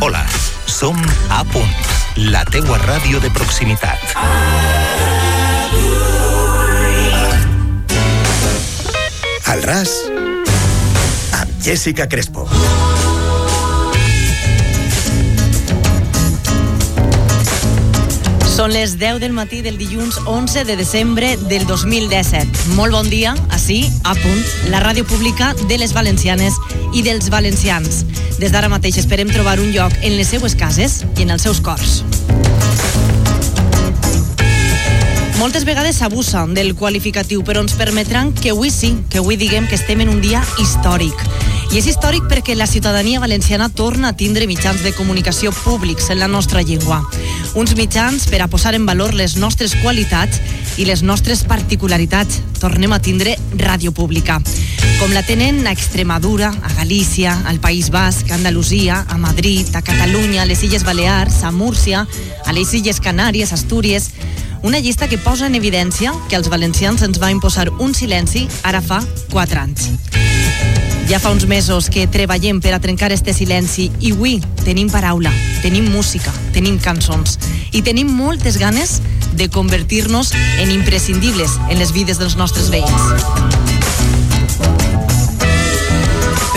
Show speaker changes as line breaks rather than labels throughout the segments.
Hola, som A la teua ràdio de proximitat.
Jessica Crespo.
Són les 10 del matí del dilluns 11 de desembre del 2017. Molt bon dia, així, a punt, la ràdio pública de les valencianes i dels valencians. Des d'ara mateix esperem trobar un lloc en les seues cases i en els seus cors. Moltes vegades s'abusa del qualificatiu, però ens permetran que avui sí, que avui diguem que estem en un dia històric. I és històric perquè la ciutadania valenciana torna a tindre mitjans de comunicació públics en la nostra llengua. Uns mitjans per a posar en valor les nostres qualitats i les nostres particularitats. Tornem a tindre ràdio pública. Com la tenen a Extremadura, a Galícia, al País Basc, a Andalusia, a Madrid, a Catalunya, a les Illes Balears, a Múrcia, a les Illes Canàries, Astúries... Una llista que posa en evidència que als valencians ens va imposar un silenci ara fa 4 anys. Ja fa uns mesos que treballem per a trencar este silenci i avui tenim paraula, tenim música, tenim cançons i tenim moltes ganes de convertir-nos en imprescindibles en les vides dels nostres veïns.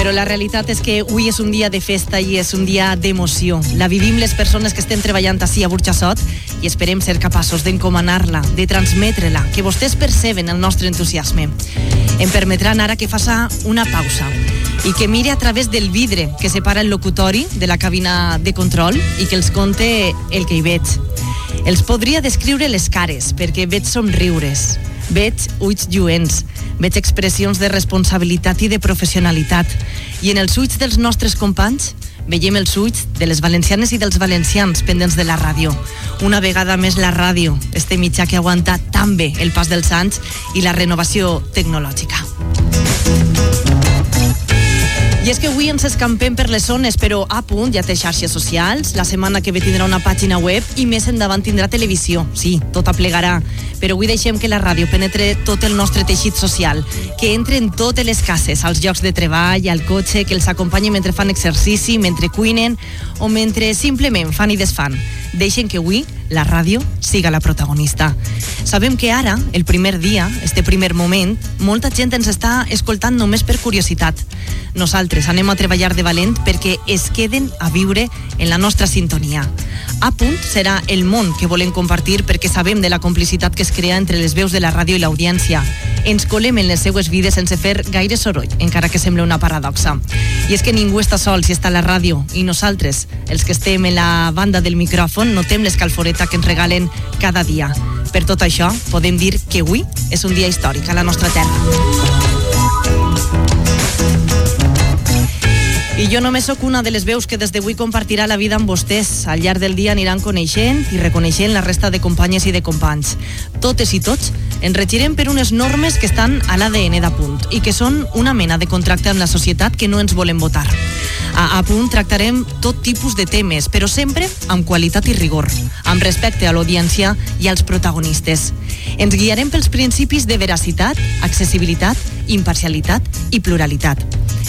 Però la realitat és que avui és un dia de festa i és un dia d'emoció. La vivim les persones que estem treballant així a Burxassot i esperem ser capaços d'encomanar-la, de transmetre-la, que vostès perceben el nostre entusiasme. Em permetran ara que faça una pausa i que mire a través del vidre que separa el locutori de la cabina de control i que els conte el que hi veig. Els podria descriure les cares, perquè veig somriures, veig ulls lluents, veig expressions de responsabilitat i de professionalitat. I en els ulls dels nostres companys veiem els ulls de les valencianes i dels valencians pendents de la ràdio. Una vegada més la ràdio, este mitjà que aguanta tan bé el pas dels anys i la renovació tecnològica. I és que avui ens escampem per les zones, però a punt ja té xarxes socials, la setmana que ve tindrà una pàgina web i més endavant tindrà televisió. Sí, tot aplegarà. Però avui deixem que la ràdio penetre tot el nostre teixit social, que entre en totes les cases, als llocs de treball, al cotxe, que els acompanyi mentre fan exercici, mentre cuinen o mentre simplement fan i desfan. Deixen que avui la ràdio siga la protagonista. Sabem que ara, el primer dia, este primer moment, molta gent ens està escoltant només per curiositat. Nosaltres anem a treballar de valent perquè es queden a viure en la nostra sintonia. A punt serà el món que volem compartir perquè sabem de la complicitat que es crea entre les veus de la ràdio i l'audiència. Ens colem en les seues vides sense fer gaire soroll, encara que sembla una paradoxa. I és que ningú està sol si està a la ràdio i nosaltres, els que estem en la banda del micròfon, notem l'escalforeta que ens regalen cada dia. Per tot això, podem dir que avui és un dia històric a la nostra terra. I jo només sóc una de les veus que des d'avui compartirà la vida amb vostès. Al llarg del dia aniran coneixent i reconeixent la resta de companyes i de companys. Totes i tots ens regirem per unes normes que estan a l'ADN d'Apunt i que són una mena de contracte amb la societat que no ens volem votar. A Apunt tractarem tot tipus de temes, però sempre amb qualitat i rigor, amb respecte a l'audiència i als protagonistes. Ens guiarem pels principis de veracitat, accessibilitat, imparcialitat i pluralitat.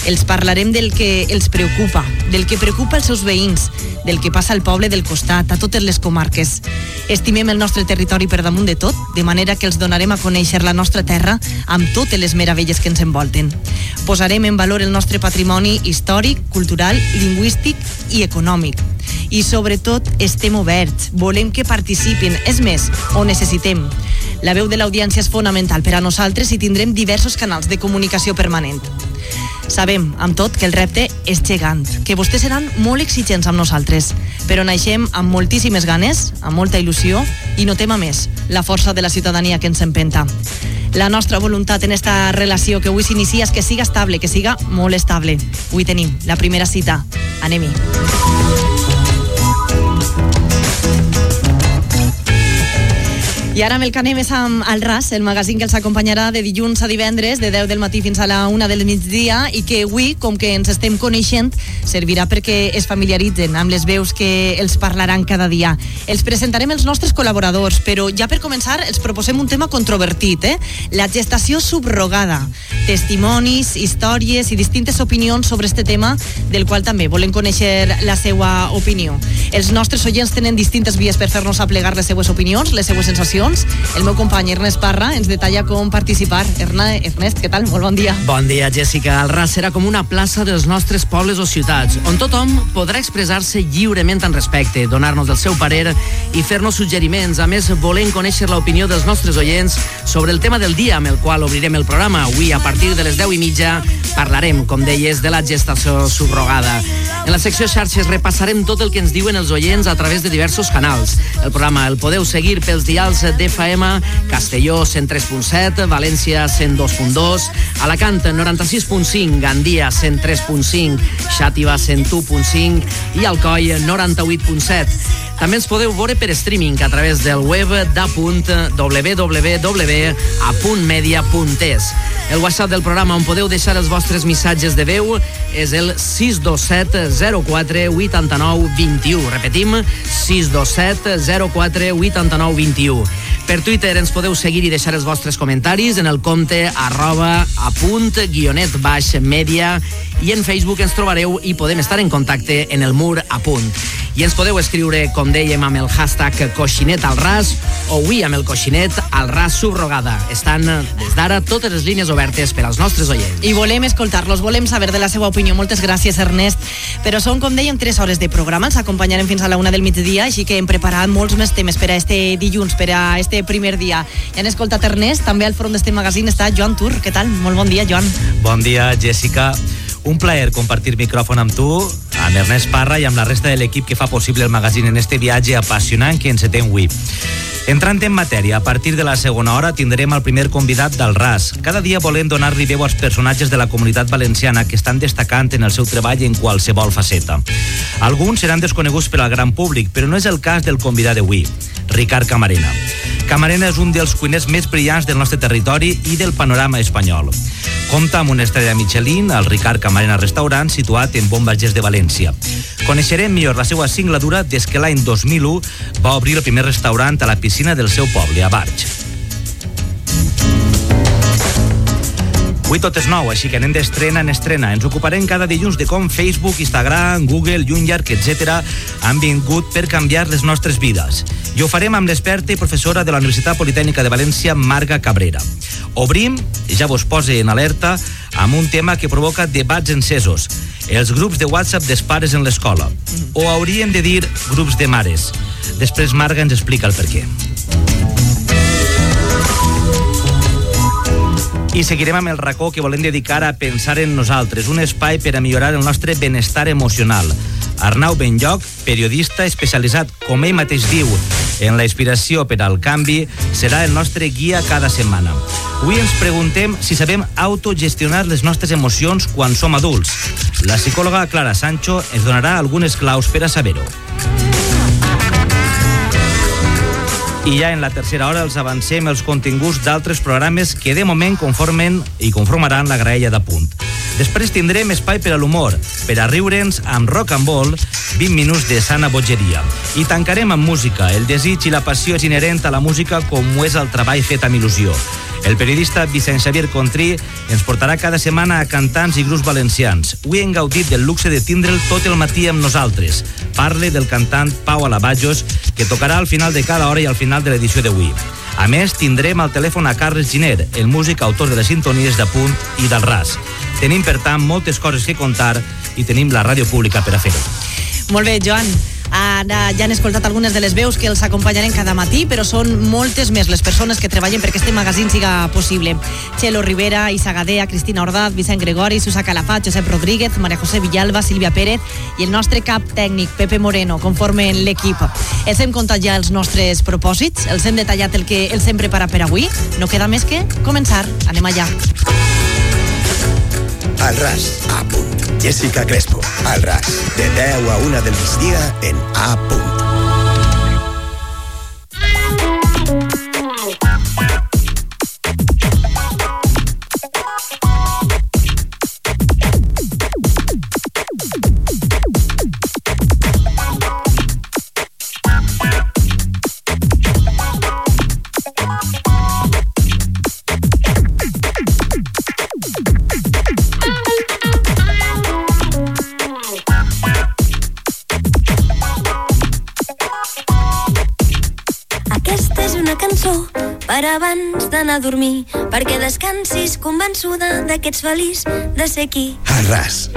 Els parlarem del que els preocupa, del que preocupa els seus veïns, del que passa al poble del costat, a totes les comarques. Estimem el nostre territori per damunt de tot, de manera que els donarem a conèixer la nostra terra amb totes les meravelles que ens envolten. Posarem en valor el nostre patrimoni històric, cultural, lingüístic i econòmic. I sobretot estem oberts, volem que participin, és més, ho necessitem. La veu de l'audiència és fonamental per a nosaltres i tindrem diversos canals de comunicació permanent. Sabem, amb tot, que el repte és gegant, que vostès seran molt exigents amb nosaltres, però naixem amb moltíssimes ganes, amb molta il·lusió i notem a més la força de la ciutadania que ens empenta. La nostra voluntat en esta relació que avui s'inicia és que siga estable, que siga molt estable. Avui tenim la primera cita. Anem-hi. I ara amb el que anem és amb el RAS, el magazín que els acompanyarà de dilluns a divendres, de 10 del matí fins a la 1 del migdia, i que avui, com que ens estem coneixent, servirà perquè es familiaritzen amb les veus que els parlaran cada dia. Els presentarem els nostres col·laboradors, però ja per començar els proposem un tema controvertit, eh? la gestació subrogada. Testimonis, històries i distintes opinions sobre este tema, del qual també volem conèixer la seva opinió. Els nostres oients tenen distintes vies per fer-nos aplegar les seues opinions, les seues sensacions qüestions. El meu company Ernest Parra ens detalla com participar. Erna, Ernest, què tal? Molt bon dia.
Bon dia, Jessica. El RAS serà com una plaça dels nostres pobles o ciutats, on tothom podrà expressar-se lliurement en respecte, donar-nos el seu parer i fer-nos suggeriments. A més, volem conèixer l'opinió dels nostres oients sobre el tema del dia amb el qual obrirem el programa. Avui, a partir de les 10 i mitja, parlarem, com deies, de la gestació subrogada. En la secció xarxes repassarem tot el que ens diuen els oients a través de diversos canals. El programa el podeu seguir pels dials d'FM, Castelló 103.7, València 102.2, Alacant 96.5, Gandia 103.5, Xàtiva 101.5 i Alcoi 98.7. També ens podeu veure per streaming a través del web www.media.es. El WhatsApp del programa on podeu deixar els vostres missatges de veu és el 627 04 89 21. Repetim, 627 04 89 21. Per Twitter ens podeu seguir i deixar els vostres comentaris en el compte arroba apunt guionet baix media i en Facebook ens trobareu i podem estar en contacte en el mur a punt. I ens podeu escriure, com dèiem, amb el hashtag coixinet al ras o avui amb el coixinet al ras subrogada. Estan des d'ara totes les línies obertes per als nostres oients.
I volem escoltar-los, volem saber de la seva opinió. Moltes gràcies, Ernest. Però són, com dèiem, 3 hores de programa. Ens acompanyarem fins a la una del migdia, així que hem preparat molts més temes per a este dilluns, per a este primer dia. Ja han escoltat Ernest, també al front d'este magazín està Joan Tur. Què tal? Molt bon dia, Joan.
Bon dia, Jessica. Un plaer compartir micròfon amb tu, amb Ernest Parra i amb la resta de l'equip que fa possible el magazín en este viatge apassionant que ens encetem avui. Entrant en matèria, a partir de la segona hora tindrem el primer convidat del RAS. Cada dia volem donar-li veu als personatges de la comunitat valenciana que estan destacant en el seu treball en qualsevol faceta. Alguns seran desconeguts per al gran públic, però no és el cas del convidat d'avui, Ricard Camarena. Camarena és un dels cuiners més brillants del nostre territori i del panorama espanyol. Compta amb una estrella Michelin, el Ricard Camarena Restaurant, situat en Bombagés de València. Coneixerem millor la seva singladura des que l'any 2001 va obrir el primer restaurant a la piscina del seu poble, a Barx. Avui tot és nou, així que anem d'estrena en estrena. Ens ocuparem cada dilluns de com Facebook, Instagram, Google i un llarg, etc. han vingut per canviar les nostres vides. I ho farem amb l'experta i professora de la Universitat Politècnica de València, Marga Cabrera. Obrim, ja vos posa en alerta, amb un tema que provoca debats encesos. Els grups de WhatsApp dels pares en l'escola. O hauríem de dir grups de mares. Després Marga ens explica el per I seguirem amb el racó que volem dedicar a pensar en nosaltres, un espai per a millorar el nostre benestar emocional. Arnau Benlloc, periodista especialitzat, com ell mateix diu, en la inspiració per al canvi, serà el nostre guia cada setmana. Avui ens preguntem si sabem autogestionar les nostres emocions quan som adults. La psicòloga Clara Sancho ens donarà algunes claus per a saber-ho. I ja en la tercera hora els avancem els continguts d'altres programes que de moment conformen i conformaran la graella de punt. Després tindrem espai per a l'humor, per a riure'ns amb rock and roll, 20 minuts de sana bogeria. I tancarem amb música. El desig i la passió és inherent a la música com ho és el treball fet amb il·lusió. El periodista Vicent Xavier Contrí ens portarà cada setmana a cantants i grups valencians. Avui hem gaudit del luxe de tindre'l tot el matí amb nosaltres. Parle del cantant Pau Alabajos, que tocarà al final de cada hora i al final de l'edició d'avui. A més, tindrem al telèfon a Carles Giner, el músic autor de les sintonies de Punt i del Ras. Tenim, per tant, moltes coses que contar i tenim la ràdio pública per a fer-ho.
Molt bé, Joan. Ara ja han escoltat algunes de les veus que els acompanyaren cada matí, però són moltes més les persones que treballen perquè este magazín siga possible. Txelo Rivera, Isa Gadea, Cristina Ordaz, Vicent Gregori, Susa Calafat, Josep Rodríguez, Maria José Villalba, Sílvia Pérez i el nostre cap tècnic, Pepe Moreno, conformen l'equip. Els hem contat ja els nostres propòsits, els hem detallat el que els hem preparat per avui. No queda més que començar. Anem allà.
Al ras, a punt. Jessica Crespo, al ras, de 10 a 1 del migdia en A
ara abans d'anar a dormir, perquè descansis convençuda de que ets feliç de ser aquí.
Al ras.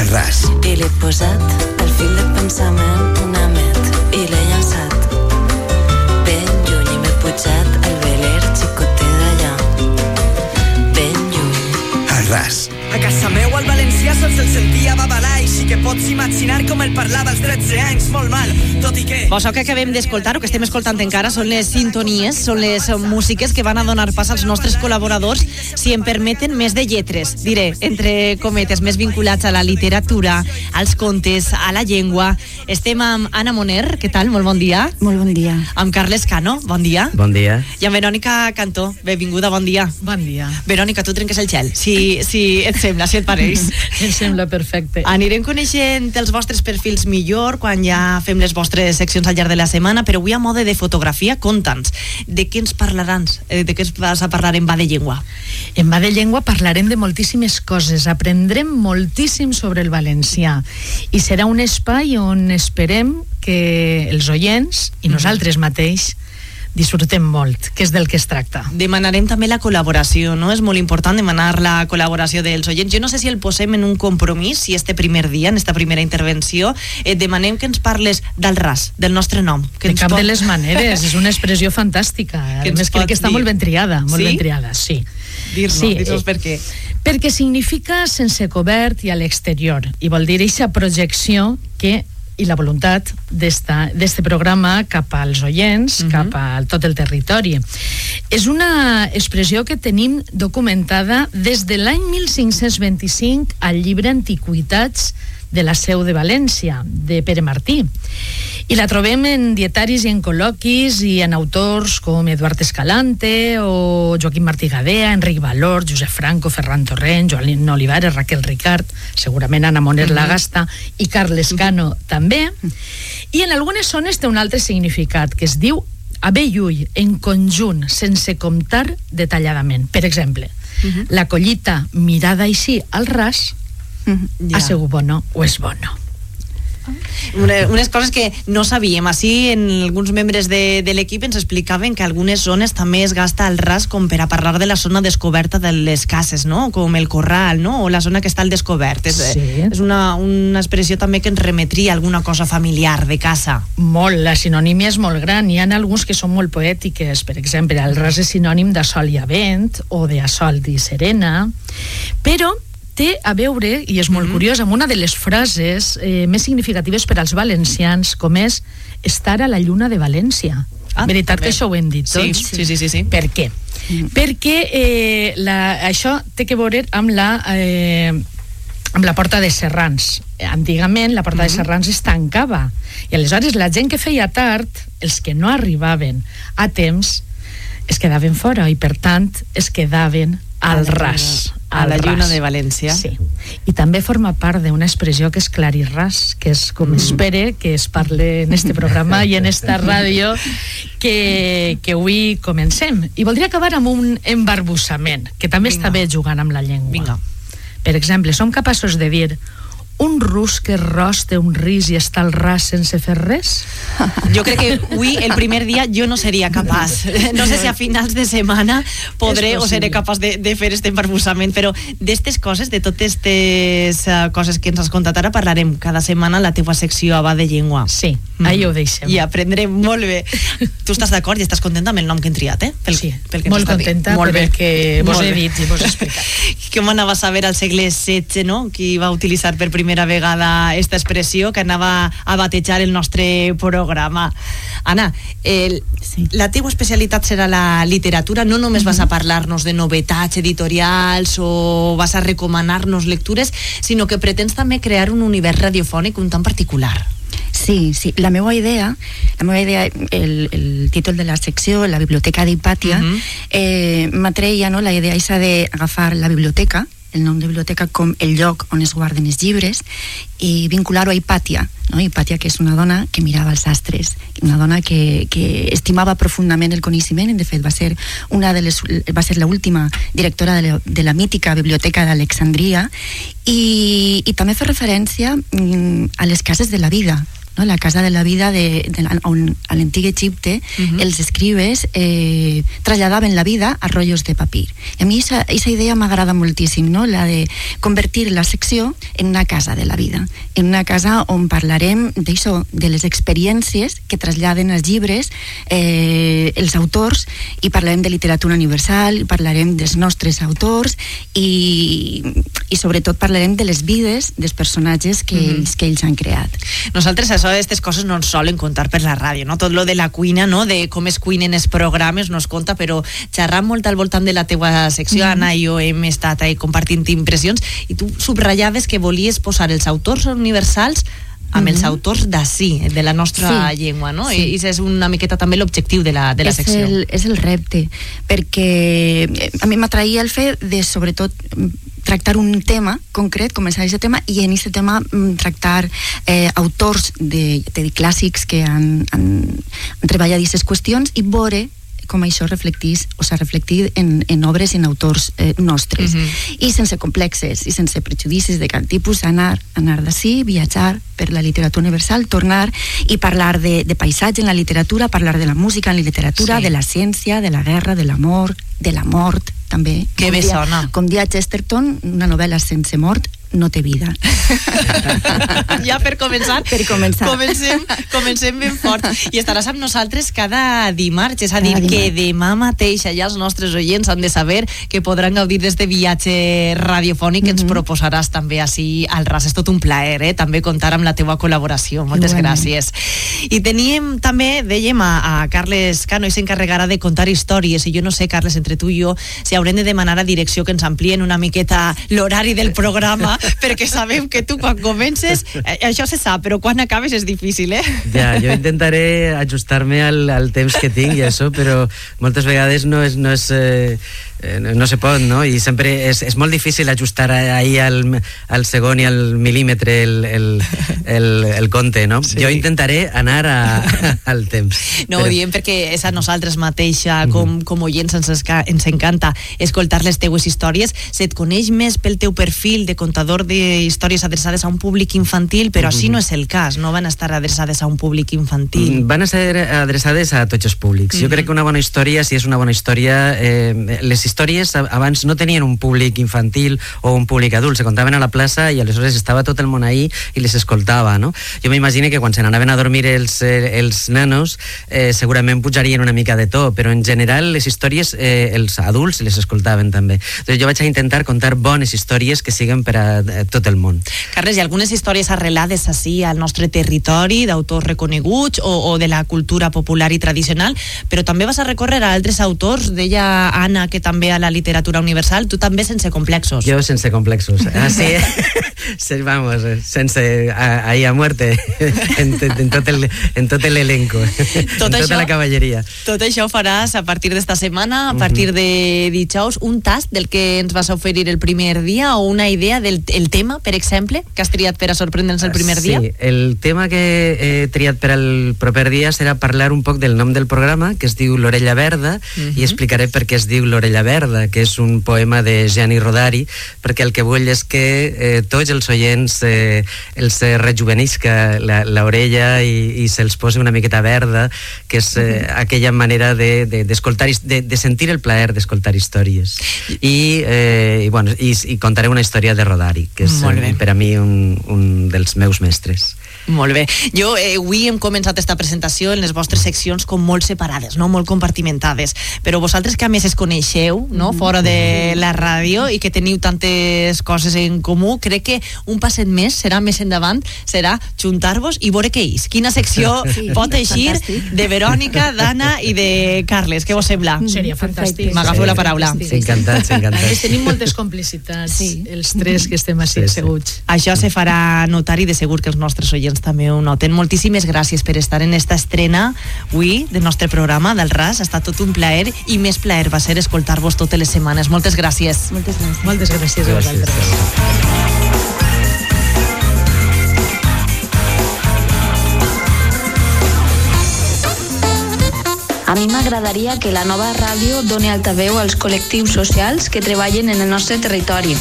Al ras.
I l'he posat al fil de pensament
A casa meu al valencià se'ls el sentia babalar i sí que pots imaginar com el parlava als 13 anys molt mal, tot i que...
Això que acabem d'escoltar, o que estem escoltant encara, són les sintonies, són les músiques que van a donar pas als nostres col·laboradors, si em permeten, més de lletres, diré, entre cometes, més vinculats a la literatura, als contes, a la llengua. Estem amb Anna Moner, què tal? Molt bon dia.
Molt bon dia.
Amb Carles Cano, bon dia.
Bon dia.
I amb Verònica Cantó, benvinguda, bon dia.
Bon dia.
Verònica, tu trenques el gel, si, si et sembla, si et pareix.
em sembla perfecte.
Anirem coneixent els vostres perfils millor quan ja fem les vostres seccions al llarg de la setmana, però avui a mode de fotografia, conta'ns, de què ens parlaràs? Eh, De què ens vas a parlar en Va de Llengua?
En Va de Llengua parlarem de moltíssimes coses, aprendrem moltíssim sobre el valencià i serà un espai on esperem que els oients i nosaltres mateix disfrutem molt, que és del que es tracta.
Demanarem també la col·laboració, no? És molt important demanar la col·laboració dels oients. Jo no sé si el posem en un compromís, si este primer dia, en esta primera intervenció, et demanem que ens parles del ras, del nostre nom. Que
de cap
pot-
de les maneres, és una expressió fantàstica. A
Que ens
més, crec que està
dir.
molt ben triada, molt
Sí?
ben triada, sí.
Dir-nos,
Sí,
dir-nos
eh,
per què.
Perquè significa sense cobert i a l'exterior, i vol dir eixa projecció que i la voluntat d'este programa cap als oients, uh -huh. cap a tot el territori. És una expressió que tenim documentada des de l'any 1525 al llibre Antiquitats de la Seu de València, de Pere Martí. I la trobem en dietaris i en col·loquis i en autors com Eduard Escalante o Joaquim Martí Gadea, Enric Valor, Josep Franco, Ferran Torrent, Joan Olivares, Raquel Ricard, segurament Anna Moner
Mhm.
la Gasta i Carles Cano també. I en algunes zones té un altre significat que es diu haver llull en conjunt, sense comptar detalladament. Per exemple,
Mhm.
la collita mirada així al ras
Ja.
ha sigut bono o és bono.
Una, unes coses que no sabíem. Així, en alguns membres de, de l'equip ens explicaven que algunes zones també es gasta el ras com per a parlar de la zona descoberta de les cases, no? Com el corral, no? O la zona que està al descobert. És,
Sí.
és una, una expressió també que ens remetria a alguna cosa familiar de casa.
Molt, la sinonímia és molt gran. Hi ha alguns que són molt poètiques. Per exemple, el ras és sinònim de sol i a vent o de sol i serena. Però té a veure, i és molt curiós, amb una de les frases eh, més significatives per als valencians, com és estar a la lluna de València.
Ah,
Veritat
també.
que això ho hem dit
Sí,
tots?
sí, sí, sí, sí.
Per què? Perquè eh, la, això té que veure amb la... Eh, amb la porta de Serrans. Antigament la porta de Serrans es tancava i aleshores la gent que feia tard, els que no arribaven a temps, es quedaven fora i per tant es quedaven al ras.
A la lluna de València.
Sí. I també forma part d'una expressió que és clar i ras, que és com espere que es parle en este programa i en esta ràdio que, que avui comencem. I voldria acabar amb un embarbussament, que també
Vinga.
està bé jugant amb la llengua.
Vinga.
Per exemple, som capaços de dir un rus que ros té un ris i està al ras sense fer res?
Jo crec que avui, el primer dia, jo no seria capaç. No sé si a finals de setmana podré o seré capaç de, de fer este embarbussament, però d'estes coses, de totes aquestes uh, coses que ens has contat ara, parlarem cada setmana a la teua secció a Va de Llengua.
Sí, ahí ho deixem.
I aprendrem molt bé. Tu estàs d'acord i estàs contenta amb el nom que hem triat, eh? Pel,
Sí,
pel que
molt contenta
Molt bé.
que vos he dit i vos he explicat.
Com anava a saber al segle XVI, no? Qui va utilitzar per primera vegada esta expressió que anava a batejar el nostre programa. Anna, el,
Sí.
la teua especialitat serà la literatura, no només vas a parlar-nos de novetats editorials o vas a recomanar-nos lectures, sinó que pretens també crear un univers radiofònic un tan particular.
Sí, sí. La meva idea, la meva idea, el, el títol de la secció, la biblioteca d'Hipàtia,
Mhm.
eh, m'atreia no, la idea aquesta d'agafar la biblioteca
el nom de biblioteca com el lloc on es guarden els llibres i vincular-ho a Hipàtia, no? Hipàtia que és una dona que mirava els astres, una dona que, que estimava profundament el coneixement, de fet va ser una de les, va ser l'última directora de la, de la mítica biblioteca d'Alexandria i, i també fer referència mm, a les cases de la vida, no? la casa de la vida de, de la, on a l'antic Egipte uh -huh. els escribes eh, traslladaven la vida a rotllos de papir. I a mi aquesta idea m'agrada moltíssim, no? la de convertir la secció en una casa de la vida, en una casa on parlarem d'això, de les experiències que traslladen els llibres eh, els autors i parlarem de literatura universal, i parlarem dels nostres autors i, i sobretot parlarem de les vides dels personatges que, uh -huh. ells, que ells han creat.
Nosaltres això d'aquestes coses no ens solen contar per la ràdio, no? Tot lo de la cuina, no? De com es cuinen els programes no es conta, però xerrant molt al voltant de la teua secció, mm -hmm. Anna i jo hem estat ahí compartint impressions i tu subrayaves que volies posar els autors universals amb mm -hmm. els autors d'ací, de la nostra sí. llengua, no? Sí. I, I és una miqueta també l'objectiu de la, de la
és
secció.
El, és el repte, perquè eh, a mi m'atraïa el fet de, sobretot, tractar un tema concret, començar aquest tema, i en aquest tema mm, tractar eh, autors de, de clàssics que han, han, han treballat aquestes qüestions i veure com això reflectís o s'ha reflectit en, en obres i en autors eh, nostres. Mm -hmm. I sense complexes i sense prejudicis de cap tipus, anar, anar d'ací, viatjar per la literatura universal, tornar i parlar de, de paisatge en la literatura, parlar de la música en la literatura, sí. de la ciència, de la guerra, de l'amor, de la mort, també.
Que bé
dia,
sona.
Com dia Chesterton, una novel·la sense mort no té vida.
ja per començar,
per començar.
Comencem, comencem ben fort. I estaràs amb nosaltres cada dimarts, és a dir, que demà mateix allà els nostres oients han de saber que podran gaudir d'este viatge radiofònic que ens mm -hmm. proposaràs també així al ras. És tot un plaer, eh? també comptar amb la teua col·laboració. Moltes Igualment. gràcies. I teníem també, dèiem, a, a Carles Cano, i s'encarregarà de contar històries, i jo no sé, Carles, entre tu i jo, si haurem de demanar a direcció que ens amplien una miqueta l'horari del programa, perquè sabem que tu quan comences, eh, això se sap, però quan acabes és difícil, eh?
Ja, jo intentaré ajustar-me al, al temps que tinc i això, però moltes vegades no és, no és eh, no se pot, no? I sempre és, és molt difícil ajustar ahir al, al segon i al mil·límetre el, el, el, el compte, no? Sí. Jo intentaré anar a, al temps.
No, però... ho diem perquè és a nosaltres mateixa, com, com oients, ens, ens encanta escoltar les teues històries. Se't coneix més pel teu perfil de contador d'històries adreçades a un públic infantil, però així no és el cas, no van estar adreçades a un públic infantil.
Mm, van a ser adreçades a tots els públics. Mm -hmm. Jo crec que una bona història, si és una bona història, eh, les històries abans no tenien un públic infantil o un públic adult, se contaven a la plaça i aleshores estava tot el món ahí i les escoltava, no? Jo m'imagino que quan se n'anaven a dormir els, eh, els nanos eh, segurament pujarien una mica de to, però en general les històries eh, els adults les escoltaven també. Entonces jo vaig a intentar contar bones històries que siguen per a tot el món.
Carles, hi ha algunes històries arrelades així al nostre territori, d'autors reconeguts o, o de la cultura popular i tradicional, però també vas a recórrer a altres autors, deia Anna que també a la literatura universal, tu també sense complexos.
Jo sense complexos. Ah, sí, sí vamos, sense ahí a muerte en, en tot el en tot l'elenco, en tota això, la cavalleria.
Tot això ho faràs a partir d'esta setmana, a partir uh -huh. de dijous, un tast del que ens vas oferir el primer dia o una idea del el tema, per exemple, que has triat per a sorprendre'ns el primer
sí,
dia?
Sí, el tema que he triat per al proper dia serà parlar un poc del nom del programa, que es diu L'Orella Verda, uh -huh. i explicaré per què es diu L'Orella Verda, que és un poema de Gianni Rodari, perquè el que vull és que eh, tots els oients eh, els rejuvenisca l'orella i, i se'ls posi una miqueta verda, que és eh, -huh. aquella manera de, de, de, de sentir el plaer d'escoltar històries. I, eh, i, bueno, i, i contaré una història de Rodari, que és eh, per a mi un, un dels meus mestres.
Molt bé. Jo eh, avui hem començat esta presentació en les vostres seccions com molt separades, no molt compartimentades, però vosaltres que a més es coneixeu, no, fora de la ràdio i que teniu tantes coses en comú, crec que un passet més serà més endavant, serà juntar-vos i veure què és. Quina secció sí, pot eixir fantàstic. de Verònica, d'Anna i de Carles. Què vos sembla?
Seria fantàstic.
M'agafo la paraula.
Sí, encantats, encantats.
Més, tenim moltes complicitats, sí. els tres que estem així sí, sí. seguts.
Això se farà notar i de segur que els nostres oients oients també ho noten. Moltíssimes gràcies per estar en esta estrena avui del nostre programa del RAS. Ha estat tot un plaer i més plaer va ser escoltar-vos totes les setmanes. Moltes gràcies.
Moltes gràcies.
Moltes gràcies a vosaltres.
A mi m'agradaria que la nova ràdio doni altaveu als col·lectius socials que treballen en el nostre territori,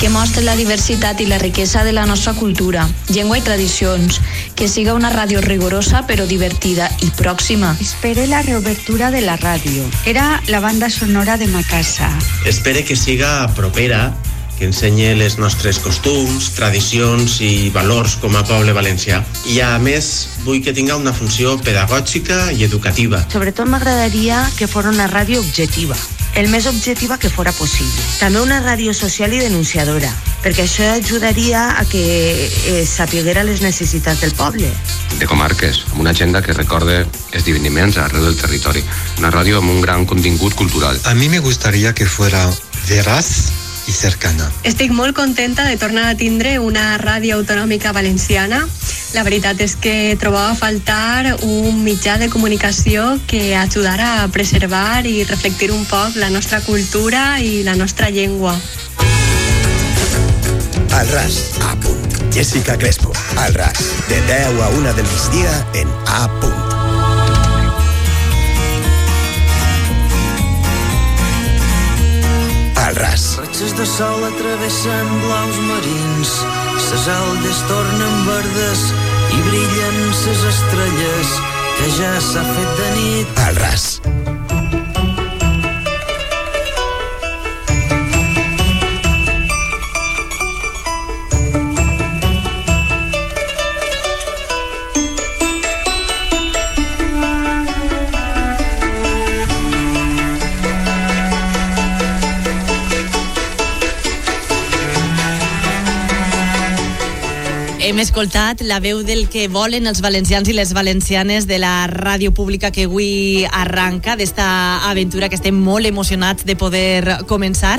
que mostren la diversitat i la riquesa de la nostra cultura, llengua i tradicions, que siga una ràdio rigorosa però divertida i pròxima.
Espere la reobertura de la ràdio. Era la banda sonora de ma casa.
Espere que siga propera, que ensenye les nostres costums, tradicions i valors com a poble valencià. I a més, vull que tinga una funció pedagògica i educativa.
Sobretot m'agradaria que fos una ràdio objectiva, el més objectiva que fora possible. També una ràdio social i denunciadora, perquè això ajudaria a que eh, sapiguera les necessitats del poble.
de comarques, amb una agenda que recorde esdeveniments arreu del territori. Una ràdio amb un gran contingut cultural.
A mí me gustaría que fuera veraz y cercana.
Estic molt contenta de tornar a tindre una ràdio autonòmica valenciana. La veritat és que trobava a faltar un mitjà de comunicació que ajudara a preservar i reflectir un poc la nostra cultura i la nostra llengua.
Al ras, a punt. Jessica Crespo, al ras, de 10 a 1 del migdia en A punt. Al ras.
Ratxes de sol atravessen blaus marins, ses aldes tornen verdes i brillen ses estrelles, que ja s'ha fet de nit.
Al ras.
Hem escoltat la veu del que volen els valencians i les valencianes de la ràdio pública que avui arranca, d'esta aventura que estem molt emocionats de poder començar.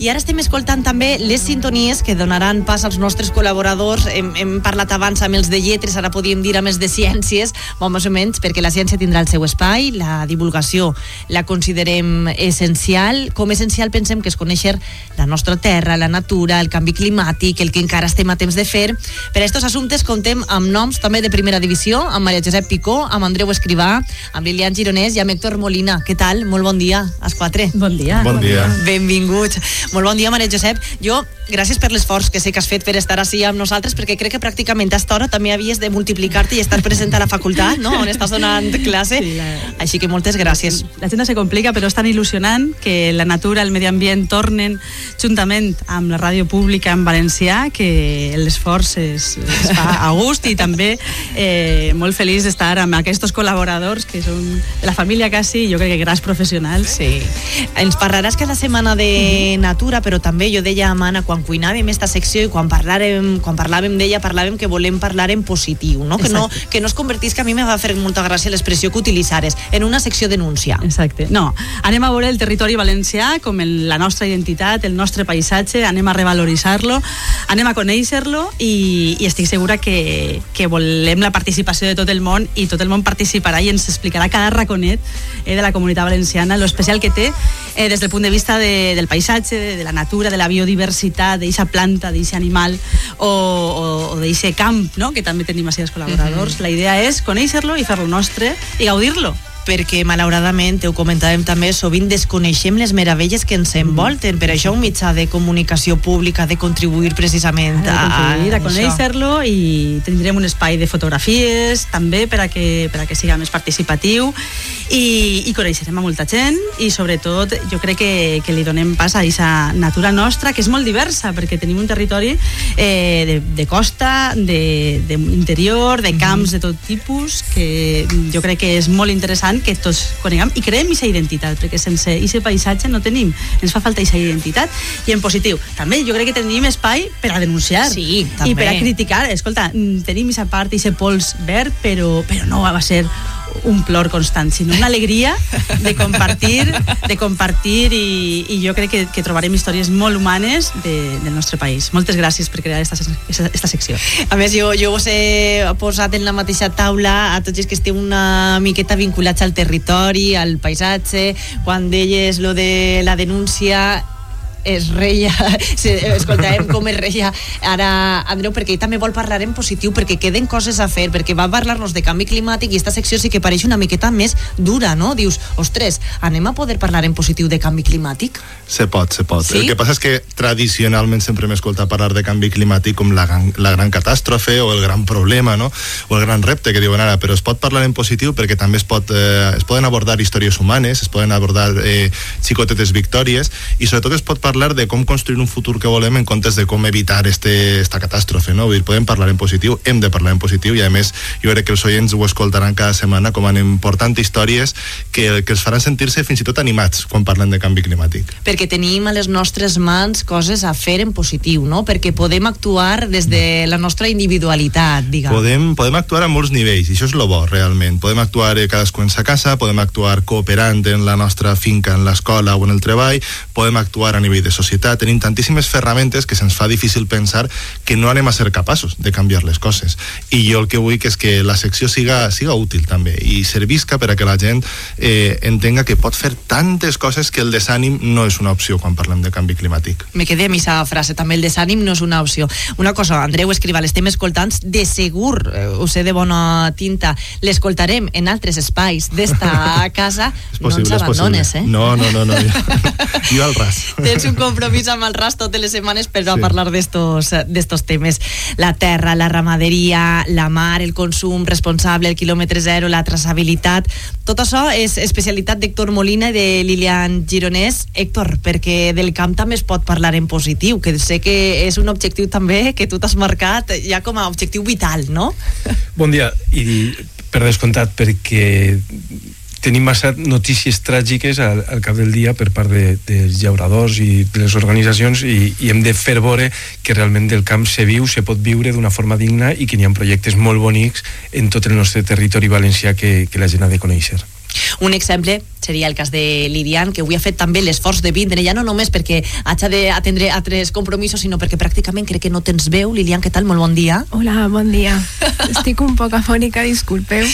I ara estem escoltant també les sintonies que donaran pas als nostres col·laboradors. Hem, hem parlat abans amb els de lletres, ara podíem dir amb els de ciències, bon, més o menys, perquè la ciència tindrà el seu espai, la divulgació la considerem essencial. Com essencial pensem que és conèixer la nostra terra, la natura, el canvi climàtic, el que encara estem a temps de fer. Per a estos assumptes contem amb noms també de primera divisió, amb Maria Josep Picó, amb Andreu Escrivà, amb Lilian Gironès i amb Héctor Molina. Què tal? Molt bon dia, als quatre.
Bon dia.
Bon dia.
Benvinguts. Molt bon dia, Maria Josep. Jo, gràcies per l'esforç que sé que has fet per estar així amb nosaltres, perquè crec que pràcticament a esta hora també havies de multiplicar-te i estar present a la facultat, no?, on estàs donant classe.
Sí, la...
Així que moltes gràcies.
La agenda se complica, però és tan il·lusionant que la natura, el medi ambient tornen juntament amb la ràdio pública en valencià, que l'esforç es, es fa a gust i també eh, molt feliç d'estar amb aquests col·laboradors que són de la família quasi, jo crec que grans professionals.
Sí. Ens parlaràs cada setmana de natura, però també jo deia a Mana quan cuinàvem esta secció i quan parlàvem, quan parlàvem d'ella parlàvem que volem parlar en positiu, no? Que, no, que no es convertís, que a mi me va fer molta gràcia l'expressió que utilitzares, en una secció denúncia.
Exacte. No, anem a veure el territori valencià com el, la nostra identitat, el nostre paisatge, anem a revaloritzar-lo, anem a conèixer-lo i, i estic segura que, que volem la participació de tot el món i tot el món participarà i ens explicarà cada raconet eh, de la comunitat valenciana, lo especial que té eh, des del punt de vista de, del paisatge, de, de la natura, de la biodiversitat, d'eixa planta, d'eixe animal o, o, o d'eixe camp, no? que també tenim així els col·laboradors.
Mhm.
La idea és conèixer-lo i fer-lo nostre i gaudir-lo
perquè malauradament, ho comentàvem també, sovint desconeixem les meravelles que ens envolten. Per això un mitjà de comunicació pública de contribuir precisament
a,
a,
a, a conèixer-lo i tindrem un espai de fotografies també per a que, per a que siga més participatiu. I, i coneixerem a molta gent i sobretot jo crec que, que li donem pas a aquesta natura nostra que és molt diversa perquè tenim un territori eh, de, de costa, d'interior, de, de camps de tot tipus que jo crec que és molt interessant que tots coneguem i creem aquesta identitat, perquè sense aquest paisatge no tenim, ens fa falta aquesta identitat i en positiu. També jo crec que tenim espai per a denunciar
sí,
i per a criticar. Escolta, tenim aquesta part, aquest pols verd, però, però no va ser un plor constant, sinó una alegria de compartir, de compartir i, i jo crec que, que trobarem històries molt humanes de, del nostre país. Moltes gràcies per crear esta, esta, esta secció.
A més, jo, jo us he posat en la mateixa taula a tots els que esteu una miqueta vinculats al territori, al paisatge, quan deies lo de la denúncia es reia, se- escoltàvem com es reia ara Andreu, perquè ell també vol parlar en positiu perquè queden coses a fer, perquè va parlar-nos de canvi climàtic i esta secció sí que pareix una miqueta més dura, no? Dius, ostres, anem a poder parlar en positiu de canvi climàtic?
Se pot, se pot.
Sí?
El que passa és que tradicionalment sempre hem escoltat parlar de canvi climàtic com la la gran catàstrofe o el gran problema, no? O el gran repte que diuen ara, però es pot parlar en positiu perquè també es, pot, eh, es poden abordar històries humanes, es poden abordar eh, xicotetes victòries i sobretot es pot parlar de com construir un futur que volem en comptes de com evitar este, esta catàstrofe, no? Vull dir, podem parlar en positiu, hem de parlar en positiu i a més jo crec que els oients ho escoltaran cada setmana com anem portant històries que, que els faran sentir-se fins i tot animats quan parlen de canvi climàtic.
perquè tenim a les nostres mans coses a fer en positiu, no? Perquè podem actuar des de la nostra individualitat, diguem.
Podem, podem actuar a molts nivells, i això és lo bo, realment. Podem actuar eh, cadascú en sa casa, podem actuar cooperant en la nostra finca, en l'escola o en el treball, podem actuar a nivell de societat. Tenim tantíssimes ferramentes que se'ns fa difícil pensar que no anem a ser capaços de canviar les coses. I jo el que vull que és que la secció siga, siga útil també i servisca per a que la gent eh, entenga que pot fer tantes coses que el desànim no és una opció quan parlem de canvi climàtic.
Me quedé amb aquesta frase, també el desànim no és una opció. Una cosa, Andreu Escriva, l'estem escoltant, de segur, eh, ho sé de bona tinta, l'escoltarem en altres espais d'esta casa,
És
no
possible,
ens
possible.
abandones, eh?
No, no, no, no. Jo, jo al ras.
Tens un compromís amb el RAS totes les setmanes per
Sí.
parlar d'estos temes. La terra, la ramaderia, la mar, el consum responsable, el quilòmetre zero, la traçabilitat... Tot això és especialitat d'Héctor Molina i de Lilian Gironès. Héctor, perquè del camp també es pot parlar en positiu, que sé que és un objectiu també que tu t'has marcat ja com a objectiu vital, no?
Bon dia, i per descomptat, perquè tenim massa notícies tràgiques al, al cap del dia per part de, dels llauradors i de les organitzacions i, i hem de fer veure que realment del camp se viu, se pot viure d'una forma digna i que n'hi ha projectes molt bonics en tot el nostre territori valencià que, que la gent ha de conèixer.
Un exemple seria el cas de Lirian, que avui ha fet també l'esforç de vindre, ja no només perquè haig d'atendre altres compromisos, sinó perquè pràcticament crec que no tens veu. Lilian, què tal? Molt bon dia.
Hola, bon dia. Estic un poc afònica, disculpeu.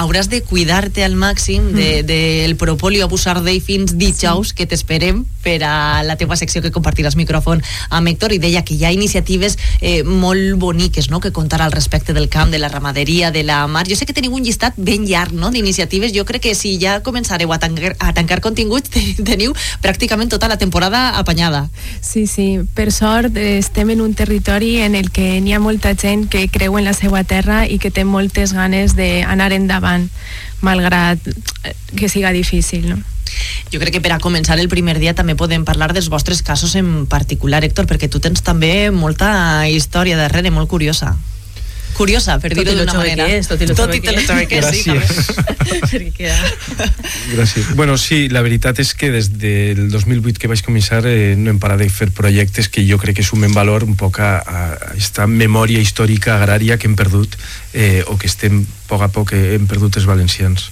Hauràs de cuidar-te al màxim de, del propòlio abusar d'ell fins dijous, que t'esperem per a la teva secció que compartiràs micròfon amb Héctor, i deia que hi ha iniciatives eh, molt boniques, no?, que contar al respecte del camp, de la ramaderia, de la mar. Jo sé que teniu un llistat ben llarg, no?, d'iniciatives. Jo crec que si ja començareu a tancar, a tancar continguts, te- teniu pràcticament tota la temporada apanyada.
Sí, sí, per sort eh, estem en un territori en el que n'hi ha molta gent que creu en la seva terra i que té moltes ganes d'anar endavant, malgrat eh, que siga difícil, no?
Jo crec que per a començar el primer dia també podem parlar dels vostres casos en particular, Héctor, perquè tu tens també molta història darrere, molt curiosa. Curiosa, per dir-ho d'una manera.
que és, tot i lo
tot i
que
jove que és, sí,
Gràcies.
també.
Bueno, sí, la veritat és que des del 2008 que vaig començar eh, no hem parat de fer projectes que jo crec que sumen valor un poc a, a esta memòria històrica agrària que hem perdut eh, o que estem a poc a poc eh, hem perdut els valencians.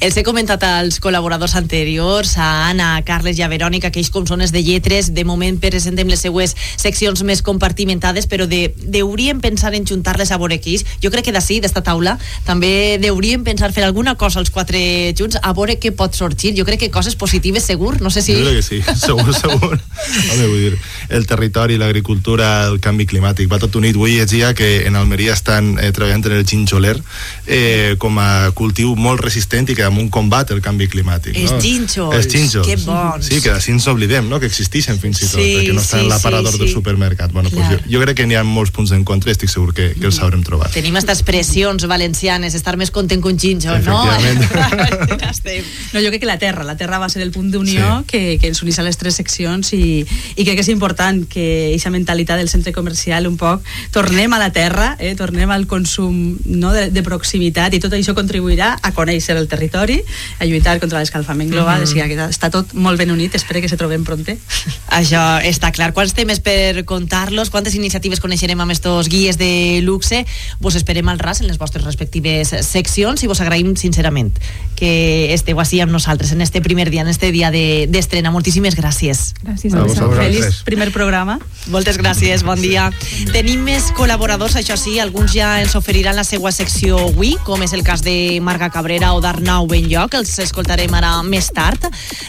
Els he comentat als col·laboradors anteriors, a Anna, a Carles i a Verònica, que ells com són els de lletres, de moment presentem les seues seccions més compartimentades, però de, deuríem pensar en juntar-les a és. Jo crec que d'ací, d'esta taula, també deuríem pensar fer alguna cosa els quatre junts, a veure què pot sorgir. Jo crec que coses positives segur, no sé si...
Jo crec que sí, segur, segur. Home, vull dir, el territori, l'agricultura, el canvi climàtic, va tot unit. Avui llegia que en Almeria estan eh, treballant en el ginjoler eh, com a cultiu molt resistent i que damunt combat el canvi climàtic.
Els
no? Els gínjols.
que bons.
Sí, que així ens oblidem, no? que existeixen fins i tot,
Sí,
perquè no estan
sí,
en l'aparador
sí,
del
sí.
supermercat. Bueno, pues jo, jo crec que n'hi ha molts punts en contra i estic segur que, que els sabrem trobar.
Tenim estas expressions valencianes, estar més content que un xinxo, no?
No, jo crec que la terra, la terra va ser el punt d'unió sí. que, que ens unís a les tres seccions i, i crec que és important que aquesta mentalitat del centre comercial un poc, tornem a la terra, eh, tornem al consum no, de, de proximitat i tot això contribuirà a conèixer conèixer el territori, a lluitar contra l'escalfament global,
Mhm.
o sigui que està tot molt ben unit, espero que se trobem pronte.
Això està clar. Quants temes per contar-los, quantes iniciatives coneixerem amb estos guies de luxe, vos esperem al ras en les vostres respectives seccions i vos agraïm sincerament que esteu així amb nosaltres en este primer dia, en este dia de- d'estrena. Moltíssimes gràcies.
Gràcies
A vosaltres.
Feliç primer programa.
Moltes gràcies, bon dia. Tenim més col·laboradors, això sí, alguns ja ens oferiran la seva secció avui, com és el cas de Marga Cabrera o d'Arnau Benlloc, els escoltarem ara més tard.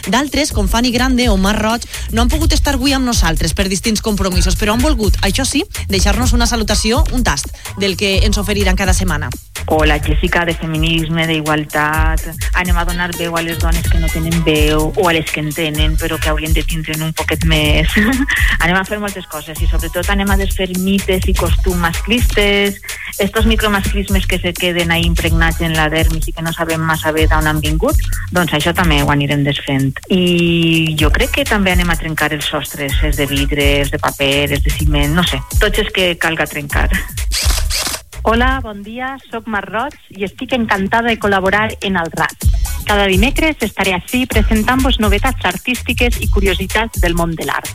D'altres, com Fanny Grande o Mar Roig, no han pogut estar avui amb nosaltres per distints compromisos, però han volgut, això sí, deixar-nos una salutació, un tast, del que ens oferiran cada setmana.
o la Jessica de feminisme, d'igualtat, anem a donar veu a les dones que no tenen veu o a les que en tenen però que haurien de tindre'n un poquet més. anem a fer moltes coses i sobretot anem a desfer mites i costums masclistes, estos micromasclismes que se queden ahí impregnats en la dermis i que no sabem massa bé d'on han vingut, doncs això també ho anirem desfent. I jo crec que també anem a trencar els sostres, els de vidre, els de paper, els de ciment, no sé, tots els que calga trencar.
Hola, bon dia, sóc Mar Roig i estic encantada de col·laborar en el RAS. Cada dimecres estaré així presentant-vos novetats artístiques i curiositats del món de l'art.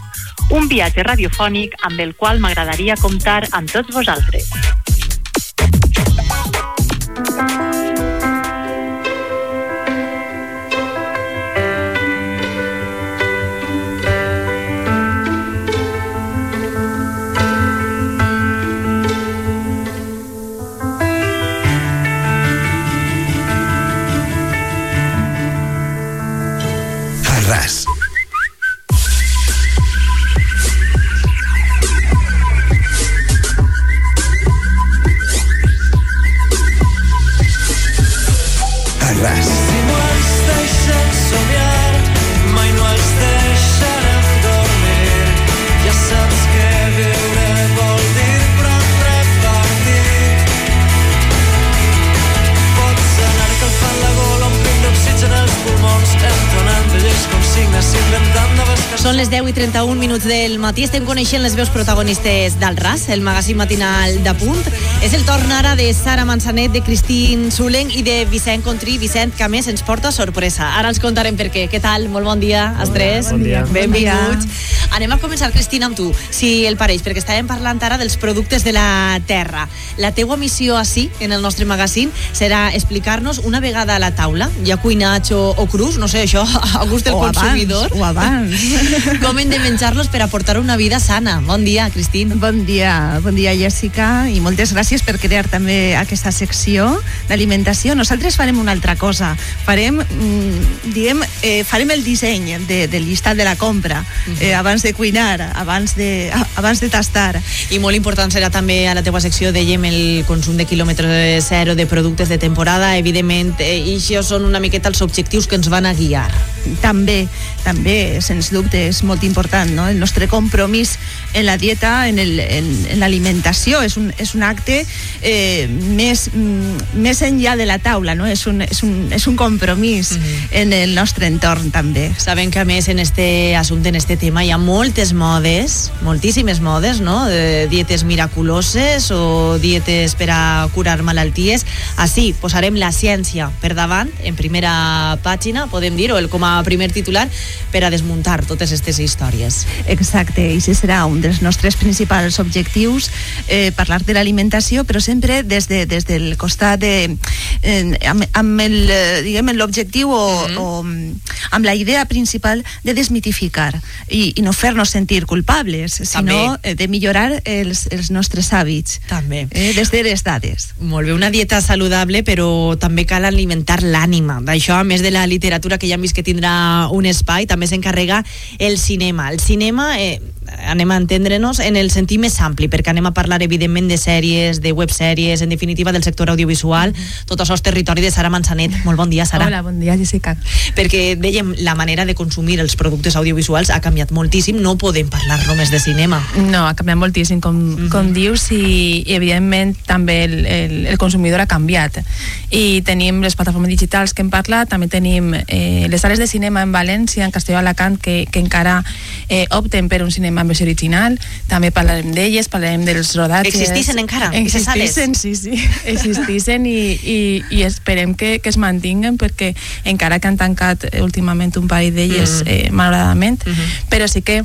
Un viatge radiofònic amb el qual m'agradaria comptar amb tots vosaltres.
Són les 10 i 31 minuts del matí. Estem coneixent les veus protagonistes del RAS, el magazín matinal de Punt. És el torn ara de Sara Manzanet, de Cristín Sulen i de Vicent Contrí. Vicent, que a més ens porta sorpresa. Ara els contarem per què. Què tal? Molt bon dia, els tres.
bon dia.
Benvinguts. Anem a començar, Cristina, amb tu, si el pareix, perquè estàvem parlant ara dels productes de la terra. La teua missió així, en el nostre magazín, serà explicar-nos una vegada a la taula, ja cuinats o, o crus, no sé, això, a gust del
O abans,
consumidor.
o abans.
Com hem de menjar-los per aportar una vida sana. Bon dia, Cristín.
Bon dia, bon dia Jessica i moltes gràcies per crear també aquesta secció d'alimentació. Nosaltres farem una altra cosa. Farem, mm, diguem, eh, farem el disseny de, del llistat de la compra eh, abans de cuinar, abans de, abans de tastar.
I molt important serà també a la teua secció, dèiem, el consum de quilòmetre zero de productes de temporada. Evidentment, eh, i això són una miqueta els objectius que ens van a guiar.
També, també, sens dubte, és molt important, no? El nostre compromís en la dieta, en el- en en l'alimentació, és, un, és un acte eh, més, mm, més enllà de la taula, no? És un, és un, és un compromís en el nostre entorn, també.
Sabem que, a més, en este assumpte, en este tema, hi ha moltes modes, moltíssimes modes, no? De dietes miraculoses o dietes per a curar malalties. Així, posarem la ciència per davant, en primera pàgina, podem dir, o el, com a primer titular, per a desmuntar totes aquestes històries.
Exacte, i això serà un dels nostres principals objectius, eh, parlar de l'alimentació, però sempre des, de, des del costat de, eh, amb, amb el, eh, diguem, l'objectiu o, o mm, amb la idea principal de desmitificar i, i no fer-nos sentir culpables, sinó
També.
eh, de millorar els, els nostres hàbits.
També.
Eh, des de les dades.
Molt bé, una dieta saludable, però també cal alimentar l'ànima. D'això, a més de la literatura que ja hem vist que tindrà un espai, també s'encarrega el cinema. El cinema, eh, anem a entendre-nos en el sentit més ampli, perquè anem a parlar, evidentment, de sèries, de websèries, en definitiva, del sector audiovisual. Tot això és territori de Sara Manzanet. Molt bon dia, Sara.
Hola, bon dia, Jessica.
Perquè, dèiem, la manera de consumir els productes audiovisuals ha canviat moltíssim. No podem parlar només de cinema.
No, ha canviat moltíssim, com, mm -hmm. com dius, i, i evidentment també el, el, el consumidor ha canviat. I tenim les plataformes digitals que hem parlat, també tenim eh, les sales de cinema en València, en Castelló Alacant, que, que encara eh, opten per un cinema versió original. També parlarem d'elles, parlarem dels rodatges.
Existixen encara?
Existixen, sí, sí. Existixen i, i i, esperem que, que es mantinguen perquè encara que han tancat últimament un parell d'elles
Mhm.
eh, malauradament,
Mhm.
però sí que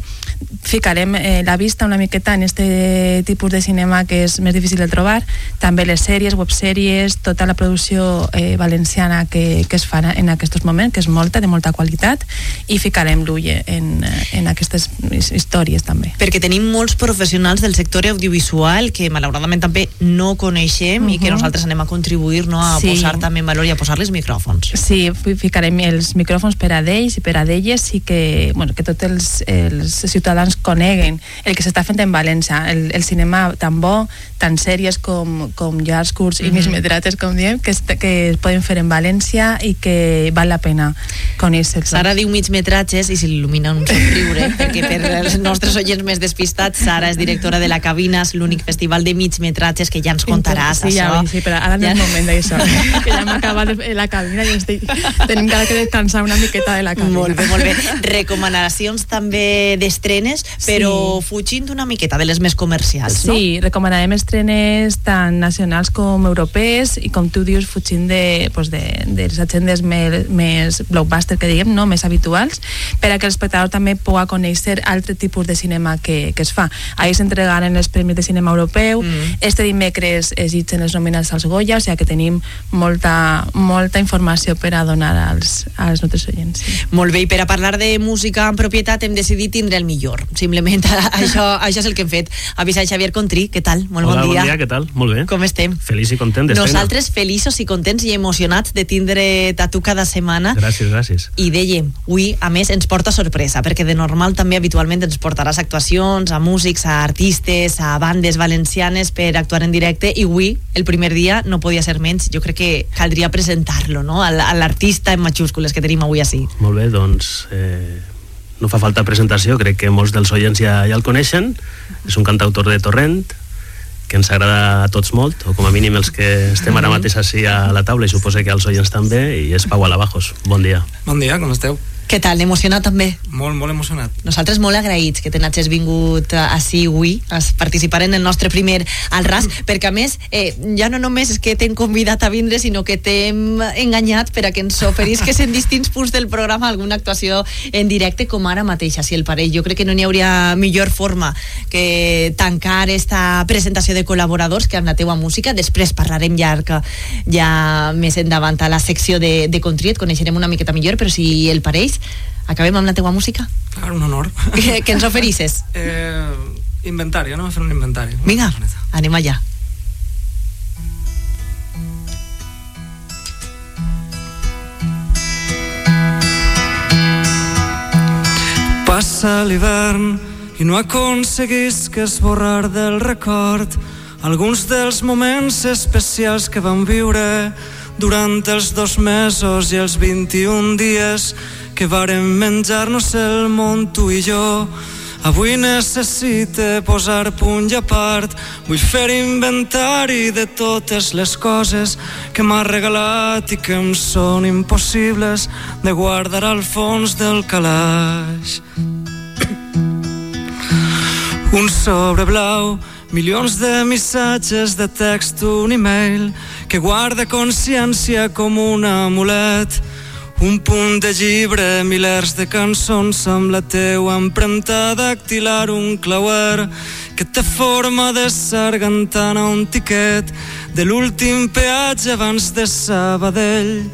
ficarem eh, la vista una miqueta en este tipus de cinema que és més difícil de trobar, també les sèries, websèries, tota la producció eh, valenciana que, que es fa en aquests moments, que és molta, de molta qualitat, i ficarem l'ull en, eh, en aquestes his- històries també.
perquè tenim molts professionals del sector audiovisual que malauradament també no coneixem i que nosaltres anem a contribuir no, a
Sí.
posar també en valor i a posar-les micròfons.
Sí, fi- ficarem els micròfons per a d'ells i per a d'elles i que, bueno, que tots els, els ciutadans coneguen el que s'està fent en València, el, el cinema tan bo, tant sèries com, com llargs curts i
Mhm.
més metrates, com diem, que, es, que es poden fer en València i que val la pena conèixer-los.
Sara diu mig metratges i s'il·lumina un somriure, perquè per els nostres oients més despistats, Sara és directora de la Cabina, és l'únic festival de mig metratges que ja ens contaràs,
sí, ja,
això.
sí, però ara no és
Ja.
moment d'això, que ja m'ha acabat la cabina i estic, tenim encara que descansar una miqueta de la cabina.
Molt bé, molt bé. Recomanacions també d'estrenes, però fugint una miqueta de les més comercials, no?
Sí, recomanarem estrenes tant nacionals com europees i com tu dius, fugint de, pues de, de les agendes més, més blockbuster que diguem, no? més habituals, per a que l'espectador també pugui conèixer altre tipus de cinema que, que es fa. Ahir s'entregaren els Premis de Cinema Europeu, mm. este dimecres es llitgen els nominats als Goya, o sigui que tenim molta, molta informació per a donar als, als nostres oients. Sí.
Molt bé, i per a parlar de música en propietat hem decidit tindre el millor. Simplement això, això és el que hem fet. Avisa Xavier Contrí, què tal? Molt
Hola,
bon dia.
bon dia, què tal? Molt bé.
Com estem?
Feliç i content d'estrena.
Nosaltres feliços i contents i emocionats de tindre a tu cada setmana
Gràcies, gràcies.
i dèiem, avui a més ens porta sorpresa perquè de normal també habitualment ens portaràs actuacions a músics, a artistes a bandes valencianes per actuar en directe i avui, el primer dia, no podia ser menys jo crec que caldria presentar-lo no? a l'artista en majúscules que tenim avui així
Molt bé, doncs eh, no fa falta presentació, crec que molts dels oients ja, ja el coneixen. És un cantautor de Torrent, que ens agrada a tots molt, o com a mínim els que estem ara mateix així a la taula, i suposo que als oients també, i és Pau Alabajos. Bon dia.
Bon dia, com esteu?
Què tal? Emocionat també?
Molt, molt emocionat.
Nosaltres molt agraïts que te n'hagis vingut eh, així avui a participar en el nostre primer al ras, perquè a més eh, ja no només és que t'hem convidat a vindre, sinó que t'hem enganyat per a que ens oferisques en distints punts del programa alguna actuació en directe com ara mateix, si el parell. Jo crec que no n'hi hauria millor forma que tancar esta presentació de col·laboradors que amb la teua música. Després parlarem que ja més endavant a la secció de, de Contri, et coneixerem una miqueta millor, però si el pareix, acabem amb la teua música.
Clar, un honor.
Què, què ens oferisses?
Eh, inventari, anem a fer un inventari.
Vinga, anem allà.
Passa l'hivern i no aconseguisc esborrar del record alguns dels moments especials que vam viure durant els dos mesos i els 21 dies que vàrem menjar-nos el món tu i jo. Avui necessite posar punt i a part, vull fer inventari de totes les coses que m'ha regalat i que em són impossibles de guardar al fons del calaix. Un sobre blau, milions de missatges de text, un e-mail que guarda consciència com un amulet. Un punt de llibre, milers de cançons amb la teua empremta dactilar, un clauer que té forma de sargantana, un tiquet de l'últim peatge abans de Sabadell.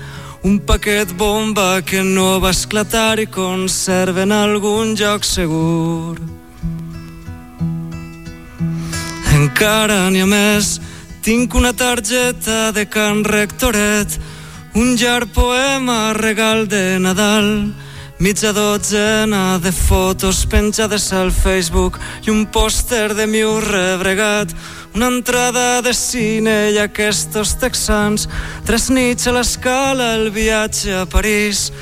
Un paquet bomba que no va esclatar i conserva en algun lloc segur. Encara n'hi ha més, tinc una targeta de Can Rectoret, un llarg poema regal de Nadal, mitja dotzena de fotos penjades al Facebook i un pòster de Miu rebregat, una entrada de cine i aquests texans, tres nits a l'escala, el viatge a París,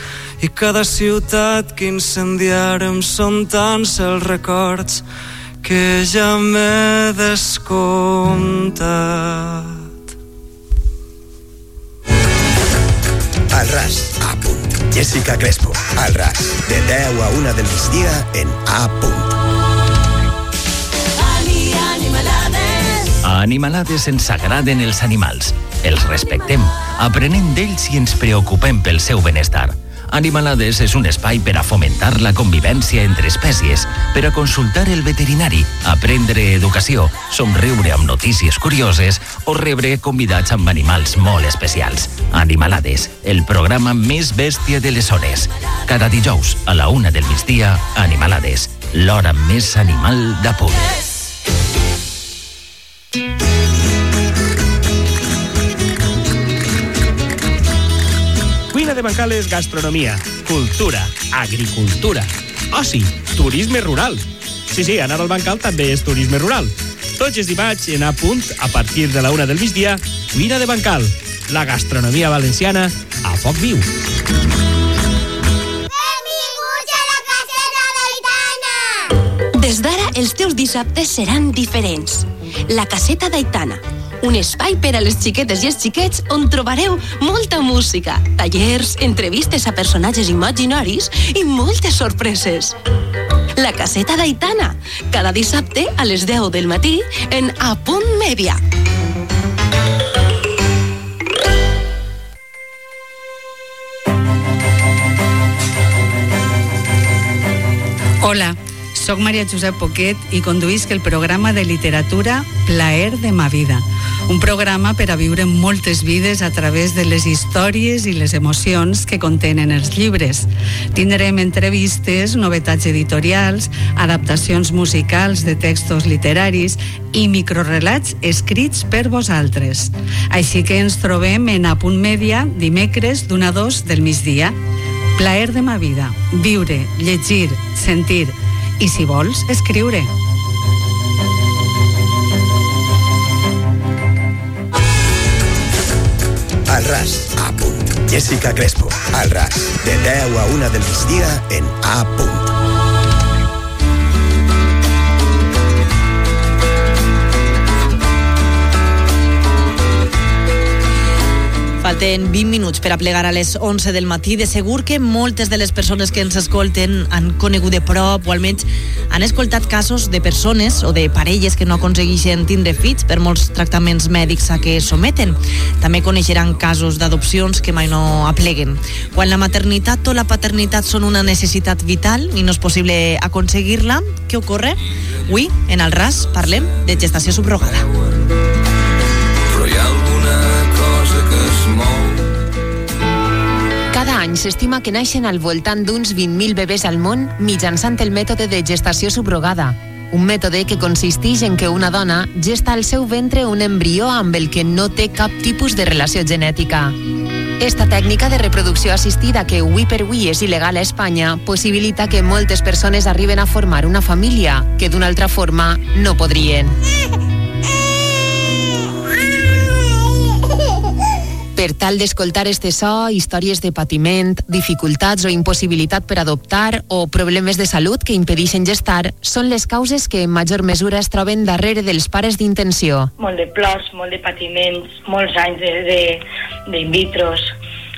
i cada ciutat que incendiarem són tants els records que ja m'he descomptat.
Al ras, a punt. Jessica Crespo, al ras, de 10 a 1 del migdia en A punt.
A Animalades ens agraden els animals. els respectem, aprenem d'ells i ens preocupem pel seu benestar. Animalades és un espai per a fomentar la convivència entre espècies, per a consultar el veterinari, aprendre educació, somriure amb notícies curioses o rebre convidats amb animals molt especials. Animalades, el programa més bèstia de les zones. Cada dijous, a la una del migdia, Animalades, l'hora més animal de punt.
De Bancales, gastronomia, cultura, agricultura, oci, turisme rural. Sí, sí, anar al bancal també és turisme rural. Tots els dimarts en A punt, a partir de la una del migdia, Cuina de Bancal, la gastronomia valenciana a foc viu.
Des d'ara, els teus dissabtes seran diferents. La caseta d'Aitana, un espai per a les xiquetes i els xiquets on trobareu molta música, tallers, entrevistes a personatges imaginaris i moltes sorpreses. La caseta d'Aitana, cada dissabte a les 10 del matí en A Punt Mèdia.
Hola, sóc Maria Josep Poquet i conduïsc el programa de literatura Plaer de ma vida, un programa per a viure moltes vides a través de les històries i les emocions que contenen els llibres. Tindrem entrevistes, novetats editorials, adaptacions musicals de textos literaris i microrelats escrits per vosaltres. Així que ens trobem en A Punt Mèdia dimecres d'una a dos del migdia. Plaer de ma vida, viure, llegir, sentir i, si vols, escriure.
Al ras, a punt. Jessica Crespo, al ras, de 10 a 1 del migdia en A punt.
Falten 20 minuts per a plegar a les 11 del matí. De segur que moltes de les persones que ens escolten han conegut de prop o almenys han escoltat casos de persones o de parelles que no aconsegueixen tindre fills per molts tractaments mèdics a què someten. També coneixeran casos d'adopcions que mai no apleguen. Quan la maternitat o la paternitat són una necessitat vital i no és possible aconseguir-la, què ocorre? Avui, en el RAS, parlem de gestació subrogada.
Any s'estima que naixen al voltant d'uns 20.000 bebès al món mitjançant el mètode de gestació subrogada, un mètode que consisteix en que una dona gesta al seu ventre un embrió amb el que no té cap tipus de relació genètica. Esta tècnica de reproducció assistida que avui per avui és il·legal a Espanya possibilita que moltes persones arriben a formar una família que d'una altra forma no podrien. Per tal d'escoltar este so, històries de patiment, dificultats o impossibilitat per adoptar o problemes de salut que impedeixen gestar són les causes que en major mesura es troben darrere dels pares d'intenció.
molt de plors, molt de patiments, molts anys de, de, de vitros,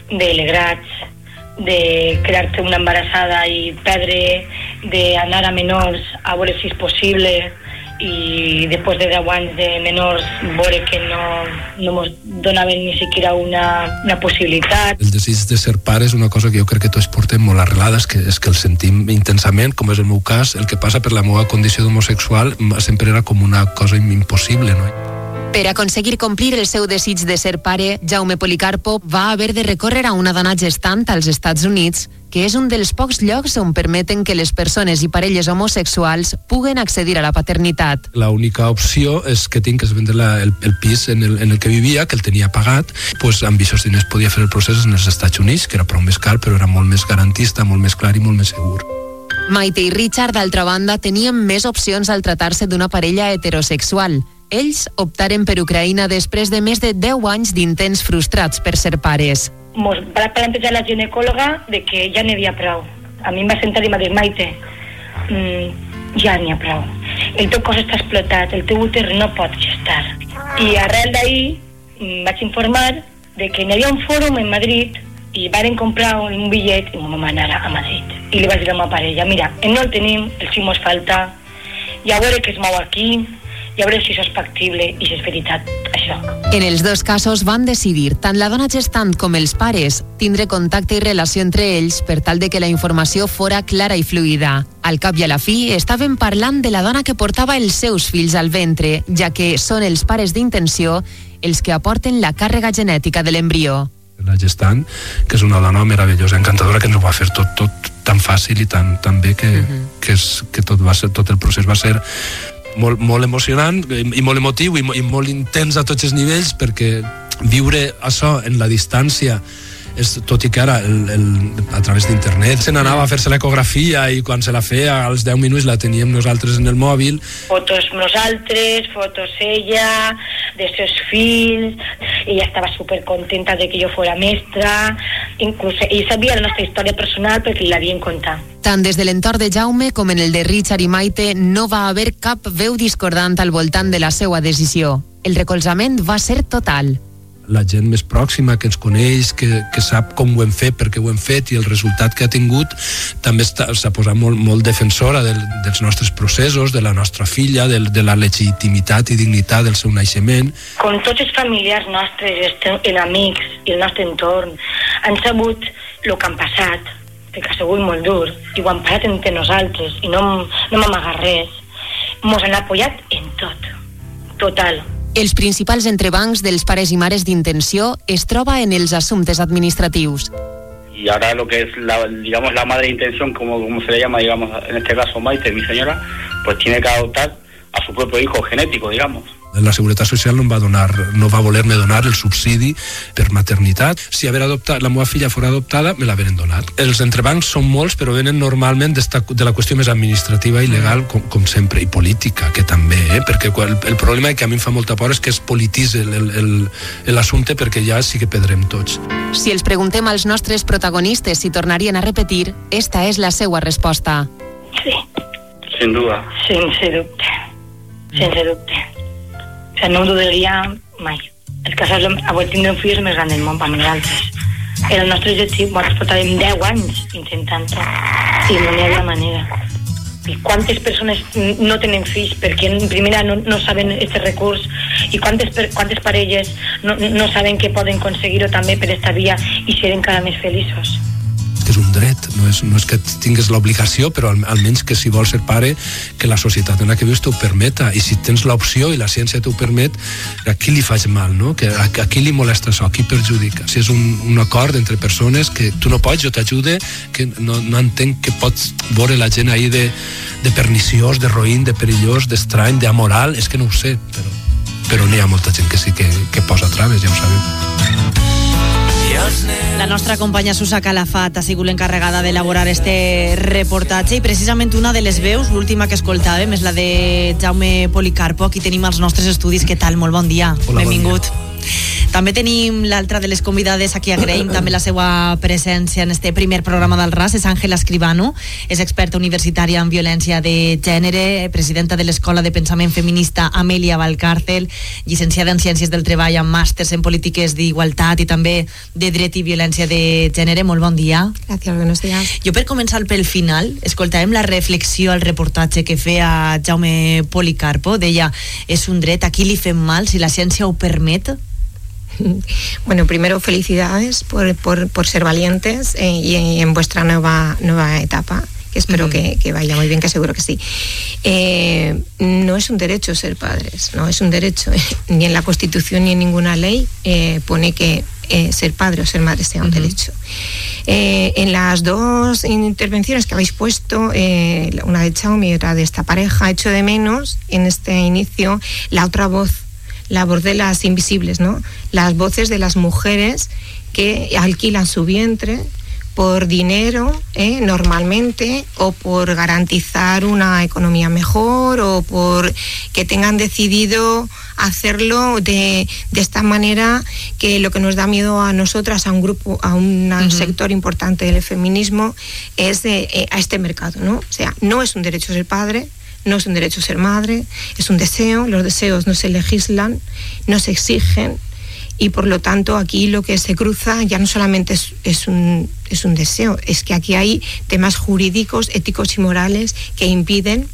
de legrats, de crear-te una embarassada i perdre, d'anar a menors a veure si és possible i després de 10 anys de menors veure que no, no mos donaven ni siquiera una, una possibilitat.
El desig de ser pare és una cosa que jo crec que tots portem molt arrelada, és que, és que el sentim intensament, com és el meu cas, el que passa per la meva condició d'homosexual sempre era com una cosa im- impossible, no?
Per aconseguir complir el seu desig de ser pare, Jaume Policarpo va haver de recórrer a una dona gestant als Estats Units, que és un dels pocs llocs on permeten que les persones i parelles homosexuals puguen accedir a la paternitat.
La única opció és que tinc que vendre la, el, el pis en el, en el que vivia, que el tenia pagat, pues amb aquests diners podia fer el procés en els Estats Units, que era prou més car, però era molt més garantista, molt més clar i molt més segur.
Maite i Richard, d'altra banda, tenien més opcions al tractar-se d'una parella heterosexual. Ells optaren per Ucraïna després de més de 10 anys d'intents frustrats per ser pares.
Mos va plantejar la ginecòloga de que ja n'hi havia prou. A mi em va sentar i m'ha dit, Maite, mm, ja n'hi ha prou. El teu cos està explotat, el teu úter no pot gestar. I arrel d'ahir vaig informar de que n'hi havia un fòrum en Madrid i varen comprar un bitllet i vam anar a Madrid. I li vaig dir a meva parella, mira, no el tenim, el sí mos falta, i a veure què es mou aquí, i a veure si això és factible i si és veritat,
En els dos casos van decidir, tant la dona gestant com els pares, tindre contacte i relació entre ells per tal de que la informació fora clara i fluida. Al cap i a la fi, estaven parlant de la dona que portava els seus fills al ventre, ja que són els pares d'intenció els que aporten la càrrega genètica de l'embrió.
la gestant, que és una dona meravellosa, encantadora, que ens ho va fer tot, tot tan fàcil i tan, tan bé que, uh -huh. que, és, que tot, va ser, tot el procés va ser molt, molt emocionant i, molt emotiu i, i molt intens a tots els nivells perquè viure això en la distància és, tot i que ara el, el, a través d'internet se n'anava a fer-se l'ecografia i quan se la feia als 10 minuts la teníem nosaltres en el mòbil
Fotos nosaltres, fotos ella, de seus fills, ella estava super contenta de que jo fora mestra, inclús ell sabia la nostra història personal perquè l'havien contat.
Tant des de l'entorn de Jaume com en el de Richard i Maite no va haver cap veu discordant al voltant de la seva decisió. El recolzament va ser total.
La gent més pròxima que ens coneix, que, que sap com ho hem fet, perquè ho hem fet i el resultat que ha tingut, també s'ha posat molt, molt defensora del, dels nostres processos, de la nostra filla, del, de la legitimitat i dignitat del seu naixement.
Com tots els familiars nostres, els, amics i el nostre entorn han sabut el que han passat, perquè ha sigut molt dur, i ho han passat entre nosaltres, i no, no m'amaga res. Mos han apoyat en tot, total.
Els principals entrebancs dels pares i mares d'intenció es troba en els assumptes administratius.
y ahora lo que es la, digamos la madre de intención como, como se le llama digamos en este caso Maite mi señora pues tiene que adoptar a su propio hijo genético digamos
La Seguretat Social no em va donar, no va voler-me donar el subsidi per maternitat. Si haver adoptat, la meva filla fora adoptada, me l'haveren donat. Els entrebancs són molts, però venen normalment de la qüestió més administrativa i legal, com, com sempre, i política, que també, eh? perquè el, el problema que a mi em fa molta por és que es polititza el- el- el- l'assumpte perquè ja sí que perdrem tots.
Si els preguntem als nostres protagonistes si tornarien a repetir, esta és la seva resposta.
sin duda
Sense dubte. Sense dubte. Sigui, no ho dudaria mai. El saps, avui tindre un fill més gran del món per nosaltres. Era el nostre objectiu, nosaltres portàvem 10 anys intentant-ho i no n'hi havia manera. I quantes persones no tenen fills perquè en primera no, no saben aquest recurs i quantes, quantes parelles no, no saben que poden aconseguir-ho també per esta via i ser encara més feliços.
És un dret, no és, no és que tingues l'obligació, però al, almenys que si vols ser pare, que la societat en la que vius t'ho permeta, i si tens l'opció i la ciència t'ho permet, a qui li faig mal, no? Que, a, a qui li molesta això, a qui perjudica? Si és un, un acord entre persones que tu no pots, jo t'ajude, que no, no entenc que pots veure la gent ahí de, de perniciós, de roïn, de perillós, d'estrany, d'amoral, és que no ho sé, però, però n'hi ha molta gent que sí que, que posa traves, ja ho sabem.
La nostra companya Susa Calafat ha sigut l'encarregada d'elaborar este reportatge i precisament una de les veus, l'última que escoltàvem, és la de Jaume Policarpo. Aquí tenim els nostres estudis. Què tal? Molt bon dia.
Hola, bon
Benvingut. També tenim l'altra de les convidades aquí agraïm també la seva presència en este primer programa del RAS, és Àngela Escribano, és experta universitària en violència de gènere, presidenta de l'Escola de Pensament Feminista Amèlia Valcárcel, llicenciada en Ciències del Treball amb màsters en Polítiques d'Igualtat i també de Dret i Violència de Gènere. Molt bon dia.
Gracias, buenos días.
Jo per començar pel final, escoltàvem la reflexió al reportatge que feia Jaume Policarpo, deia, és un dret, a qui li fem mal si la ciència ho permet?
Bueno, primero felicidades por, por, por ser valientes eh, y, en vuestra nueva, nueva etapa, que espero que, que vaya muy bien, que seguro que sí. Eh, no es un derecho ser padres, no es un derecho, ni en la Constitución ni en ninguna ley eh, pone que eh, ser padre o ser madre sea un derecho. Eh, en las dos intervenciones que habéis puesto, eh, una de Xiaomi y otra de esta pareja, echo de menos en este inicio la otra voz la voz de las invisibles, ¿no? Las voces de las mujeres que alquilan su vientre por dinero, ¿eh? normalmente, o por garantizar una economía mejor, o por que tengan decidido hacerlo de, de esta manera que lo que nos da miedo a nosotras, a un grupo, a un sector importante del feminismo, es eh, eh, a este mercado, ¿no? O sea, no es un derecho ser padre, no es un derecho ser madre, es un deseo, los deseos no se legislan, no se exigen y por lo tanto aquí lo que se cruza ya no solamente es, un, un deseo, es que aquí hay temas jurídicos, éticos y morales que impiden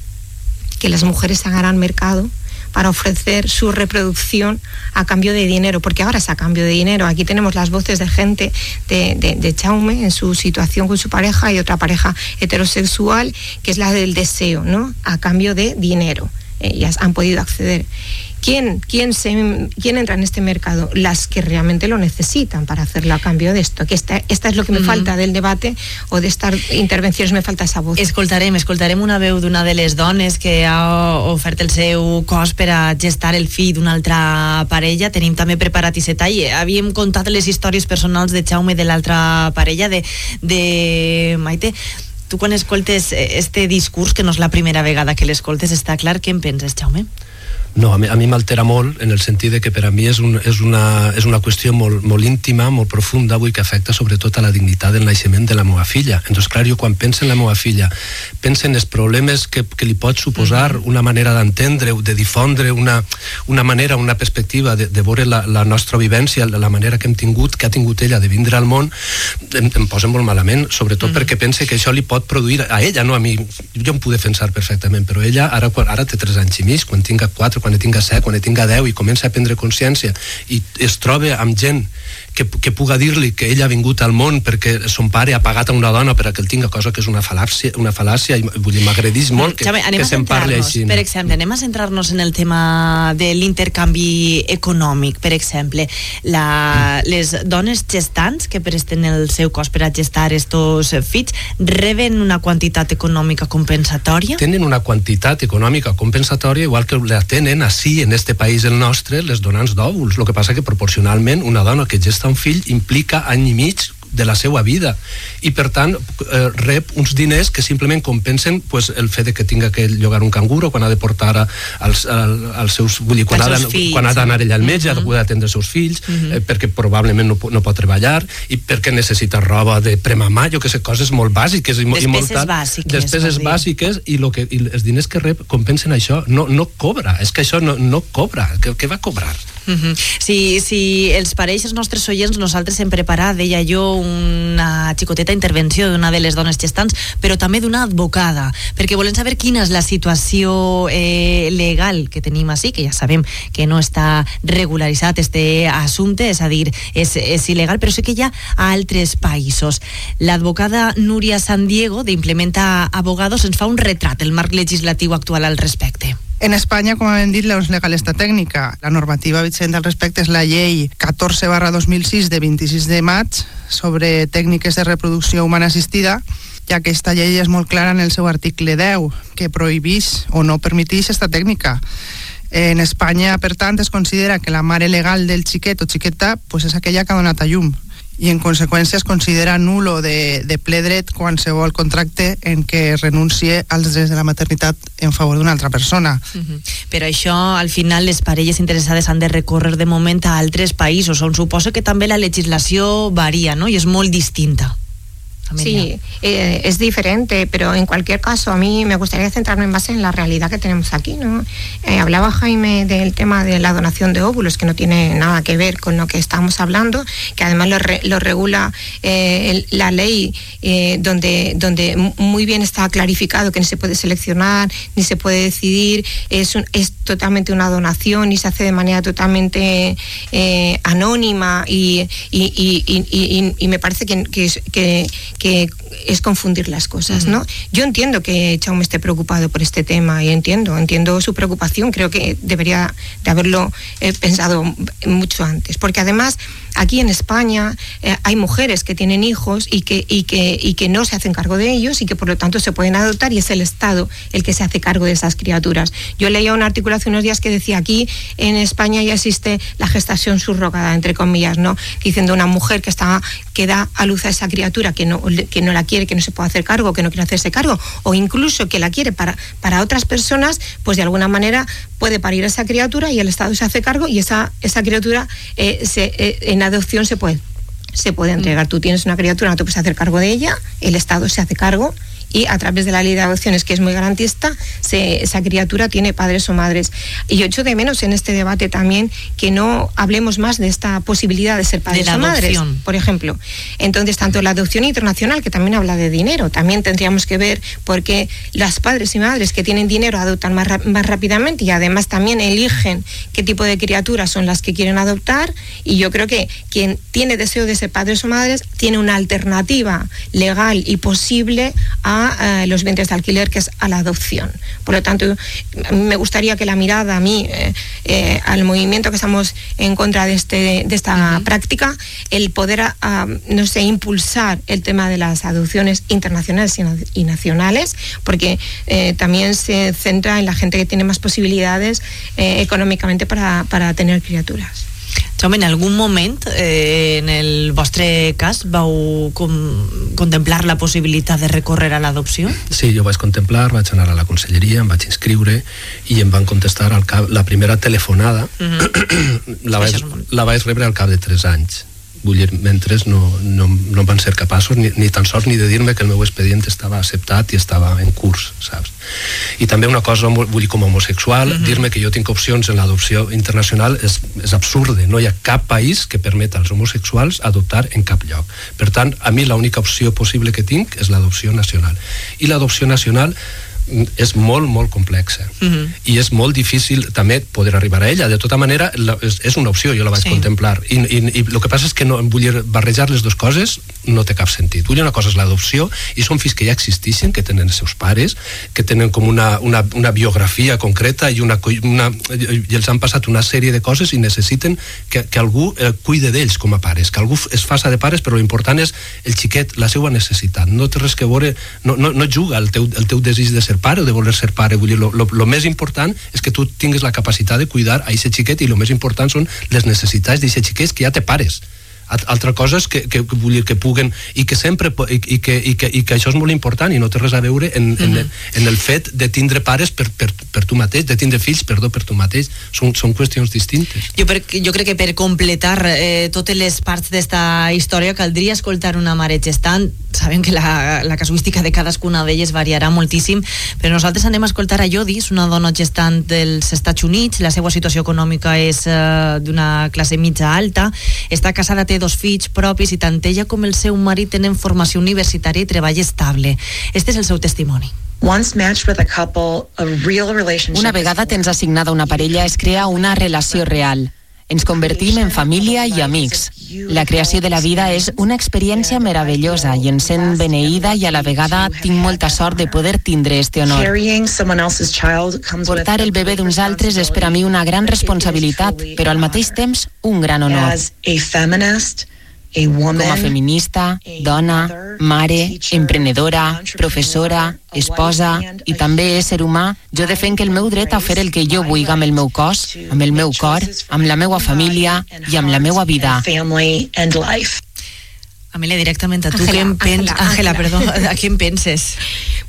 que las mujeres hagan mercado para ofrecer su reproducción a cambio de dinero, porque ahora es a cambio de dinero. Aquí tenemos las voces de gente de, de, Chaume en su situación con su pareja y otra pareja heterosexual, que es la del deseo, ¿no? A cambio de dinero. Ellas han podido acceder. ¿Quién, quién, se, ¿Quién entra en este mercado? Las que realmente lo necesitan para hacerlo a cambio de esto. Que esta, esta és el que me
Mhm.
falta del debate o d'estar intervencions, me falta esa voz.
Escoltarem, escoltarem una veu d'una de les dones que ha ofert el seu cos per a gestar el fill d'una altra parella. Tenim també preparat i tall. Havíem contat les històries personals de Jaume de l'altra parella, de, de Maite. Tu quan escoltes eh, este discurs, que no és la primera vegada que l'escoltes, està clar què en penses, Jaume?
No, a mi, a mi m'altera molt en el sentit de que per a mi és, un, és, una, és una qüestió molt, molt íntima, molt profunda avui que afecta sobretot a la dignitat del naixement de la meva filla. Entonces, clar, jo quan penso en la meva filla, penso en els problemes que, que li pot suposar una manera d'entendre, de difondre una, una manera, una perspectiva de, de veure la, la nostra vivència, la manera que hem tingut, que ha tingut ella de vindre al món, em, em posa molt malament, sobretot perquè pense que això li pot produir a ella, no a mi. Jo em puc defensar perfectament, però ella ara, ara té 3 anys i mig, quan tinga 4, quan ne tinga 7, quan ne tinga 10 i comença a prendre consciència i es troba amb gent que, que puga dir-li que ella ha vingut al món perquè son pare ha pagat a una dona per a que el tinga, cosa que és una fal·làcia, una fal·làcia i vull dir, m'agredís molt que,
anem
que se'n parli així.
per exemple, anem a centrar-nos en el tema de l'intercanvi econòmic. Per exemple, la, les dones gestants que presten el seu cos per a gestar estos fills reben una quantitat econòmica compensatòria?
tenen una quantitat econòmica compensatòria igual que la tenen així en este país el nostre les donants d'òvuls el que passa que proporcionalment una dona que gesta un fill implica any i mig de la seva vida i per tant eh, rep uns diners que simplement compensen pues, el fet de que tinga que llogar un canguro quan ha de portar a, als, al, als seus vull dir, quan, ha
fills,
quan ha d'anar ella al
eh?
metge ha de
Mhm.
poder atendre els seus fills
Mhm.
eh, perquè probablement no, no pot treballar i perquè necessita roba de premamà jo que sé, coses molt bàsiques i, mo- i molt
Despeses
tal.
bàsiques,
despeses bàsiques i, lo que, i els diners que rep compensen això no, no cobra, és que això no, no cobra què, què va cobrar?
Mhm. Si, si els pareix els nostres oients, nosaltres hem preparat, deia jo, una xicoteta intervenció d'una de les dones gestants, però també d'una advocada, perquè volem saber quina és la situació eh, legal que tenim així, que ja sabem que no està regularitzat este assumpte, és a dir, és, és il·legal, però sé que hi ha a altres països. L'advocada Núria San Diego, d'Implementa Abogados, ens fa un retrat del marc legislatiu actual al respecte.
En Espanya, com hem dit, és legal esta tècnica. La normativa vigent al respecte és la llei 14 barra 2006 de 26 de maig sobre tècniques de reproducció humana assistida, que aquesta llei és molt clara en el seu article 10, que prohibís o no permetís esta tècnica. En Espanya, per tant, es considera que la mare legal del xiquet o xiqueta pues, és aquella que ha donat a llum i en conseqüència es considera nulo de, de ple dret qualsevol contracte en què renuncie als drets de la maternitat en favor d'una altra persona.
Mhm. Però això, al final, les parelles interessades han de recórrer de moment a altres països, on suposa que també la legislació varia, no?, i és molt distinta.
Sí, eh, es diferente, pero en cualquier caso a mí me gustaría centrarme más en la realidad que tenemos aquí. ¿no? Eh, hablaba Jaime del tema de la donación de óvulos, que no tiene nada que ver con lo que estamos hablando, que además lo, re- lo regula eh, el- la ley donde, donde muy bien está clarificado que ni se puede seleccionar, ni se puede decidir, es, un- es totalmente una donación y se hace de manera totalmente anónima y, y- me parece que, que es- que- que es confundir las cosas, ¿no? Yo entiendo que Chaume esté preocupado por este tema y entiendo, entiendo su preocupación, creo que debería de haberlo eh, pensado mucho antes, porque además aquí en España eh, hay mujeres que tienen hijos y que, y, que, y que no se hacen cargo de ellos y que por lo tanto se pueden adoptar y es el Estado el que se hace cargo de esas criaturas. Yo leía un artículo hace unos días que decía aquí en España ya existe la gestación subrogada, entre comillas, ¿no? Diciendo una mujer que está que da a luz a esa criatura que no, que no la quiere, que no se puede hacer cargo, que no quiere hacerse cargo, o incluso que la quiere para, para otras personas, pues de alguna manera puede parir a esa criatura y el Estado se hace cargo y esa, esa criatura eh, se, eh, adopción se puede se puede entregar. Tú tienes una criatura, no te puedes hacer cargo de ella, el Estado se hace cargo y a través de la ley de adopciones, que es muy garantista, se- esa criatura tiene padres o madres. Y yo echo de menos en este debate también que no hablemos más de esta posibilidad de ser padres
la
o madres, por ejemplo. Entonces, tanto la adopción internacional, que también habla de dinero, también tendríamos que ver por qué las padres y madres que tienen dinero adoptan más, más rápidamente y además también eligen qué tipo de criaturas son las que quieren adoptar. Y yo creo que quien tiene deseo de ser padres o madres tiene una alternativa legal y posible a eh, los vientres de alquiler, que es a la adopción. Por lo tanto, me gustaría que la mirada a mí, eh, eh, al movimiento que estamos en contra de, este, de esta práctica, el poder, a- a, no sé, impulsar el tema de las adopciones internacionales y, na- y nacionales, porque también se centra en la gente que tiene más posibilidades econòmicamente para, para tener criaturas.
Jaume, en algun moment, eh, en el vostre cas, vau com, contemplar la possibilitat de recórrer a l'adopció?
Sí, jo vaig contemplar, vaig anar a la conselleria, em vaig inscriure i em van contestar al cap, la primera telefonada la, vaig, la vaig rebre al cap de 3 anys vull dir, mentre no, no, no van ser capaços ni, ni tan sols ni de dir-me que el meu expedient estava acceptat i estava en curs, saps? I també una cosa, vull dir, com a homosexual, dir-me que jo tinc opcions en l'adopció internacional és, és absurde, no hi ha cap país que permeta als homosexuals adoptar en cap lloc. Per tant, a mi l'única opció possible que tinc és l'adopció nacional. I l'adopció nacional és molt, molt complexa i és molt difícil també poder arribar a ella. De tota manera, la, és, és una opció, jo la vaig
Sí.
contemplar. I, i, I el que passa és que no, vull dir, barrejar les dues coses no té cap sentit. Vull dir, una cosa és l'adopció i són fills que ja existeixen, que tenen els seus pares, que tenen com una, una, una biografia concreta i, una, una, i els han passat una sèrie de coses i necessiten que, que algú eh, cuide d'ells com a pares, que algú es faça de pares, però l'important és el xiquet, la seva necessitat. No té res que veure, no, no, no juga el teu, el teu desig de ser pare o de voler ser pare. Vull dir, lo més important és que tu tinguis la capacitat de cuidar a aquest xiquet i el més important són les necessitats d'aquest xiquet que ja té pares. Al- Altra cosa és que, que, que, vull dir, que puguen i que sempre i, i, que, i, que, i que això és molt important i no té res a veure en, en, en el fet de tindre pares per, per, per tu mateix, de tindre fills, perdó, per tu mateix. Són, són qüestions distintes.
Jo, per, jo crec que per completar eh, totes les parts d'esta història caldria escoltar una mare gestant. Sabem que la, la casuística de cadascuna d'elles variarà moltíssim, però nosaltres anem a escoltar a Jodis, una dona gestant dels Estats Units. La seva situació econòmica és eh, d'una classe mitja alta. Està casada, té dos fills propis i tant ella com el seu marit tenen formació universitària i treball estable. Este és el seu testimoni.
Once matched with a couple, a real relationship.
Una vegada tens assignada una parella es crea una relació real. Ens convertim en família i amics. La creació de la vida és una experiència meravellosa i em sent beneïda i a la vegada tinc molta sort de poder tindre este honor. Portar el bebè d'uns altres és per a mi una gran responsabilitat, però al mateix temps un gran honor. Com a feminista, dona, mare, emprenedora, professora, esposa i també ésser humà, jo defenc el meu dret a fer el que jo vull amb el meu cos, amb el meu cor, amb la meua família i amb la meua vida.
Amelia, directament a tu,
Ángela,
pens...
Ángela,
Ángela,
Ángela.
perdó, ¿a quién penses?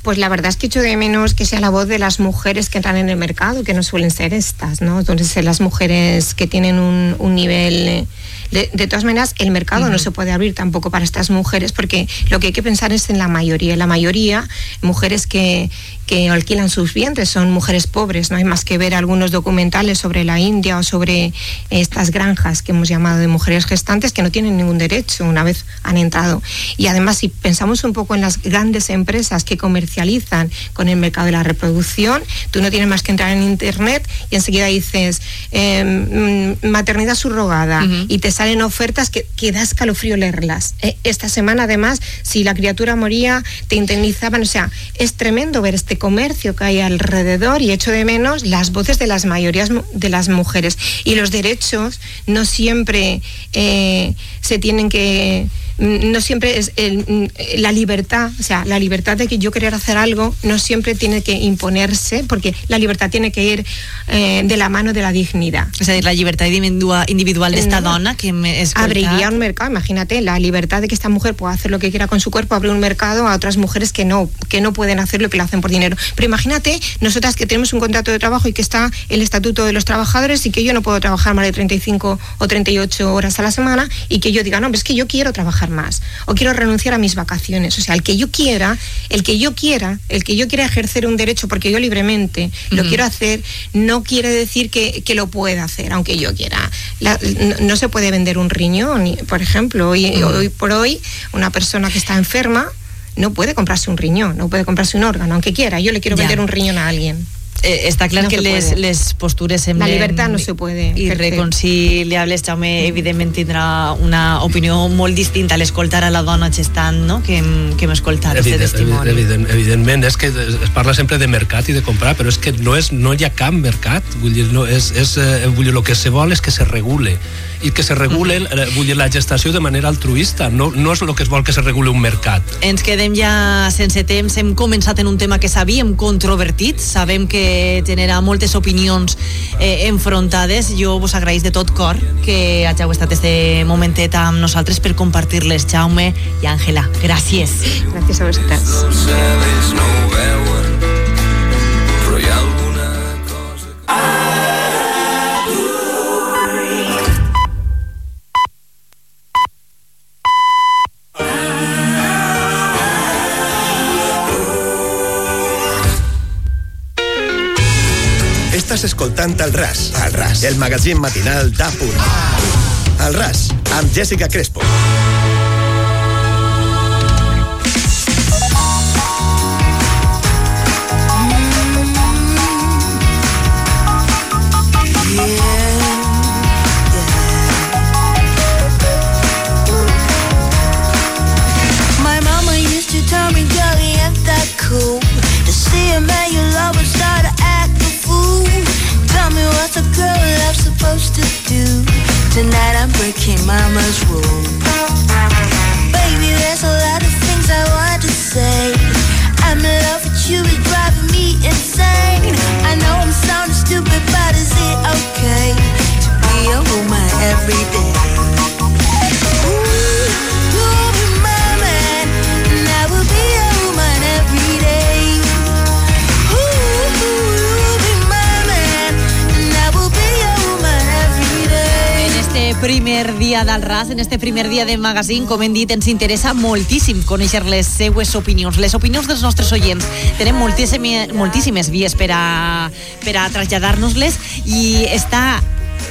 Pues la verdad es que echo de menos que sea la voz de las mujeres que entran en el mercado, que no suelen ser estas, ¿no? Entonces, las mujeres que tienen un, un nivel... De, de todas maneras, el mercado no se puede abrir tampoco para estas mujeres porque lo que hay que pensar es en la mayoría. La mayoría, mujeres que, que alquilan sus vientres, son mujeres pobres. No hay más que ver algunos documentales sobre la India o sobre estas granjas que hemos llamado de mujeres gestantes que no tienen ningún derecho una vez han entrado. Y además, si pensamos un poco en las grandes empresas que comercializan con el mercado de la reproducción, tú no tienes más que entrar en internet y enseguida dices eh, mm, maternidad subrogada y te salen ofertas que, que da escalofrío leerlas. Eh, esta semana, además, si la criatura moría, te indemnizaban. O sea, es tremendo ver este comercio que hay alrededor y echo de menos las voces de las mayorías de las mujeres. Y los derechos no siempre eh, se tienen que no siempre es el, mm, la libertad, o sea, la libertad de que yo querer hacer algo no siempre tiene que imponerse, porque la libertad tiene que ir eh, de la mano de la dignidad.
És a dir, la individua- individual d'esta
No.
dona que me.
Abriría un mercado, imagínate, la libertad de que esta mujer pueda hacer lo que quiera con su cuerpo, abre un mercado a otras mujeres que no, que no pueden hacer lo que lo hacen por dinero. Pero imagínate, nosotras que tenemos un contrato de trabajo y que está el estatuto de los trabajadores y que yo no puedo trabajar más de 35 o 38 horas a la semana y que yo diga, no, es que yo quiero trabajar trabajar más o quiero renunciar a mis vacaciones. O sea, el que yo quiera, el que yo quiera, el que yo quiera ejercer un derecho porque yo libremente lo quiero hacer, no quiere decir que, que lo pueda hacer, aunque yo quiera. La- no, no se puede vender un riñón, por ejemplo, hoy, por hoy una persona que está enferma no puede comprarse un riñón, no puede comprarse un órgano, aunque quiera. Yo le quiero
Ya.
vender un riñón a alguien.
Eh, està clar
No
que les, les postures
La
semblen
libertad no se puede
irreconciliables. Jaume, evidentment, tindrà una opinió molt distinta a l'escoltar a la dona gestant, no?, que hem, que hem escoltat, este
Evident,
testimoni.
evident, evidentment, és que es parla sempre de mercat i de comprar, però és que no, és, no hi ha cap mercat. Vull dir, no, és, és, eh, vull dir, el que se vol és que se regule. I que se regule, eh, vull dir, la gestació de manera altruista. No, no és el que es vol que se regule un mercat.
Ens quedem ja sense temps. Hem començat en un tema que sabíem controvertit. Sabem que genera moltes opinions eh, enfrontades. Jo vos agraïs de tot cor que hàgiu estat este momentet amb nosaltres per compartir-les. Jaume i Àngela, gràcies.
Gràcies a vosaltres.
no ho veuen, però hi
Estàs escoltant el RAS, el RAS, el magazín matinal d'Apur. El RAS, amb Jessica Crespo.
Breaking mama's rule. Baby, there's a lot of things I want to say. I'm in love with you, it's driving me insane. I know I'm sounding stupid, but is it okay to be a woman every day?
Primer dia del RAS, en este primer dia de magazine, com hem dit, ens interessa moltíssim conèixer les seues opinions, les opinions dels nostres oients. Tenem moltíssimes, moltíssimes vies per a, per a traslladar-nos-les i està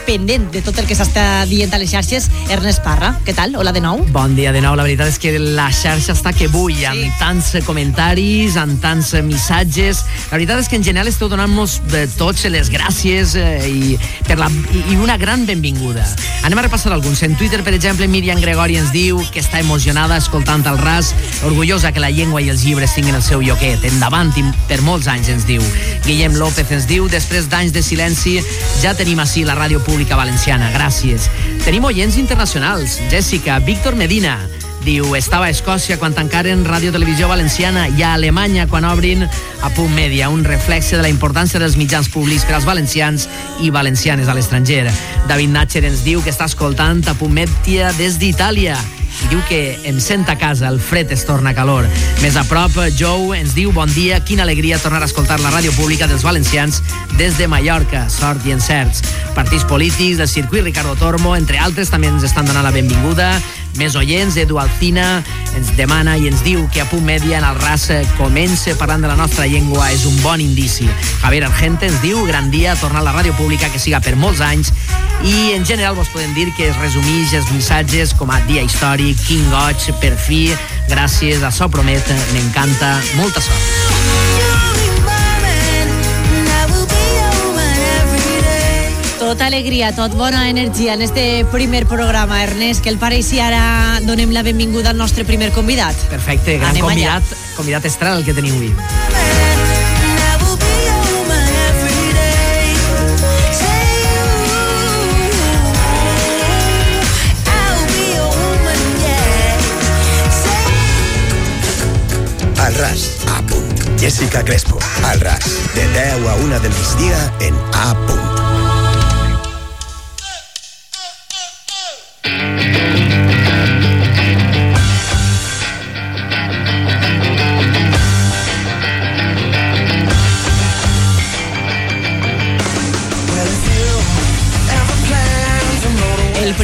pendent de tot el que s'està dient a les xarxes Ernest Parra. Què tal? Hola de nou.
Bon dia de nou. La veritat és que la xarxa està que bull, amb tants comentaris, amb tants missatges. La veritat és que en general esteu donant-nos de tots les gràcies eh, i, per la, i, i una gran benvinguda. Anem a repassar alguns. En Twitter, per exemple, Miriam Gregori ens diu que està emocionada escoltant el ras, orgullosa que la llengua i els llibres tinguin el seu lloquet. Endavant i per molts anys, ens diu. Guillem López ens diu, després d'anys de silenci, ja tenim així la ràdio pública valenciana. Gràcies. Tenim oients internacionals. Jessica, Víctor Medina, diu, estava a Escòcia quan tancaren Ràdio Televisió Valenciana i a Alemanya quan obrin a Punt Mèdia, un reflexe de la importància dels mitjans públics per als valencians i valencianes a l'estranger. David Natcher ens diu que està escoltant a Punt Mèdia des d'Itàlia i diu que em sent a casa, el fred es torna calor. Més a prop, Joe ens diu bon dia, quina alegria tornar a escoltar la ràdio pública dels valencians des de Mallorca, sort i encerts. Partits polítics del circuit Ricardo Tormo, entre altres, també ens estan donant la benvinguda. Més oients, Edu Alcina ens demana i ens diu que a Punt Mèdia en el RAS comença parlant de la nostra llengua, és un bon indici. Javier Argente ens diu, gran dia, tornar a la ràdio pública que siga per molts anys i en general vos podem dir que es resumix els missatges com a dia històric, King Goig, per fi, gràcies, això promet, m'encanta, molta sort.
Tota alegria, tot bona energia en este primer programa, Ernest, que el pare i si ara donem la benvinguda al nostre primer convidat.
Perfecte, gran
Anem allà.
convidat, convidat estrella el que teniu avui.
Al ras, a punt. Jessica Crespo, al ras, de 10 a 1 del migdia en A punt.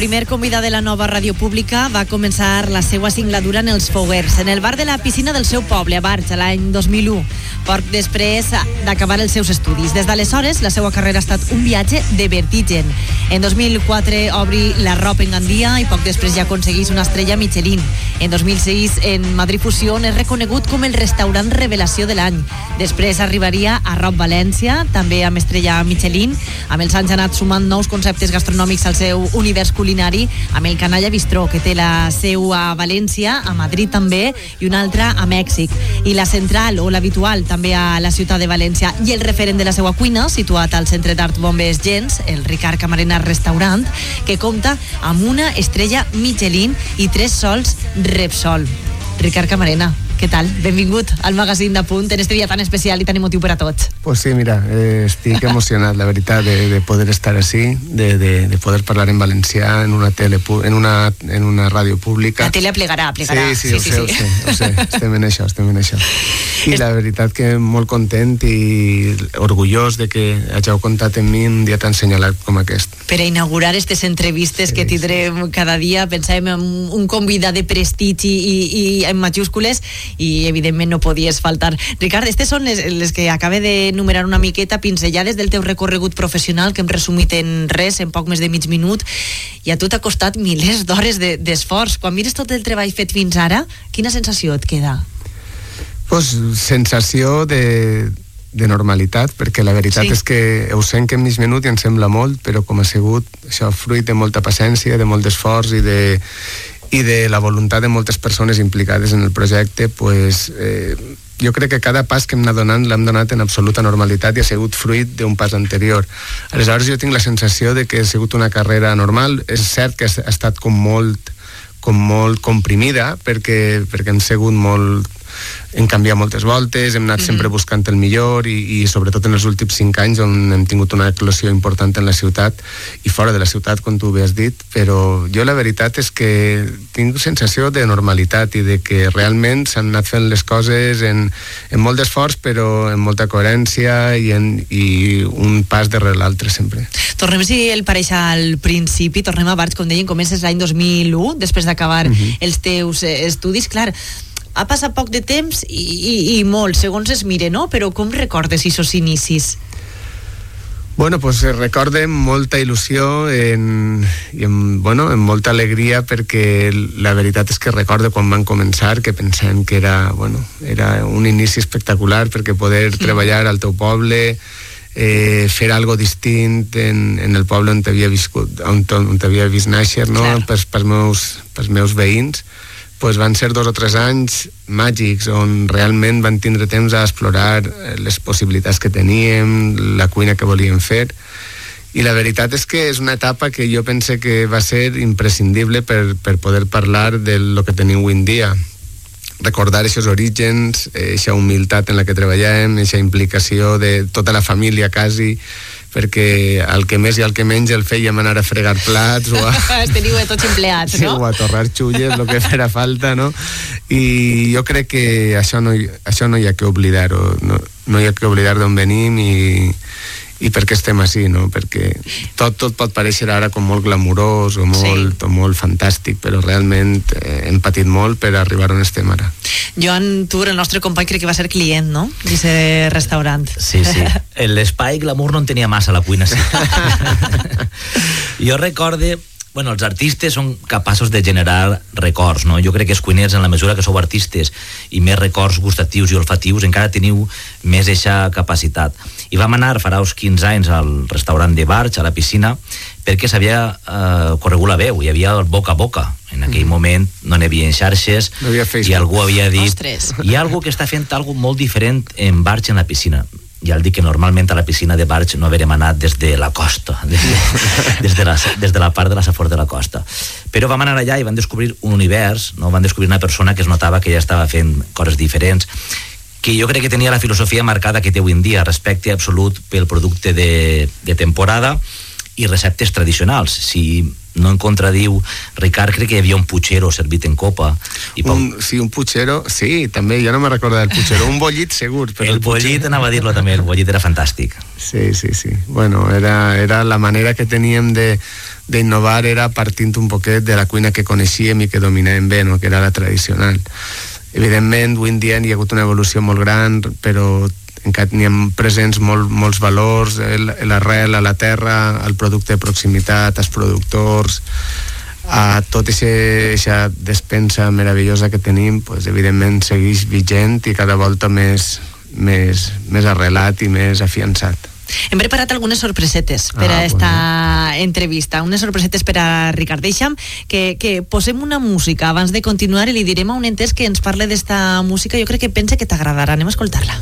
Primer convidat de la nova ràdio pública va començar la seva singladura en els Foguers, en el bar de la piscina del seu poble, a Barx, l'any 2001, poc després d'acabar els seus estudis. Des d'aleshores, la seva carrera ha estat un viatge de vertigen. En 2004 obri la Ropa en Gandia i poc després ja aconseguís una estrella Michelin. En 2006, en Madrid Fusion, és reconegut com el restaurant revelació de l'any. Després arribaria a Rob València, també amb estrella Michelin. Amb els anys ha anat sumant nous conceptes gastronòmics al seu univers culinari, amb el Canalla Bistró, que té la seu a València, a Madrid també, i una altra a Mèxic. I la central, o l'habitual, també a la ciutat de València. I el referent de la seva cuina, situat al Centre d'Art Bombes Gens, el Ricard Camarena Restaurant, que compta amb una estrella Michelin i tres sols Repsol. Ricard Camarena, què tal? Benvingut al magazín de Punt en este dia tan especial i tan emotiu per a tots.
Pues sí, mira, eh, estic emocionat, la veritat, de, de poder estar així, de, de, de poder parlar en valencià en una tele, en una, en una ràdio pública.
La tele plegarà, plegarà.
Sí, sí, ho sé, ho sé, ho sé, estem en això, estem en això. I la veritat que molt content i orgullós de que hàgiu comptat en mi un dia tan senyalat com aquest.
Per a inaugurar aquestes entrevistes sí, que tindrem cada dia, pensàvem en un convidat de prestigi i, i en majúscules i evidentment no podies faltar. Ricard, aquestes són les, les que acaba d'enumerar una miqueta pinzellades del teu recorregut professional que hem resumit en res, en poc més de mig minut i a tu t'ha costat milers d'hores de- d'esforç. Quan mires tot el treball fet fins ara, quina sensació et queda?
Pues, sensació de, de normalitat, perquè la veritat
Sí.
és que ho sent que en mig minut i em sembla molt, però com ha sigut això fruit de molta paciència, de molt esforç i de, i de la voluntat de moltes persones implicades en el projecte, pues, eh, jo crec que cada pas que hem anat donant l'hem donat en absoluta normalitat i ha sigut fruit d'un pas anterior. Aleshores jo tinc la sensació de que ha sigut una carrera normal. És cert que ha estat com molt com molt comprimida perquè, perquè hem sigut molt hem canviat moltes voltes, hem anat mm -hmm. sempre buscant el millor i, i sobretot en els últims cinc anys on hem tingut una eclosió important en la ciutat i fora de la ciutat, com tu bé has dit, però jo la veritat és que tinc sensació de normalitat i de que realment s'han anat fent les coses en, en molt d'esforç però en molta coherència i, en, i un pas darrere l'altre sempre.
Tornem, si el pareix al principi, tornem a Barx, com deien, comences l'any 2001, després d'acabar
Mhm.
els teus eh, estudis. Clar, ha passat poc de temps i, i, i molt, segons es mire, no? Però com recordes aquests inicis?
Bueno, pues eh, recorde molta il·lusió en, amb, bueno, amb molta alegria perquè la veritat és que recorde quan van començar que pensem que era, bueno, era un inici espectacular perquè poder treballar al teu poble eh, fer algo distint en, en el poble on t'havia viscut on, on t'havia vist néixer no? pels, pels, meus, pels meus veïns pues van ser dos o tres anys màgics on realment van tindre temps a explorar eh, les possibilitats que teníem, la cuina que volíem fer. I la veritat és que és una etapa que jo pense que va ser imprescindible per, per poder parlar de lo que tenim avui en dia. Recordar aquests orígens, aquesta humilitat en la que treballem, aquesta implicació de tota la família quasi, perquè el que més i el que menys el fèiem anar a fregar plats o a,
Els teniu de tots empleats,
sí,
no?
o a torrar xulles, el que farà falta, no? I jo crec que això no, això no hi ha que oblidar-ho, no, no hi ha que oblidar d'on venim i, i per què estem així, no? Perquè tot, tot pot pareixer ara com molt glamurós o molt, sí. o molt fantàstic, però realment eh, hem patit molt per arribar on estem ara.
Joan Tur, el nostre company, crec que va ser client, no? D'aquest restaurant.
Sí, sí. L'espai glamour no en tenia massa a la cuina, sí. jo recorde bueno, els artistes són capaços de generar records, no? Jo crec que els cuiners, en la mesura que sou artistes i més records gustatius i olfatius, encara teniu més eixa capacitat. I vam anar farà uns 15 anys al restaurant de Barx, a la piscina, perquè s'havia eh, corregut la veu, hi havia el boca a boca. En aquell moment no n'hi havia xarxes
No havia Facebook.
i algú havia dit
Ostres.
hi ha algú que està fent algo molt diferent en Barx en la piscina ja el dic que normalment a la piscina de Barx no haverem anat des de la costa, des de, des de, la, des de la part de la Safor de la costa. Però vam anar allà i van descobrir un univers, no? van descobrir una persona que es notava que ja estava fent coses diferents, que jo crec que tenia la filosofia marcada que té avui en dia, respecte absolut pel producte de, de temporada i receptes tradicionals. Si no en contradiu, Ricard, crec que hi havia un puchero servit en copa. I poc...
Un, sí, un puchero, sí, també, jo no me recordo del puchero, un bollit segur. Però
el bollit, anava a dir-lo també, el bollit era fantàstic.
Sí, sí, sí. Bueno, era, era la manera que teníem de, d'innovar era partint un poquet de la cuina que coneixíem i que dominàvem bé, no? que era la tradicional. Evidentment, avui en dia hi ha hagut una evolució molt gran, però encara ha presents molt, molts valors, el- l'arrel a la terra, el producte de proximitat, els productors, a tot aquesta despensa meravellosa que tenim, pues, evidentment segueix vigent i cada volta més, més, més arrelat i més afiançat.
Hem preparat algunes sorpresetes per
Ah,
a esta entrevista, unes sorpresetes per a Ricard. Deixa'm que, que posem una música abans de continuar i li direm a un entès que ens parle d'esta música. Jo crec que pensa que t'agradarà. Anem a escoltar-la.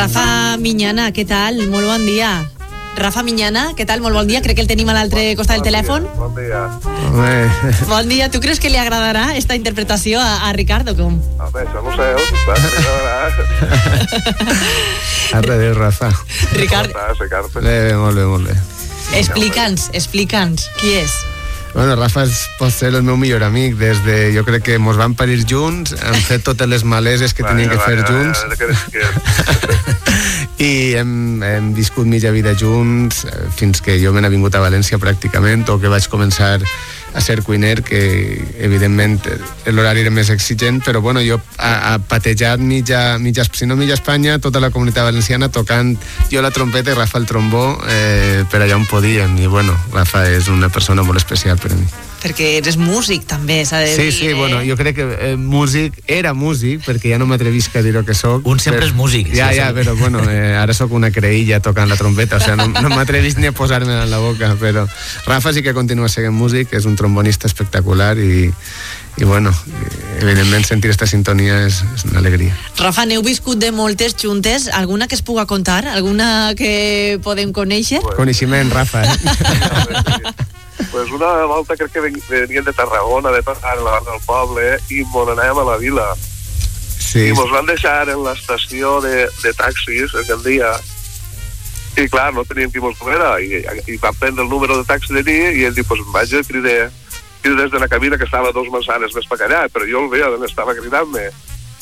Rafa Miñana, què tal? Molt bon dia. Rafa Miñana, què tal? Molt bon dia. Crec que el tenim a l'altre costat del telèfon.
Bon dia.
Home,
Bon dia. Tu creus que li agradarà esta interpretació a, a Ricardo? Com?
Home, això no ho sé,
ara adéu, Rafa.
Ricard,
Bé, bé, molt bé, molt bé.
explica'ns, explica'ns. Qui és?
Bueno, Rafa és, pot ser el meu millor amic. Des de, jo crec que mos vam parir junts, hem fet totes les maleses que teníem que fer junts. i hem, hem viscut mitja vida junts eh, fins que jo me n'he vingut a València pràcticament o que vaig començar a ser cuiner que evidentment l'horari era més exigent però bueno, jo ha, ha patejat mitja, mitja, si no mitja Espanya tota la comunitat valenciana tocant jo la trompeta i Rafa el trombó eh, per allà on podíem i bueno, Rafa és una persona molt especial per a mi
Perquè eres músic, també, s'ha de
Sí,
dir.
sí,
eh?
bueno, jo crec que eh, músic, era músic, perquè ja no m'atrevisc a dir-ho que sóc.
Un sempre
però-
és músic,
Ja,
sí,
ja,
sí.
però bueno, eh, ara sóc una creïlla tocant la trompeta, o sigui, no, no m'atrevisc ni a posar-me en la boca, però Rafa sí que continua sent músic, és un trombonista espectacular i, i bueno, evidentment sentir aquesta sintonia és, és una alegria.
Rafa, n'heu viscut de moltes juntes. Alguna que es puga contar? Alguna que podem conèixer?
Coneixement, Rafa, eh?
pues una volta crec que ven- venien de Tarragona, de en la barra del poble, i mos anàvem a la vila.
Sí.
I mos van deixar en l'estació de, de taxis aquell dia, i clar, no teníem qui mos duguera, i, i vam prendre el número de taxi de nit, i ell diu, pues vaig a cridar, des de la cabina que estava dos manzanes més per allà, però jo el veia d'on estava cridant-me.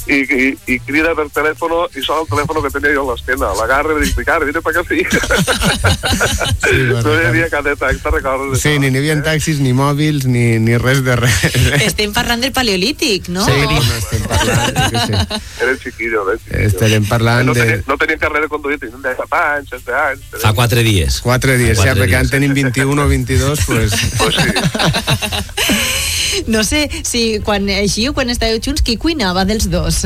I, i, i crida per telèfon i sona el telèfon que tenia jo a l'esquena. L'agarra i dic, Ricard, vine per aquí. no hi havia cap de taxi, te'n recordes?
Sí, ni n'hi havia taxis, ni mòbils, ni, ni res de res.
Estem parlant del paleolític, no?
Sí, no, estem parlant, què sé.
Era chiquillo, era chiquillo.
Estarem parlant
no
de...
Tenia, no tenien carnet de conduir, tenien 10 anys, 7 anys.
Fa quatre dies.
Quatre dies,
Quatre
ja, perquè en tenim 21 o 22, pues...
pues sí.
No sé si quan així o quan estàveu junts, qui cuinava dels dos?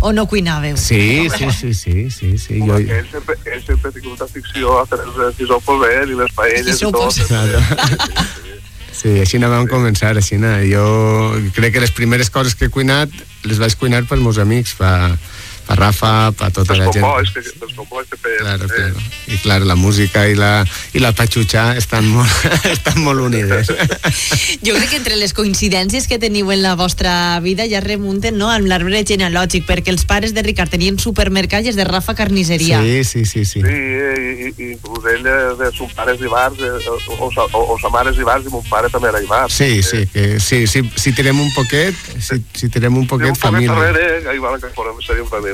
O no cuinàveu?
Sí, sí, sí, sí, sí, sí. Jo,
Ell sempre, ell sempre ha tingut afició a fer els bé i les paelles i tot.
Claro. Sí, així no vam començar, així no. Jo crec que les primeres coses que he cuinat les vaig cuinar pels meus amics, pa, pa Rafa, pa tota la
Els
gent.
combois, que, els combois que feien.
Claro,
eh?
claro. I clar, la música i la, i la patxutxa estan molt, estan molt unides.
Jo crec que entre les coincidències que teniu en la vostra vida ja remunten no, amb l'arbre genealògic, perquè els pares de Ricard tenien supermercat i els de Rafa carnisseria.
Sí, sí, sí, sí.
Sí, i, i, i ell eh, de son pares i bars, eh, o, o, o, o sa mare i bars, i mon pare també era i bars.
Sí, sí, que sí, sí, si tirem un poquet, si, si tirem un poquet,
un poquet
família.
darrere, ahí van que fórem, seríem família.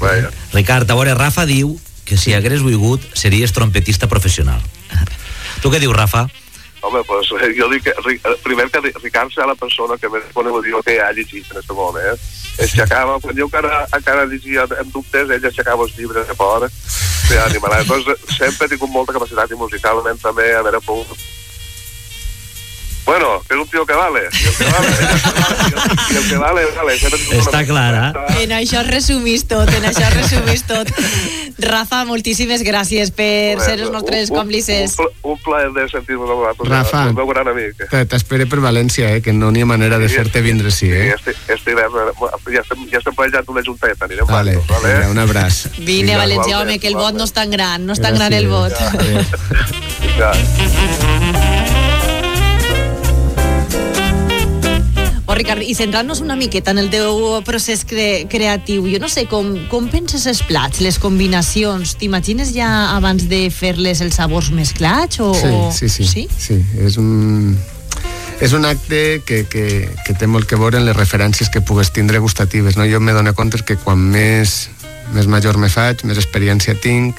Vaja.
Ricard, a veure, Rafa diu que si hagués volgut series trompetista professional. Tu què dius, Rafa?
Home, pues, eh, jo dic que, Ri- eh, primer que Ri- Ricard serà la persona que més coneguda que ha llegit en aquest món, eh? Aixecava, quan jo encara, encara llegia amb dubtes, ell aixecava els llibres de por, de animalar. Doncs sempre he tingut molta capacitat i musicalment també haver pogut Bueno, que és un tio que vale. El que vale, i el que vale, vale.
Està
una
clar, eh?
En això resumís tot, en això resumís tot. Rafa, moltíssimes gràcies per ser els nostres
un,
còmplices.
Un, pla- un plaer de sentir-me amb vosaltres,
Rafa.
el meu gran amic.
Te- T'espere per València, eh, que no n'hi ha manera de fer-te vindre així,
Sí,
eh?
hivern, ja estem, ja estem planejant una junteta, anirem
Vale,
vale, vale?
un abraç.
Vine, València, home, que el vot no és tan gran, no és tan gran el vot.
Ja.
Oh, Ricard, i centrant-nos una miqueta en el teu procés cre creatiu, jo no sé, com, com penses els plats, les combinacions, t'imagines ja abans de fer-les els sabors mesclats? O,
Sí,
o-
sí, sí. Sí, sí. És un... És un acte que, que, que té molt que veure en les referències que pugues tindre gustatives. No? Jo me dono compte que quan més, més major me faig, més experiència tinc,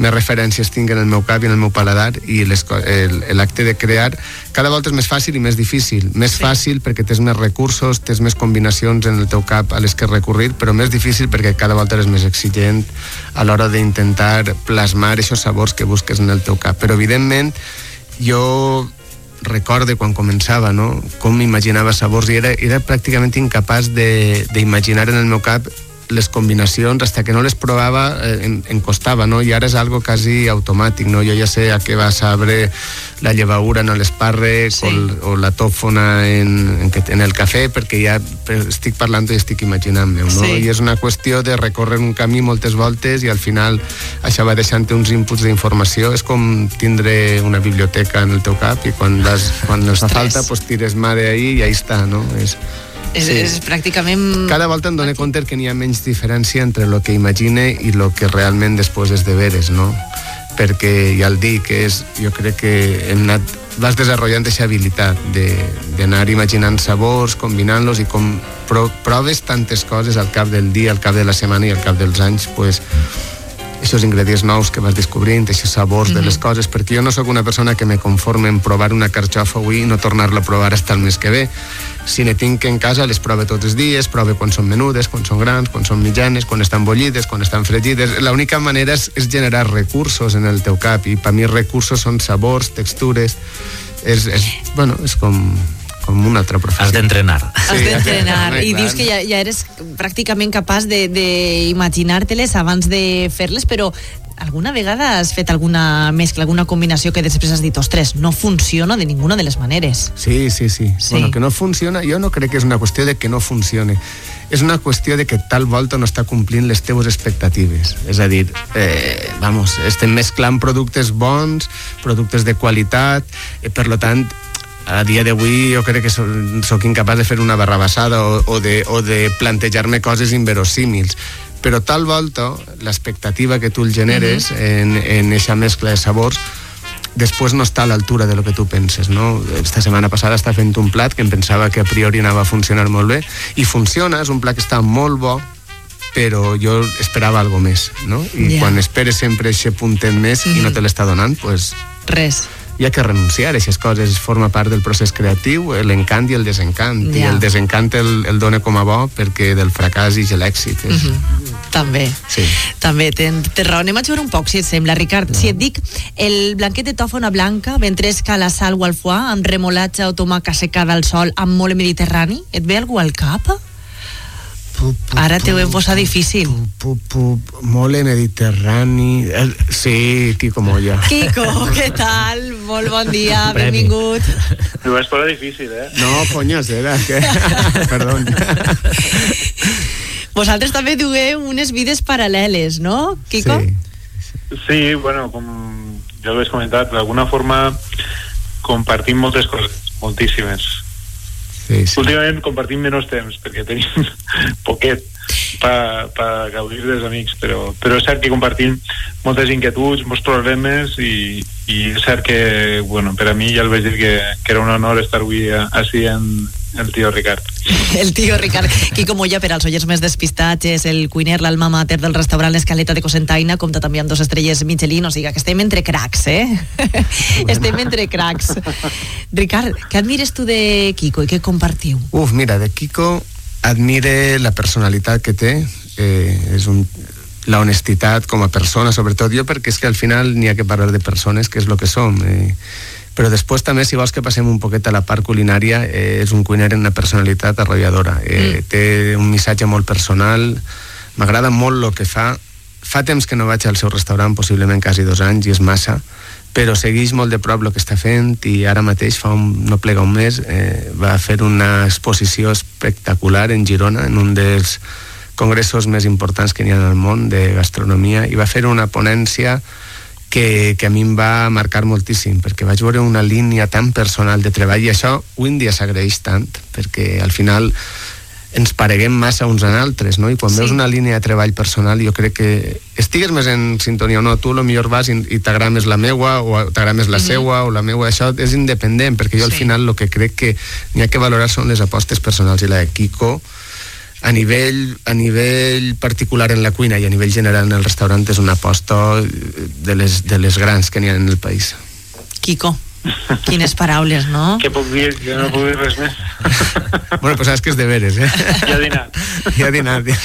més referències tinc en el meu cap i en el meu paladar i l'acte de crear cada volta és més fàcil i més difícil. Més sí. fàcil perquè tens més recursos, tens més combinacions en el teu cap a les que recurrir, però més difícil perquè cada volta eres més exigent a l'hora d'intentar plasmar aquests sabors que busques en el teu cap. Però, evidentment, jo recorde quan començava, no? com m'imaginava sabors i era, era pràcticament incapaç de- d'imaginar en el meu cap les combinacions, hasta que no les provava eh, em, em costava, no? I ara és algo quasi automàtic, no? Jo ja sé a què va saber la llevaura en l'espàrrec sí. o, el- o la tòfona en, en, en el cafè, perquè ja estic parlant i estic imaginant-me, no?
Sí.
I és una qüestió de recórrer un camí moltes voltes i al final això va deixant uns inputs d'informació. És com tindre una biblioteca en el teu cap i quan, vas, quan els fa falta pues, tires mà d'ahí i ahí està, no? És,
És,
Sí.
és pràcticament...
cada volta em dono compte que n'hi ha menys diferència entre el que imagine i el que realment després és de veres, no? Perquè ja el dic, és, jo crec que hem anat, vas desenvolupant aquesta habilitat d'anar imaginant sabors, combinant-los i com pro, proves tantes coses al cap del dia, al cap de la setmana i al cap dels anys, pues, aquests ingredients nous que vas descobrint, aquests sabors de les coses, perquè jo no sóc una persona que me conforme en provar una carxofa avui i no tornar-la a provar hasta el mes que ve. Si ne tinc en casa, les prove tots els dies, prove quan són menudes, quan són grans, quan són mitjanes, quan estan bullides, quan estan fregides. L'única manera és, és generar recursos en el teu cap i per mi recursos són sabors, textures, és, és, bueno, és com, com una altra professió.
Has d'entrenar.
Has d'entrenar i dius que ja, ja eres pràcticament capaç d'imaginar-te-les abans de fer-les, però alguna vegada has fet alguna mescla, alguna combinació que després has dit, ostres, no funciona de ninguna de les maneres.
Sí, sí, sí,
Sí.
Bueno, que no funciona, jo no crec que és una qüestió de que no funcione. És una qüestió de que tal volta no està complint les teves expectatives. És a dir, eh, vamos, estem mesclant productes bons, productes de qualitat, eh, per lo tant, a dia d'avui jo crec que sóc incapaç de fer una barrabassada o, o, de, o de plantejar-me coses inverosímils però tal volta l'expectativa que tu el generes en, en eixa mescla de sabors després no està a l'altura de lo que tu penses, no? Esta setmana passada està fent un plat que em pensava que a priori anava a funcionar molt bé i funciona, és un plat que està molt bo però jo esperava algo més, no? I
Ja.
quan esperes sempre aquest puntet més i no te l'està donant, pues
Res.
Hi ha que renunciar a aquestes coses, forma part del procés creatiu, l'encant i el desencant. I
Ja.
el desencant el, el dona com a bo perquè del fracàs i l'èxit. És...
També.
Sí.
També, tens, tens raó. Anem a jugar un poc, si et sembla, Ricard. Si et dic el blanquet de tòfona blanca, ventresca la sal o al foie, amb remolatge o tomaca secada al sol, amb mole mediterrani, et ve algú al cap? Ara t'ho hem posat difícil.
Pu, pu, mole mediterrani... Sí, Kiko Moya.
Kiko, què tal? Molt bon dia,
Premi.
benvingut.
Ho vas posar difícil, eh?
No, conyes, era que... Perdó.
Vosaltres també dugueu unes vides paral·leles, no, Kiko?
Sí.
Sí, bueno, com ja ho has comentat, d'alguna forma compartim moltes coses, moltíssimes.
Sí, sí.
Últimament compartim menys temps, perquè tenim poquet per pa gaudir dels amics, però, però és cert que compartim moltes inquietuds, molts problemes i, i és cert que, bueno, per a mi ja el vaig dir que, que era un honor estar avui així en el tio Ricard.
El tio Ricard Quico Moya, per als oients més despistats, és el cuiner, l'alma mater del restaurant L'Escaleta de Cosentaina, compta també amb dos estrelles Michelin, o sigui que estem entre cracs, eh? estem entre cracs. Ricard, què admires tu de Quico i què compartiu?
Uf, mira, de Kiko admire la personalitat que té, eh, és un, la honestitat com a persona, sobretot jo, perquè és que al final n'hi ha que parlar de persones, que és el que som. Eh, però després també, si vols que passem un poquet a la part culinària, eh, és un cuiner amb una personalitat arrolladora. Eh, mm. Té un missatge molt personal, m'agrada molt el que fa. Fa temps que no vaig al seu restaurant, possiblement quasi dos anys, i és massa, però segueix molt de prop el que està fent i ara mateix, fa un, no plega un mes, eh, va fer una exposició espectacular en Girona, en un dels congressos més importants que n'hi ha al món de gastronomia, i va fer una ponència que, que a mi em va marcar moltíssim, perquè vaig veure una línia tan personal de treball i això avui en dia s'agraeix tant, perquè al final ens pareguem massa uns en altres, no? I quan
Sí.
veus una línia de treball personal, jo crec que estigues més en sintonia o no, tu lo millor vas i, i t'agrames la meua o t'agrames la
Mhm.
seua o la meua, això és independent, perquè jo al
Sí.
final el que crec que n'hi ha que valorar són les apostes personals i la de Kiko a nivell, a nivell particular en la cuina i a nivell general en el restaurant és una aposta de les, de les grans que n'hi ha en el país.
Quico, quines paraules, no?
Què puc dir? Jo no puc dir res més.
Bueno, pues saps que és de veres, eh?
Ja he dinat.
Ja he dinat. Ja.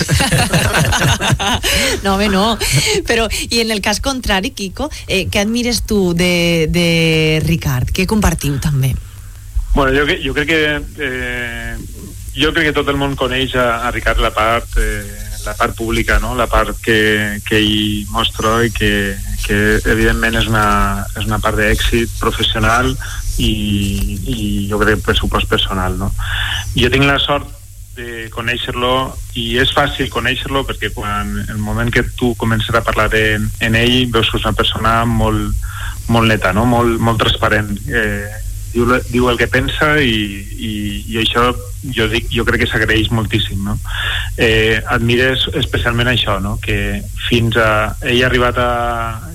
No, home, no. Però, i en el cas contrari, Quico, eh, què admires tu de, de Ricard? Què compartiu també?
Bueno, jo, jo crec que eh, jo crec que tot el món coneix a, a Ricard la part eh, la part pública, no? la part que, que ell mostra i que, que evidentment és una, és una part d'èxit professional i, i jo crec pressupost personal. No? Jo tinc la sort de conèixer-lo i és fàcil conèixer-lo perquè quan el moment que tu comences a parlar en, en ell veus que és una persona molt, molt neta, no? molt, molt transparent eh, diu, diu el que pensa i, i, i això jo, dic, jo crec que s'agraeix moltíssim no? eh, admires especialment això no? que fins a ell ha arribat a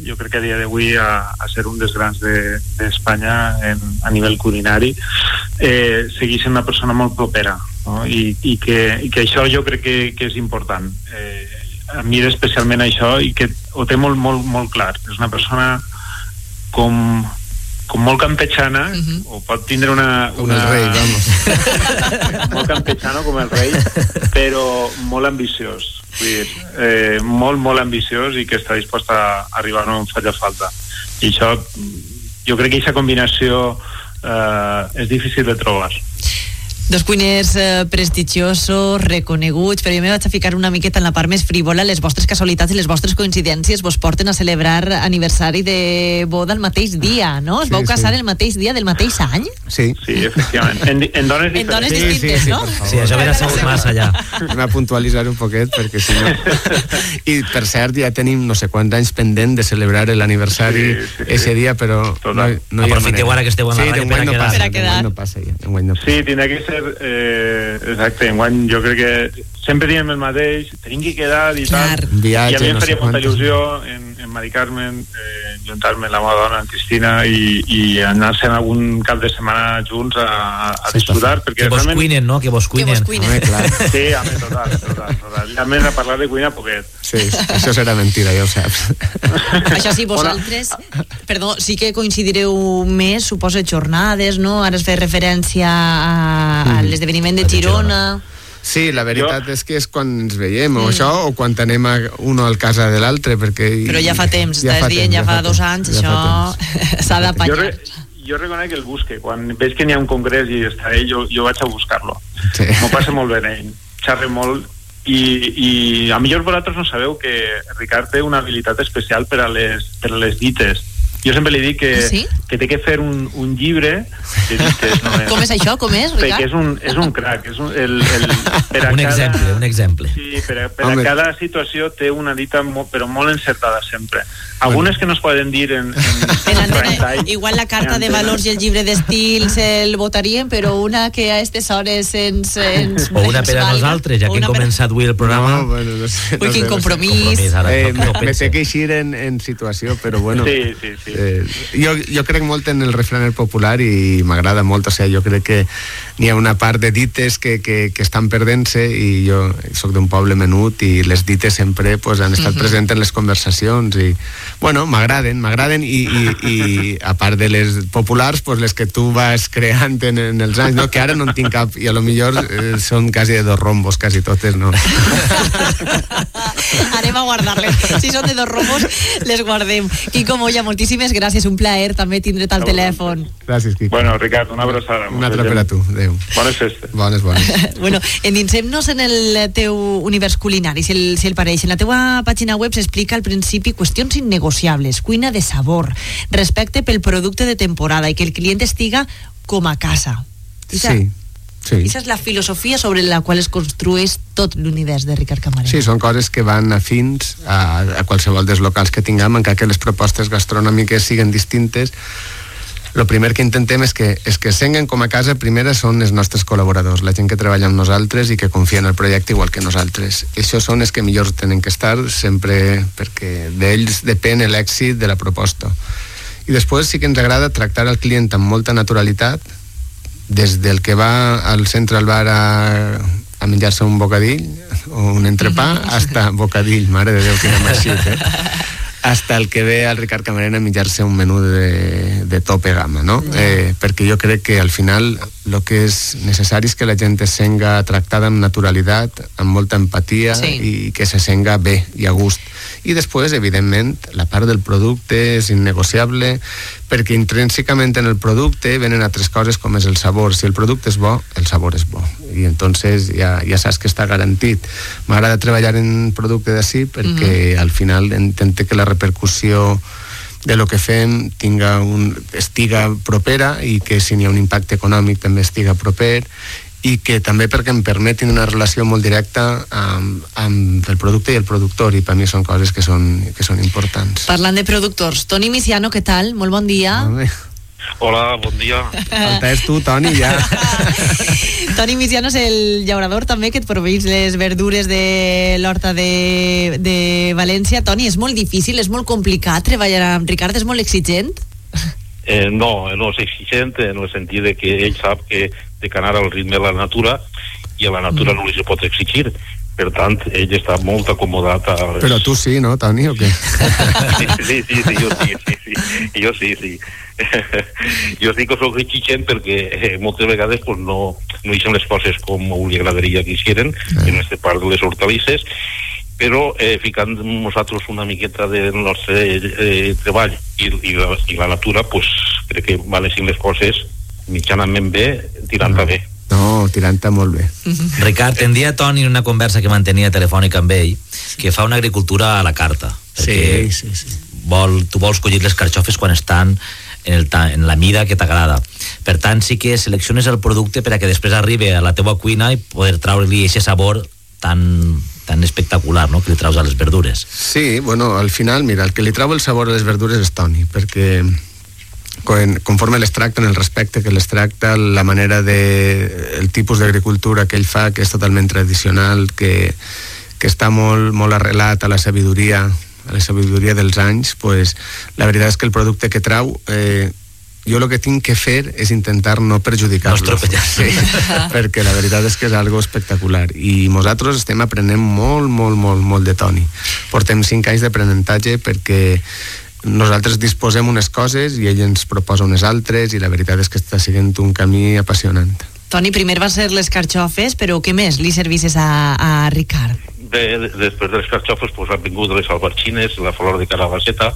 jo crec que a dia d'avui a, a ser un dels grans de- d'Espanya de, a nivell culinari eh, segueix sent una persona molt propera no? I, i, que, i que això jo crec que, que és important eh, admira especialment això i que ho té molt, molt, molt clar és una persona com, com molt campechana uh -huh. o pot tindre una,
Com
una
el rei, vamos.
molt campechano com el rei però molt ambiciós Vull dir, eh, molt, molt ambiciós i que està dispost a arribar on faci falta i això jo crec que aquesta combinació eh, és difícil de trobar
Dos cuiners eh, prestigiosos, reconeguts, però jo me vaig a ficar una miqueta en la part més frívola. Les vostres casualitats i les vostres coincidències vos porten a celebrar aniversari de boda el mateix dia, no? Es
Sí,
vau casar
sí.
el mateix dia del mateix any?
Sí.
Sí, efectivament. En, en dones
En dones
diferents.
distintes, no?
Sí, això ve de segur massa allà.
Anem a puntualitzar un poquet perquè si no... I per cert ja tenim no sé quants anys pendent de celebrar l'aniversari
Sí, sí, sí.
ese dia però no, no hi ha
Aprofiteu
manera.
ara que esteu en la
sí,
ràdio per a quedar.
d'enguany no passa ja, no passa.
Sí, tindrà que ser... Eh, exacte, enguany jo crec que sempre diem el mateix, tenim que quedar i
Clar.
tal.
Viatge,
I a mi em
no sé
faria molta il·lusió en, en Mari Carmen, eh, juntar-me amb la meva dona, en Cristina, i, i anar-se'n algun cap de setmana junts a, a disfrutar, perquè
Que vos
realment...
cuinen, no? Que vos cuinen.
cuinen.
Home, clar.
Sí, home, total, total, total. Ja més a parlar de cuina poquet.
Sí, això serà mentira, ja ho saps.
Això sí, vosaltres, perdó, sí que coincidireu més, suposo, jornades, no? Ara es fa referència a, a
Mm.
l'esdeveniment de Girona.
Sí, la veritat és que és quan ens veiem, o això, o quan anem a uno al casa de l'altre, perquè...
Però ja fa temps,
ja
estàs
fa
dient,
temps,
ja fa dos anys,
ja
això s'ha
Jo,
d'apanyar.
re, jo reconec que el busque. Quan veig que n'hi ha un congrés i està ell, jo, jo vaig a buscar-lo.
Sí.
M'ho passa molt bé ell. Xerre molt i, i a millor vosaltres no sabeu que Ricard té una habilitat especial per a les, per a les dites. Jo sempre li dic que,
Ah, sí?
que té que fer un, un llibre de dites. No
Com és això? Com és,
Perquè
Ricard?
és un, és un crac. És un, el, el, per a
Un
cada,
exemple, un exemple.
Sí, per a, per a cada situació té una dita mo, però molt encertada sempre. Algunes que no es poden dir en, en,
En antena, igual la carta de valors i el llibre d'estils el votarien, però una que a aquestes hores ens... ens
O una per a nosaltres, ja que hem
una per-
començat avui el programa.
No, bueno, no sé,
Ui,
no
quin
sé,
compromís.
Compromís, ara,
Eh,
no, no
me, té que eixir en, en situació, però bueno...
Sí, sí, sí.
Eh, jo, jo crec molt en el refraner popular i m'agrada molt, o sigui, jo crec que n'hi ha una part de dites que, que, que estan perdent-se i jo sóc d'un poble menut i les dites sempre pues, han estat
Mhm.
presents en les conversacions i, bueno, m'agraden, m'agraden i, i, i a part de les populars, pues, les que tu vas creant en, en els anys, no? que ara no en tinc cap i a lo millor eh, són quasi de dos rombos, quasi totes, no?
Anem a guardar-les. Si són de dos romos, les guardem. Quico Moya, moltíssimes gràcies. Un plaer també tindre't al telèfon.
Gràcies, Quico.
Bueno, Ricard, una abraçada.
Una altra per a tu, adéu.
Bones festes.
Bones, bones.
Bueno, endinsem-nos en el teu univers culinari, si el, si el pareix. En la teua pàgina web s'explica al principi qüestions innegociables, cuina de sabor, respecte pel producte de temporada i que el client estiga com a casa. I
Sí. Sí.
Aquesta és la filosofia sobre la qual es construeix tot l'univers de Ricard Camarena.
Sí, són coses que van afins a, a qualsevol dels locals que tinguem, encara que les propostes gastronòmiques siguin distintes. El primer que intentem és que, és que senguen com a casa primera són els nostres col·laboradors, la gent que treballa amb nosaltres i que confia en el projecte igual que nosaltres. Això són els que millor tenen que estar sempre perquè d'ells depèn l'èxit de la proposta. I després sí que ens agrada tractar el client amb molta naturalitat, des del que va al centre al bar a, a menjar-se un bocadill o un entrepà, hasta bocadill, mare de Déu, quina marxit, eh? hasta el que ve al Ricard Camarena menjar-se un menú de, de tope gamma, no? Eh, perquè jo crec que al final el que és necessari és que la gent es senga tractada amb naturalitat, amb molta empatia
Sí.
i que se senga bé i a gust. I després, evidentment, la part del producte és innegociable perquè intrínsecament en el producte venen altres coses com és el sabor. Si el producte és bo, el sabor és bo. I entonces ja, ja saps que està garantit. M'agrada treballar en producte d'ací perquè al final intente que la repercussió de lo que fem tinga un, estiga propera i que si n'hi ha un impacte econòmic també estiga proper i que també perquè em permetin una relació molt directa amb, amb el producte i el productor i per mi són coses que són, que són importants.
Parlant de productors, Toni Misiano, què tal? Molt bon dia.
Hola, bon dia.
És tu, Toni, ja.
Toni Misiano és el llaurador també que et proveix les verdures de l'horta de, de València. Toni, és molt difícil, és molt complicat treballar amb Ricard, és molt exigent?
Eh, no, no és exigent en el sentit de que ell sap que té que anar al ritme de la natura i a la natura no li se pot exigir. Per tant, ell està molt acomodat a... les-
Però tu sí, no, Toni, o què?
Sí, sí, sí, jo sí, sí, sí. Jo sí, sí. jo sí que soc exigent perquè eh, moltes vegades pues, no, no eixen les coses com li agradaria que hicieran en aquesta part de les hortalisses però eh, ficant nosaltres una miqueta del nostre eh, treball i, i, la, i la natura pues, crec que van eixir les coses mitjanament bé, tirant a bé
No, tirant-te molt bé.
Ricard, em dia Toni una conversa que mantenia telefònica amb ell que fa una agricultura a la carta. perquè
sí, sí.
Vol, tu vols collir les carxofes quan estan en, el, en la mida que t'agrada. Per tant, sí que selecciones el producte per a que després arribi a la teua cuina i poder treure-li aquest sabor tan, tan espectacular no? que li traus a les verdures.
Sí, bueno, al final, mira, el que li trau el sabor a les verdures és Toni, perquè conforme les tracta, en el respecte que les tracta, la manera de... el tipus d'agricultura que ell fa, que és totalment tradicional, que, que està molt, molt arrelat a la sabidoria a la sabidoria dels anys, pues, la veritat és que el producte que trau eh, jo el que tinc que fer és intentar no perjudicar-lo. sí, perquè la veritat és que és algo espectacular. I nosaltres estem aprenent molt, molt, molt, molt de Toni. Portem cinc anys d'aprenentatge perquè nosaltres disposem unes coses i ell ens proposa unes altres i la veritat és que està sent un camí apassionant.
Toni, primer va ser les carxofes, però què més li servisses a, a Ricard?
de, de, després de les carxofes pues, han vingut les albarxines, la flor de calabaceta,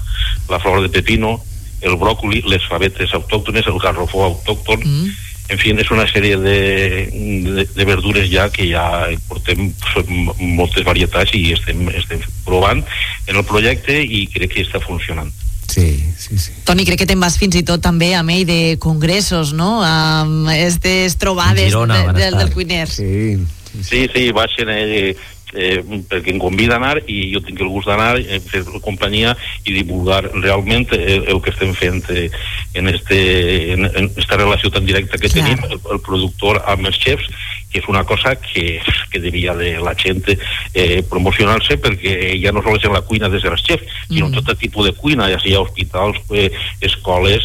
la flor de pepino, el bròcoli, les favetes autòctones, el garrofó autòcton, mm. En fi, és una sèrie de, de, de verdures ja que ja portem moltes varietats i estem, estem provant en el projecte i crec que està funcionant.
Sí, sí, sí.
Toni, crec que te'n vas fins i tot també amb ell de congressos, no? Amb aquestes trobades
Girona
de, de, del cuiner.
Sí,
Sí, sí, baixen eh, eh, perquè em convida a anar i jo tinc el gust d'anar, eh, fer companyia i divulgar realment el, el que estem fent eh, en, este, en, en esta relació tan directa que
Clar.
tenim el, el productor amb els xefs que és una cosa que, que devia de la gent eh, promocionar-se perquè ja no sols en la cuina des dels xefs, sinó
Mm.
tot tipus de cuina, ja sigui hospitals, eh, escoles,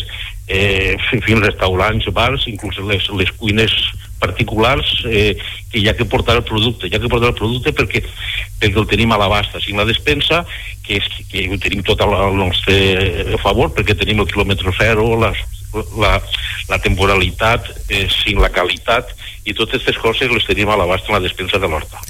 eh, en fi, restaurants, bars, inclús les, les cuines particulars eh, que hi ha que portar el producte, hi ha que portar el producte perquè, perquè el tenim a l'abast, així la despensa, que, és, que ho tenim tot al al nostre favor, perquè tenim el quilòmetre zero, la, la, la temporalitat, eh, sin la qualitat, i totes aquestes coses les tenim a l'abast en la despensa de l'horta.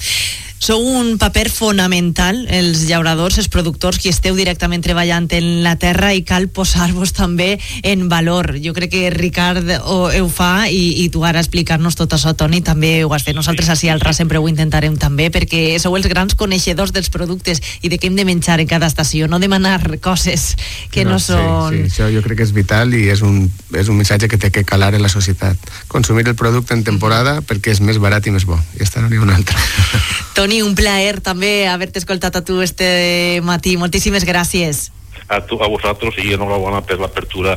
Sou un paper fonamental, els llauradors, els productors, qui esteu directament treballant en la terra i cal posar-vos també en valor. Jo crec que Ricard ho, ho fa i, i tu ara explicar-nos tot això, Toni, també ho has fet. Nosaltres així al RAS sempre ho intentarem també, perquè sou els grans coneixedors dels productes i de què hem de menjar en cada estació, no demanar coses que no, són...
Sí, sí, això jo crec que és vital i és un, és un missatge que té que calar en la societat. Consumir el producte en temporada perquè és més barat i més bo. I esta no n'hi ha una altra.
Toni, un plaer també haver-te escoltat a tu este matí. Moltíssimes gràcies.
A, tu, a vosaltres i enhorabona per l'apertura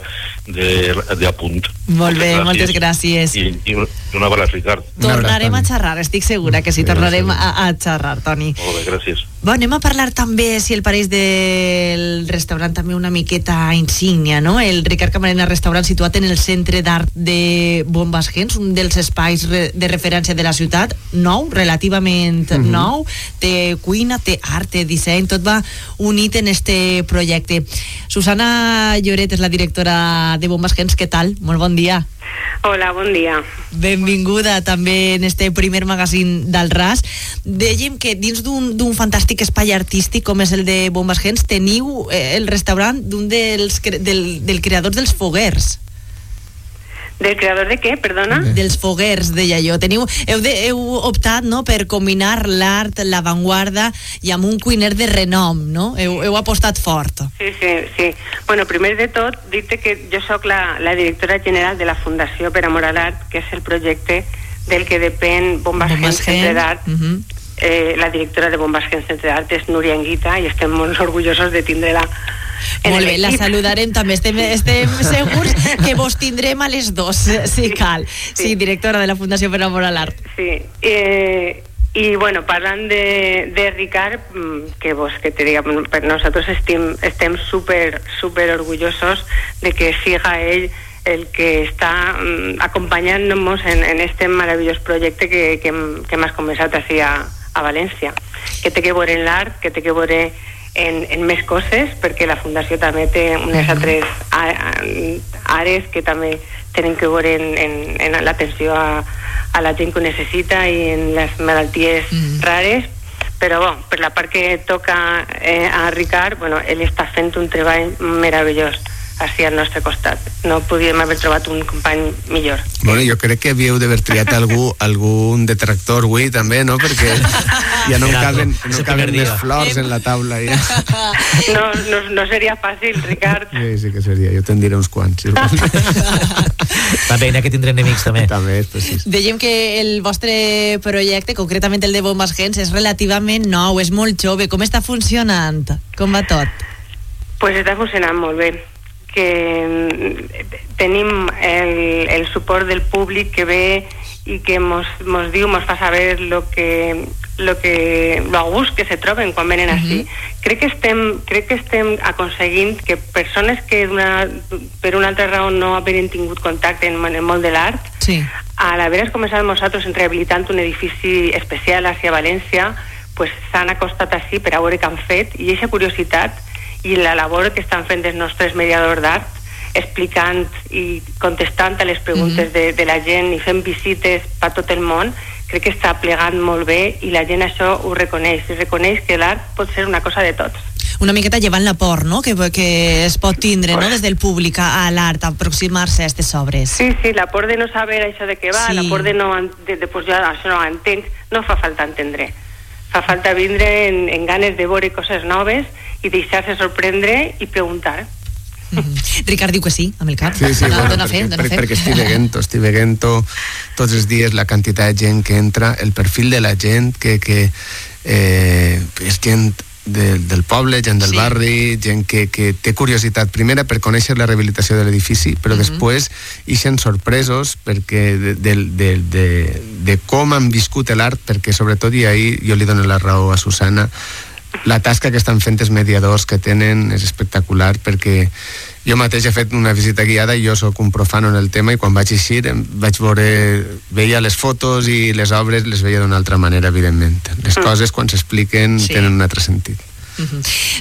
de, de Apunt.
Molt bé, moltes gràcies.
I, i una abraç, Ricard.
Tornarem a xerrar, estic segura que sí, tornarem a, a xerrar, Toni.
Molt bé, gràcies.
Bon, anem a parlar també, si el pareix del restaurant, també una miqueta insígnia, no? El Ricard Camarena Restaurant situat en el Centre d'Art de Bombas Gens, un dels espais de referència de la ciutat, nou, relativament
Mhm.
nou, té cuina, té art, té disseny, tot va unit en este projecte. Susana Lloret és la directora de Bombas Gens, què tal? Molt bon dia.
Hola, bon dia.
Benvinguda també en este primer magazín del RAS. Dèiem que dins d'un fantàstic espai artístic com és el de Bombas Gens teniu eh, el restaurant d'un dels del, del creador dels foguers.
Del creador de què, perdona?
Dels foguers, deia jo. Teniu, heu, de, heu optat no, per combinar l'art, l'avantguarda i amb un cuiner de renom, no? Heu, heu apostat fort.
Sí, sí, sí. Bueno, primer de tot, dir-te que jo sóc la, la directora general de la Fundació per Amor a l'Art, que és el projecte del que depèn Bombas,
Bombas
Gens Centre d'Art.
mhm.
Eh, la directora de Bombas Gens Centre d'Art és Núria Anguita i estem molt orgullosos de tindre-la en
Molt bé, la saludarem també. Estem, estem segurs que vos tindrem a les dos, si cal. Sí, directora de la Fundació per Amor a l'Art.
Sí, eh, i bueno, parlant de, de Ricard, mm, que vos que te diga, nosaltres estem, estem super, super orgullosos de que siga ell el que està mm, acompanyant-nos en, en este meravellós projecte que, que, que hem començat així a, a València, que té que veure en l'art, que té que veure en, en més coses, perquè la Fundació també té unes altres àrees que també tenen que veure en, en, en l'atenció a, a la gent que ho necessita i en les malalties rares, però bon, per la part que toca eh, a Ricard, bueno, ell està fent un treball meravellós així al nostre costat. No podíem haver trobat un company millor.
Bueno, jo crec que havíeu d'haver triat algú, algun detractor avui també, no? Perquè ja no caben, no caben
dia.
flors en la taula. Ja.
No, no, no seria fàcil, Ricard.
Sí, sí que seria. Jo te'n diré uns quants.
Va bé, que tindré enemics també.
També és precís.
Dèiem que el vostre projecte, concretament el de Bombas Gens, és relativament nou, és molt jove. Com està funcionant? Com va tot?
pues està funcionant molt bé que mm, tenim el, el suport del públic que ve i que mos, mos diu, mos fa saber lo que, lo que lo a gust que se troben quan venen així. Crec que estem, crec que estem aconseguint que persones que una, per una altra raó no havien tingut contacte en, en el món de l'art,
sí.
a l'haver començat nosaltres en rehabilitant un edifici especial hacia València, pues s'han acostat així per a veure què han fet i aquesta curiositat i la labor que estan fent els nostres mediadors d'art explicant i contestant a les preguntes de, de la gent i fent visites per tot el món crec que està plegant molt bé i la gent això ho reconeix i reconeix que l'art pot ser una cosa de tots
Una miqueta llevant la por, no?, que, que es pot tindre, no?, des del públic a, a l'art, aproximar-se a aquestes obres.
Sí, sí, la por de no saber això de què va,
Sí.
la por de no... De, de, pues jo això no entenc, no fa falta entendre. Fa falta vindre en, en ganes de veure coses noves i deixar-se sorprendre i preguntar.
Ricard diu que sí, amb el cap.
Sí, sí,
dona,
bueno,
dona fe,
perquè,
dona
per,
fe.
perquè estic veient, estic veient tots els dies la quantitat de gent que entra, el perfil de la gent que, que eh, és gent de, del poble, gent del
Sí.
barri, gent que, que té curiositat primera per conèixer la rehabilitació de l'edifici, però
Mhm.
després ixen sorpresos perquè de, de, de, de, de com han viscut l'art, perquè sobretot, i ahir jo li dono la raó a Susana, la tasca que estan fent els mediadors que tenen és espectacular perquè jo mateix he fet una visita guiada i jo sóc un profano en el tema i quan vaig eixir vaig veure, veia les fotos i les obres les veia d'una altra manera, evidentment. Les
Mm.
coses quan s'expliquen
Sí.
tenen un altre sentit.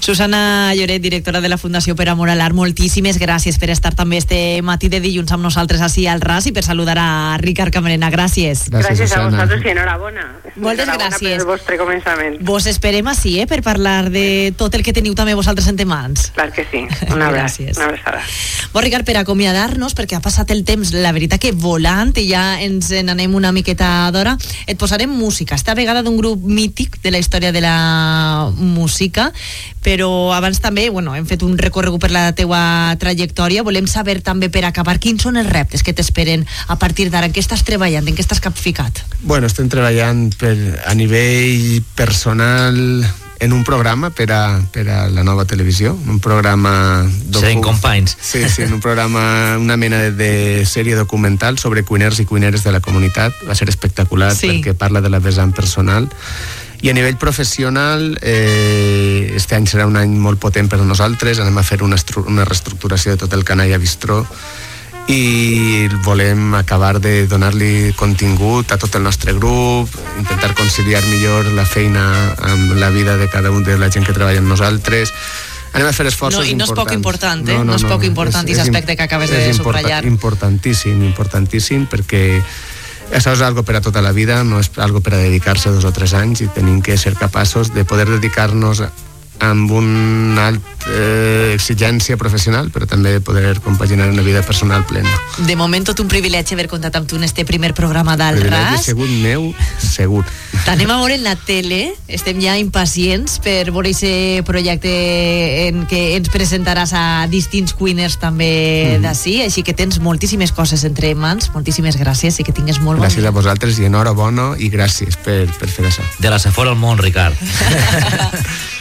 Susana Lloret, directora de la Fundació Per Amor a l'Art, moltíssimes gràcies per estar també este matí de dilluns amb nosaltres així al RAS i per saludar a Ricard Camarena. Gràcies.
Gràcies a vosaltres i enhorabona.
Moltes
Enhorabona
gràcies.
pel vostre començament.
Vos esperem així, eh, per parlar de tot el que teniu també vosaltres en mans.
Clar que sí. Una abraç,
Gràcies.
una abraçada.
Bon, Ricard, per acomiadar-nos, perquè ha passat el temps, la veritat que volant, i ja ens n'anem una miqueta d'hora, et posarem música, esta vegada d'un grup mític de la història de la música, però abans també, bueno, hem fet un recorregut per la teua trajectòria, volem saber també per acabar quins són els reptes que t'esperen a partir d'ara, en què estàs treballant, en què estàs capficat?
Bueno, estem treballant per, a nivell personal en un programa per a, per a la nova televisió, un programa...
Serem companys.
Sí, sí, en un programa, una mena de, de sèrie documental sobre cuiners i cuineres de la comunitat. Va ser espectacular
Sí.
perquè parla de la vessant personal. I a nivell professional, eh, este any serà un any molt potent per a nosaltres, anem a fer una, una reestructuració de tot el Canalla Bistró i volem acabar de donar-li contingut a tot el nostre grup, intentar conciliar millor la feina amb la vida de cada un de la gent que treballa amb nosaltres. Anem a fer esforços
No, i no és poc important, eh? No és poc important,
és-
aquest
és
aspecte que acabes de subratllar.
Importantíssim, importantíssim, perquè això és algo per a tota la vida, no és algo per a dedicar-se dos o tres anys i tenim que ser capaços de poder dedicar-nos amb una alta eh, exigència professional, però també poder compaginar una vida personal plena.
De moment tot un privilegi haver comptat amb tu en este primer programa d'Al
Privilegi
RAS.
segut meu, segur.
T'anem a veure en la tele, estem ja impacients per veure aquest projecte en què ens presentaràs a distints cuiners també
Mhm.
d'ací, així que tens moltíssimes coses entre mans, moltíssimes gràcies i que tingues molt bon
Gràcies a vosaltres i enhorabona i gràcies per, per fer això.
De la Safor al món, Ricard.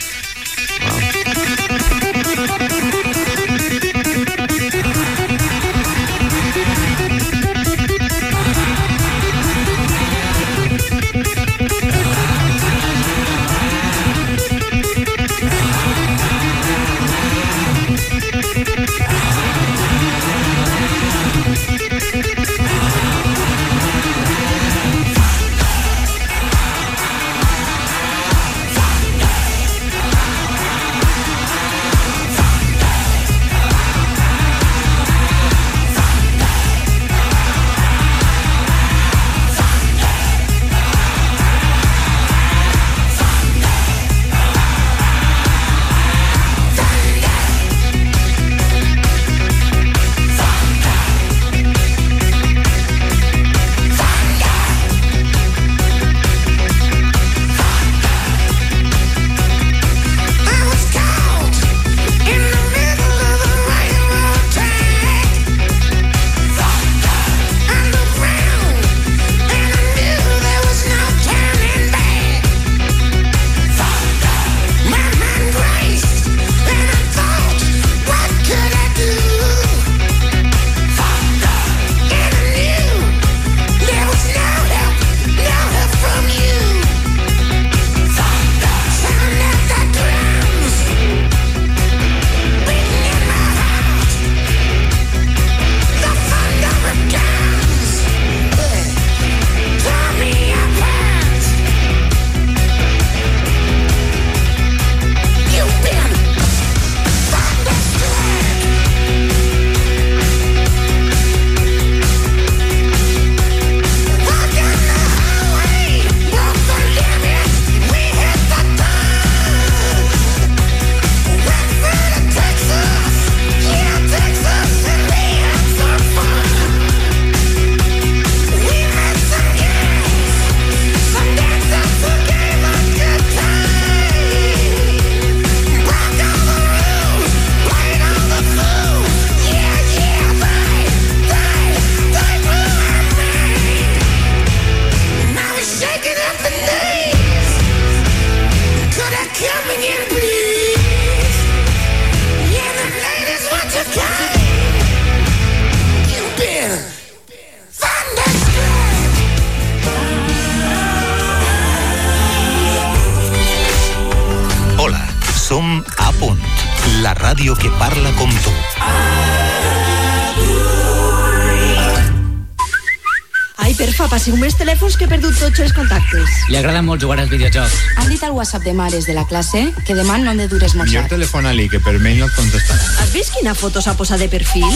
telèfons que he perdut tots els contactes.
Li agrada molt jugar als videojocs.
Han dit al WhatsApp de mares de la classe que demà no han de dur esmorzar.
Millor telefona-li, que per mail no et contestarà.
Has vist quina foto s'ha posat de perfil?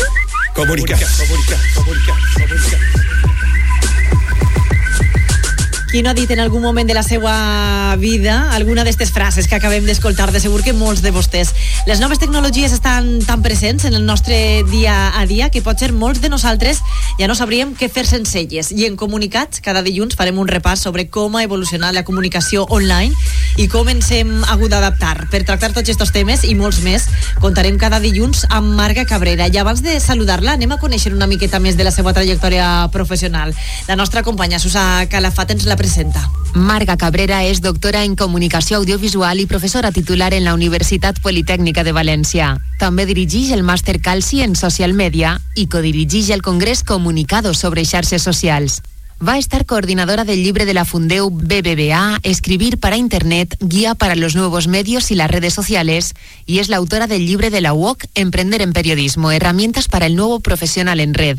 Comunicat, comunicat, comunicat, comunicat.
Qui no ha dit en algun moment de la seva vida alguna d'aquestes frases que acabem d'escoltar? De segur que molts de vostès. Les noves tecnologies estan tan presents en el nostre dia a dia que potser molts de nosaltres ja no sabríem què fer sense elles. I en Comunicats, cada dilluns farem un repàs sobre com ha evolucionat la comunicació online i com ens hem hagut d'adaptar. Per tractar tots aquests temes i molts més, contarem cada dilluns amb Marga Cabrera. I abans de saludar-la, anem a conèixer una miqueta més de la seva trajectòria professional. La nostra companya Susa Calafat ens la presenta.
Marga Cabrera és doctora en Comunicació Audiovisual i professora titular en la Universitat Politècnica de València. També dirigeix el màster Calci en Social Media i codirigeix el Congrés Comunicados sobre xarxes socials. Va estar coordinadora del llibre de la Fundeu BBVA, Escribir para Internet, Guía para los Nuevos Medios y las Redes Sociales, y es la autora del libro de la UOC, Emprender en Periodismo, Herramientas para el Nuevo Profesional en Red.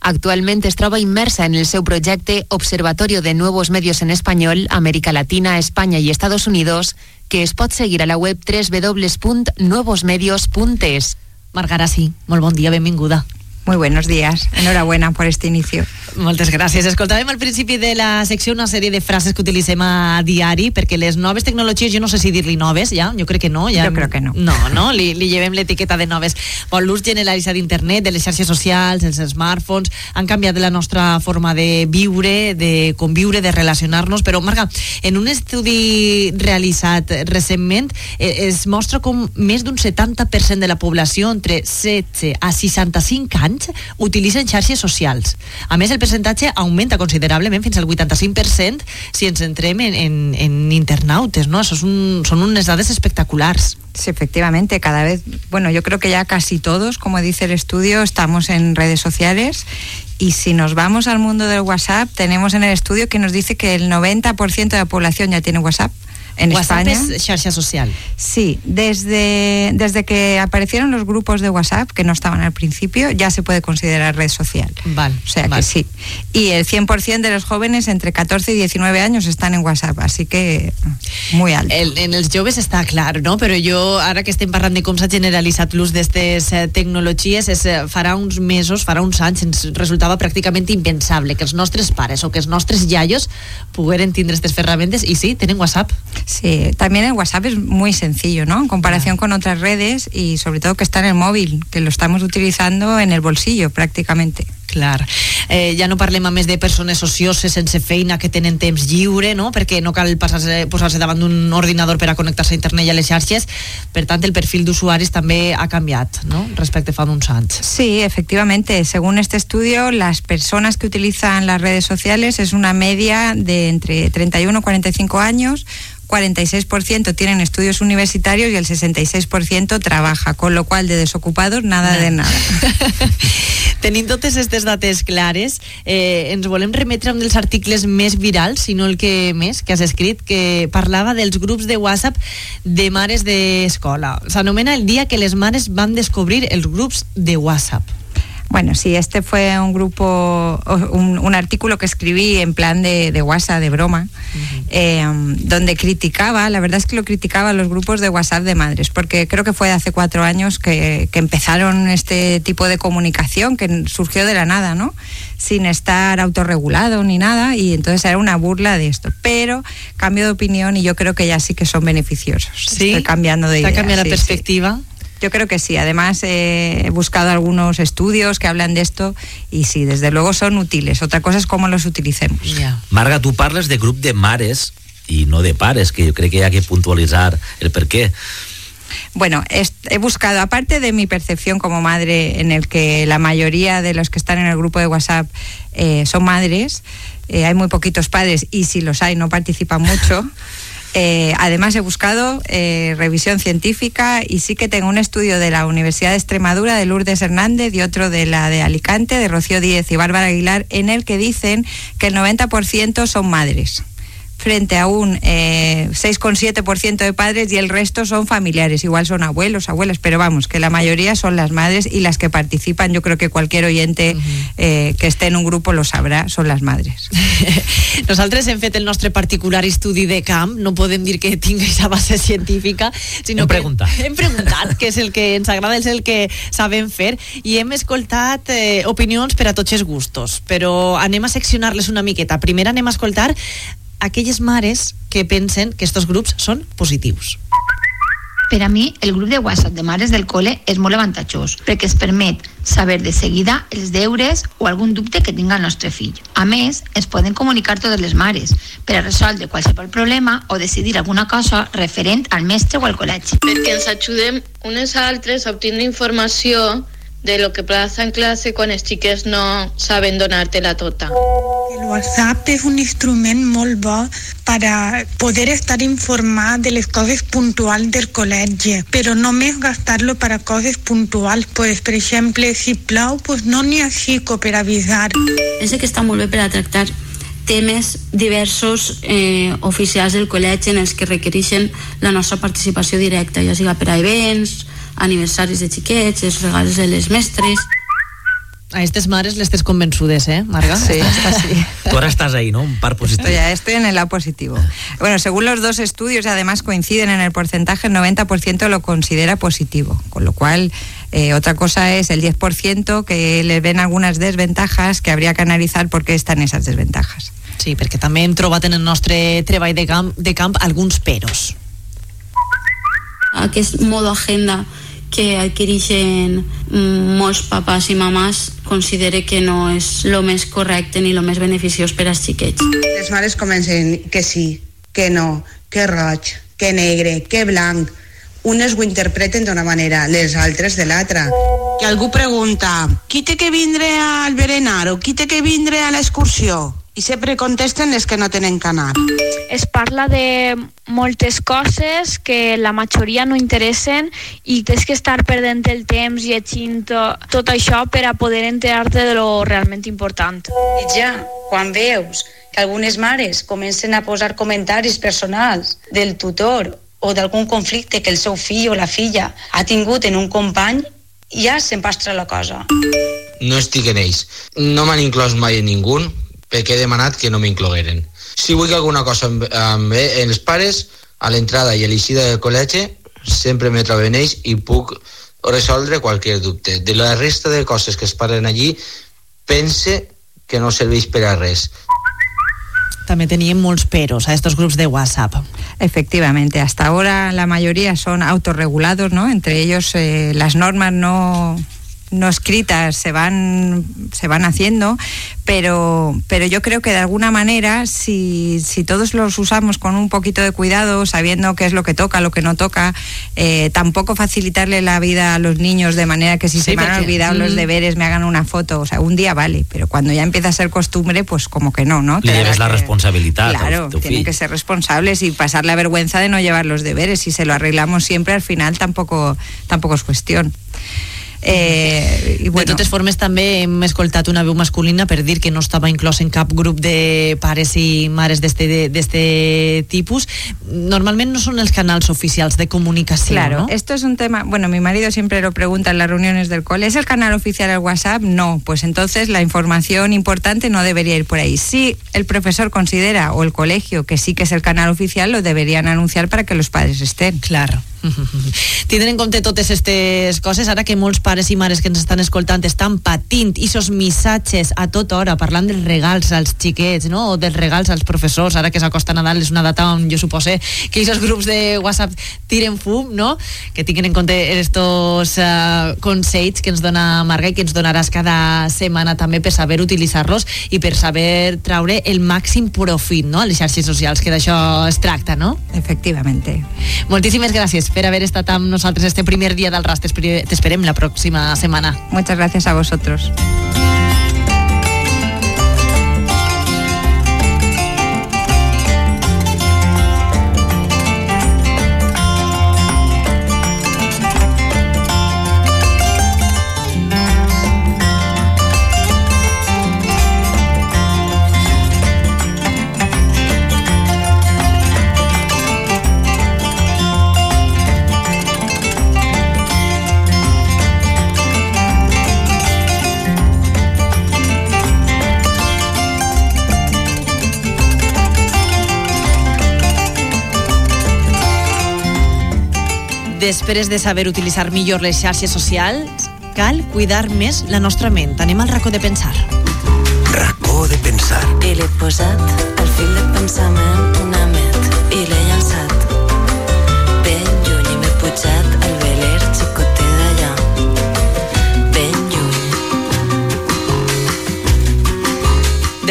Actualment es troba immersa en el seu projecte Observatorio de Nuevos Medios en Español, América Latina, España y Estados Unidos, que es pot seguir a la web www.nuevosmedios.es.
Margarà, sí. Molt bon dia, benvinguda.
Muy buenos días. Enhorabuena por este inicio.
Moltes gràcies. Escoltàvem al principi de la secció una sèrie de frases que utilitzem a diari, perquè les noves tecnologies, jo no sé si dir-li noves, ja, jo crec que no. Ja,
Jo crec que no.
No, no, li, li llevem l'etiqueta de noves. Però l'ús generalitzat d'internet, de les xarxes socials, els smartphones, han canviat la nostra forma de viure, de conviure, de relacionar-nos, però, Marga, en un estudi realitzat recentment, eh, es mostra com més d'un 70% de la població entre 16 a 65 anys utilitzen xarxes socials. A més, el percentatge augmenta considerablement fins al 85% si ens entrem en, en, en internautes, ¿no? Eso es un, son unes dades espectaculars.
Sí, efectivamente, cada vez, bueno, yo creo que ya casi todos, como dice el estudio, estamos en redes sociales y si nos vamos al mundo del WhatsApp, tenemos en el estudio que nos dice que el 90% de la población ya tiene WhatsApp. En
WhatsApp
España.
es xarxa social.
Sí, desde, desde que aparecieron los grupos de WhatsApp, que no estaban al principio, ya se puede considerar red social.
Vale,
O sea
vale.
que sí. Y el 100% de los jóvenes entre 14 y 19 años están en WhatsApp, así que muy alto.
El, en els joves està clar, no? Però jo, ara que estem parlant de com s'ha generalitzat l'ús d'aquestes eh, tecnologies, és, eh, farà uns mesos, farà uns anys, ens resultava pràcticament impensable que els nostres pares o que els nostres iaios pogueren tindre aquestes ferramentes i sí, tenen WhatsApp.
Sí, también el WhatsApp es muy sencillo, ¿no? En comparación con otras redes y sobre todo que está en el móvil, que lo estamos utilizando en el bolsillo prácticamente.
Clar. Eh, ja no parlem a més de persones ocioses sense feina que tenen temps lliure, no? perquè no cal posar-se posar davant d'un ordinador per a connectar-se a internet i a les xarxes. Per tant, el perfil d'usuaris també ha canviat no? respecte a fa uns anys.
Sí, efectivamente. Según este estudio, las personas que utilizan las redes sociales es una media de entre 31 y 45 años. 46% tienen estudios universitarios y el 66% trabaja, con lo cual de desocupados nada de nada.
Tenint totes aquestes dates clares, eh, ens volem remetre a un dels articles més virals, si no el que més, que has escrit, que parlava dels grups de WhatsApp de mares d'escola. S'anomena el dia que les mares van descobrir els grups de WhatsApp.
Bueno, sí, este fue un grupo, un, un artículo que escribí en plan de, de WhatsApp, de broma, eh, donde criticaba, la verdad es que lo criticaba a los grupos de WhatsApp de madres, porque creo que fue hace cuatro años que, que empezaron este tipo de comunicación que surgió de la nada, ¿no? Sin estar autorregulado ni nada, y entonces era una burla de esto. Pero cambio de opinión y yo creo que ya sí que son beneficiosos.
Sí,
Estoy cambiando de
¿te ha
idea,
cambiado la
sí, sí. Yo creo que sí. Además, eh, he buscado algunos estudios que hablan de esto y sí, desde luego son útiles. Otra cosa es cómo los utilicemos.
Marga, tu parles de grup de mares i no de pares, que jo crec que hi ha que puntualitzar el per què.
Bueno, he buscado, aparte de mi percepción como madre, en el que la mayoría de los que están en el grupo de WhatsApp eh, son madres, eh, hay muy poquitos padres y si los hay no participan mucho. Eh, además he buscado eh, revisión científica y sí que tengo un estudio de la Universidad de Extremadura de Lourdes Hernández y otro de la de Alicante de Rocío Díez y Bárbara Aguilar en el que dicen que el 90% son madres. Frente a un eh, 6,7% de padres y el resto son familiares, igual son abuelos, abuelas, pero vamos, que la mayoría son las madres y las que participan, yo creo que cualquier oyente eh, que esté en un grupo lo sabrá, son las madres.
Nosaltres hem fet el nostre particular estudi de camp, no podem dir que tingui aquesta base científica, sinó
Hem preguntat.
que hem preguntat, que és el que ens agrada, és el que sabem fer, i hem escoltat eh, opinions per a tots els gustos, però anem a seccionar-les una miqueta. Primer anem a escoltar aquelles mares que pensen que estos grups són positius.
Per a mi, el grup de WhatsApp de mares del col·le és molt avantatjós perquè es permet saber de seguida els deures o algun dubte que tinga el nostre fill. A més, es poden comunicar totes les mares per a resoldre qualsevol problema o decidir alguna cosa referent al mestre o al col·legi.
perquè ens ajudem unes a altres a obtenir informació de lo que passa en classe quan els xiquets no saben donar-te-la tota.
El WhatsApp és un instrument molt bo per a poder estar informat de les coses puntuals del col·legi, però només gastar-lo per a coses puntuals. Pues, per exemple, si plou, pues no n'hi ha xico per avisar.
Penso que està molt bé per a tractar temes diversos eh, oficials del col·legi en els que requereixen la nostra participació directa, ja siga per a events, aniversaris de xiquets, els regals de les mestres...
A aquestes mares les tens convençudes, eh, Marga?
Sí, sí.
Tú ahora estás ahí, ¿no? Un par positivo.
Estoy, ya estoy en el lado positivo. Bueno, según los dos estudios, además coinciden en el porcentaje, el 90% lo considera positivo, con lo cual eh, otra cosa es el 10% que le ven algunas desventajas que habría que analizar por qué están esas desventajas.
Sí, perquè també hem trobat en el nostre treball de camp, de camp alguns peros.
Aquest modo agenda que adquireixen molts papàs i mamàs considere que no és lo més correcte ni lo més beneficiós per als xiquets.
Les mares comencen que sí, que no, que roig, que negre, que blanc. Unes ho interpreten d'una manera, les altres de l'altra.
Que algú pregunta, qui té que vindre al berenar o qui té que vindre a l'excursió? I sempre contesten les que no tenen que anar.
es parla de moltes coses que la majoria no interessen i tens que estar perdent el temps llegint to- tot això per a poder enterar-te de lo realment important.
I ja, quan veus que algunes mares comencen a posar comentaris personals del tutor o d'algun conflicte que el seu fill o la filla ha tingut en un company, ja s'empastra la cosa.
no estic en ells. No m'han inclòs mai en ningú perquè he demanat que no m'inclogueren. Si vull que alguna cosa amb, amb eh, els pares, a l'entrada i a l'eixida del col·legi, sempre me trobo en ells i puc resoldre qualsevol dubte. De la resta de coses que es parlen allí, pense que no serveix per a res.
També teníem molts peros a estos grups de WhatsApp.
Efectivamente, hasta ahora la mayoría son autorregulados, ¿no? Entre ellos eh, las normas no no escritas se van se van haciendo pero pero yo creo que de alguna manera si, si todos los usamos con un poquito de cuidado sabiendo qué es lo que toca lo que no toca eh, tampoco facilitarle la vida a los niños de manera que si
Sí,
se me han olvidado los deberes me hagan una foto o sea un día vale pero cuando ya empieza a ser costumbre pues como que no no
debes la
que-
responsabilitat
Claro, tienen que ser responsables y pasar la vergüenza de no llevar los deberes. Si se lo arreglamos siempre, al final tampoco, tampoco es cuestión. Eh, i
De totes formes, també hem escoltat una veu masculina per dir que no estava inclòs en cap grup de pares i mares d'este tipus. Normalment no són els canals oficials de comunicació,
Claro,
no?
esto es un tema, bueno, mi marido siempre lo pregunta en las reuniones del cole, ¿es el canal oficial el WhatsApp? No, pues entonces la información importante no debería ir por ahí. Si el profesor considera o el colegio que sí que es el canal oficial, lo deberían anunciar para que los padres estén.
Claro. Tindre en compte totes aquestes coses, ara que molts pares i mares que ens estan escoltant estan patint isos missatges a tota hora, parlant dels regals als xiquets, no? o dels regals als professors, ara que s'acosta Nadal és una data on jo supose que aquests grups de WhatsApp tiren fum, no? que tinguin en compte estos uh, consells que ens dona Marga i que ens donaràs cada setmana també per saber utilitzar-los i per saber traure el màxim profit no? a les xarxes socials, que d'això es tracta, no?
Efectivamente.
Moltíssimes gràcies per haver estat amb nosaltres este primer dia del RAS. T'espere- T'esperem la pròxima setmana.
Muchas gracias a vosotros.
Després de saber utilitzar millor les xarxes socials, cal cuidar més la nostra ment. Anem al racó de pensar.
Racó de pensar.
I l'he posat al fil de pensament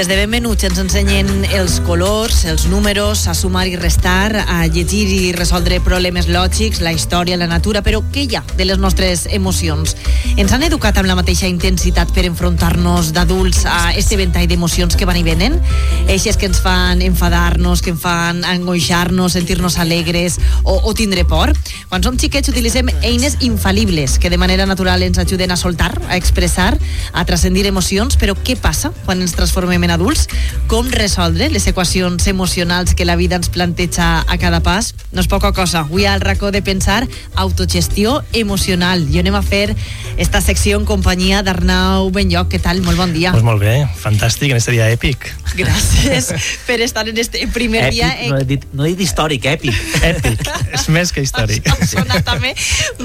Des de ben menuts ens ensenyen els colors, els números, a sumar i restar, a llegir i resoldre problemes lògics, la història, la natura, però què hi ha de les nostres emocions? Ens han educat amb la mateixa intensitat per enfrontar-nos d'adults a este ventall d'emocions que van i venen? Eixes que ens fan enfadar-nos, que ens fan angoixar-nos, sentir-nos alegres o, o tindre por? Quan som xiquets utilitzem eines infal·libles que de manera natural ens ajuden a soltar, a expressar, a transcendir emocions, però què passa quan ens transformem en adults? Com resoldre les equacions emocionals que la vida ens planteja a cada pas? No és poca cosa. Avui al racó de pensar autogestió emocional. I anem a fer esta secció en companyia d'Arnau Benlloc. Què tal? Molt bon dia.
Pues molt bé, fantàstic, en este dia èpic.
Gràcies per estar en este primer
èpic,
dia.
no he dit, no he dit històric, èpic.
Èpic, és més que històric.
Sona també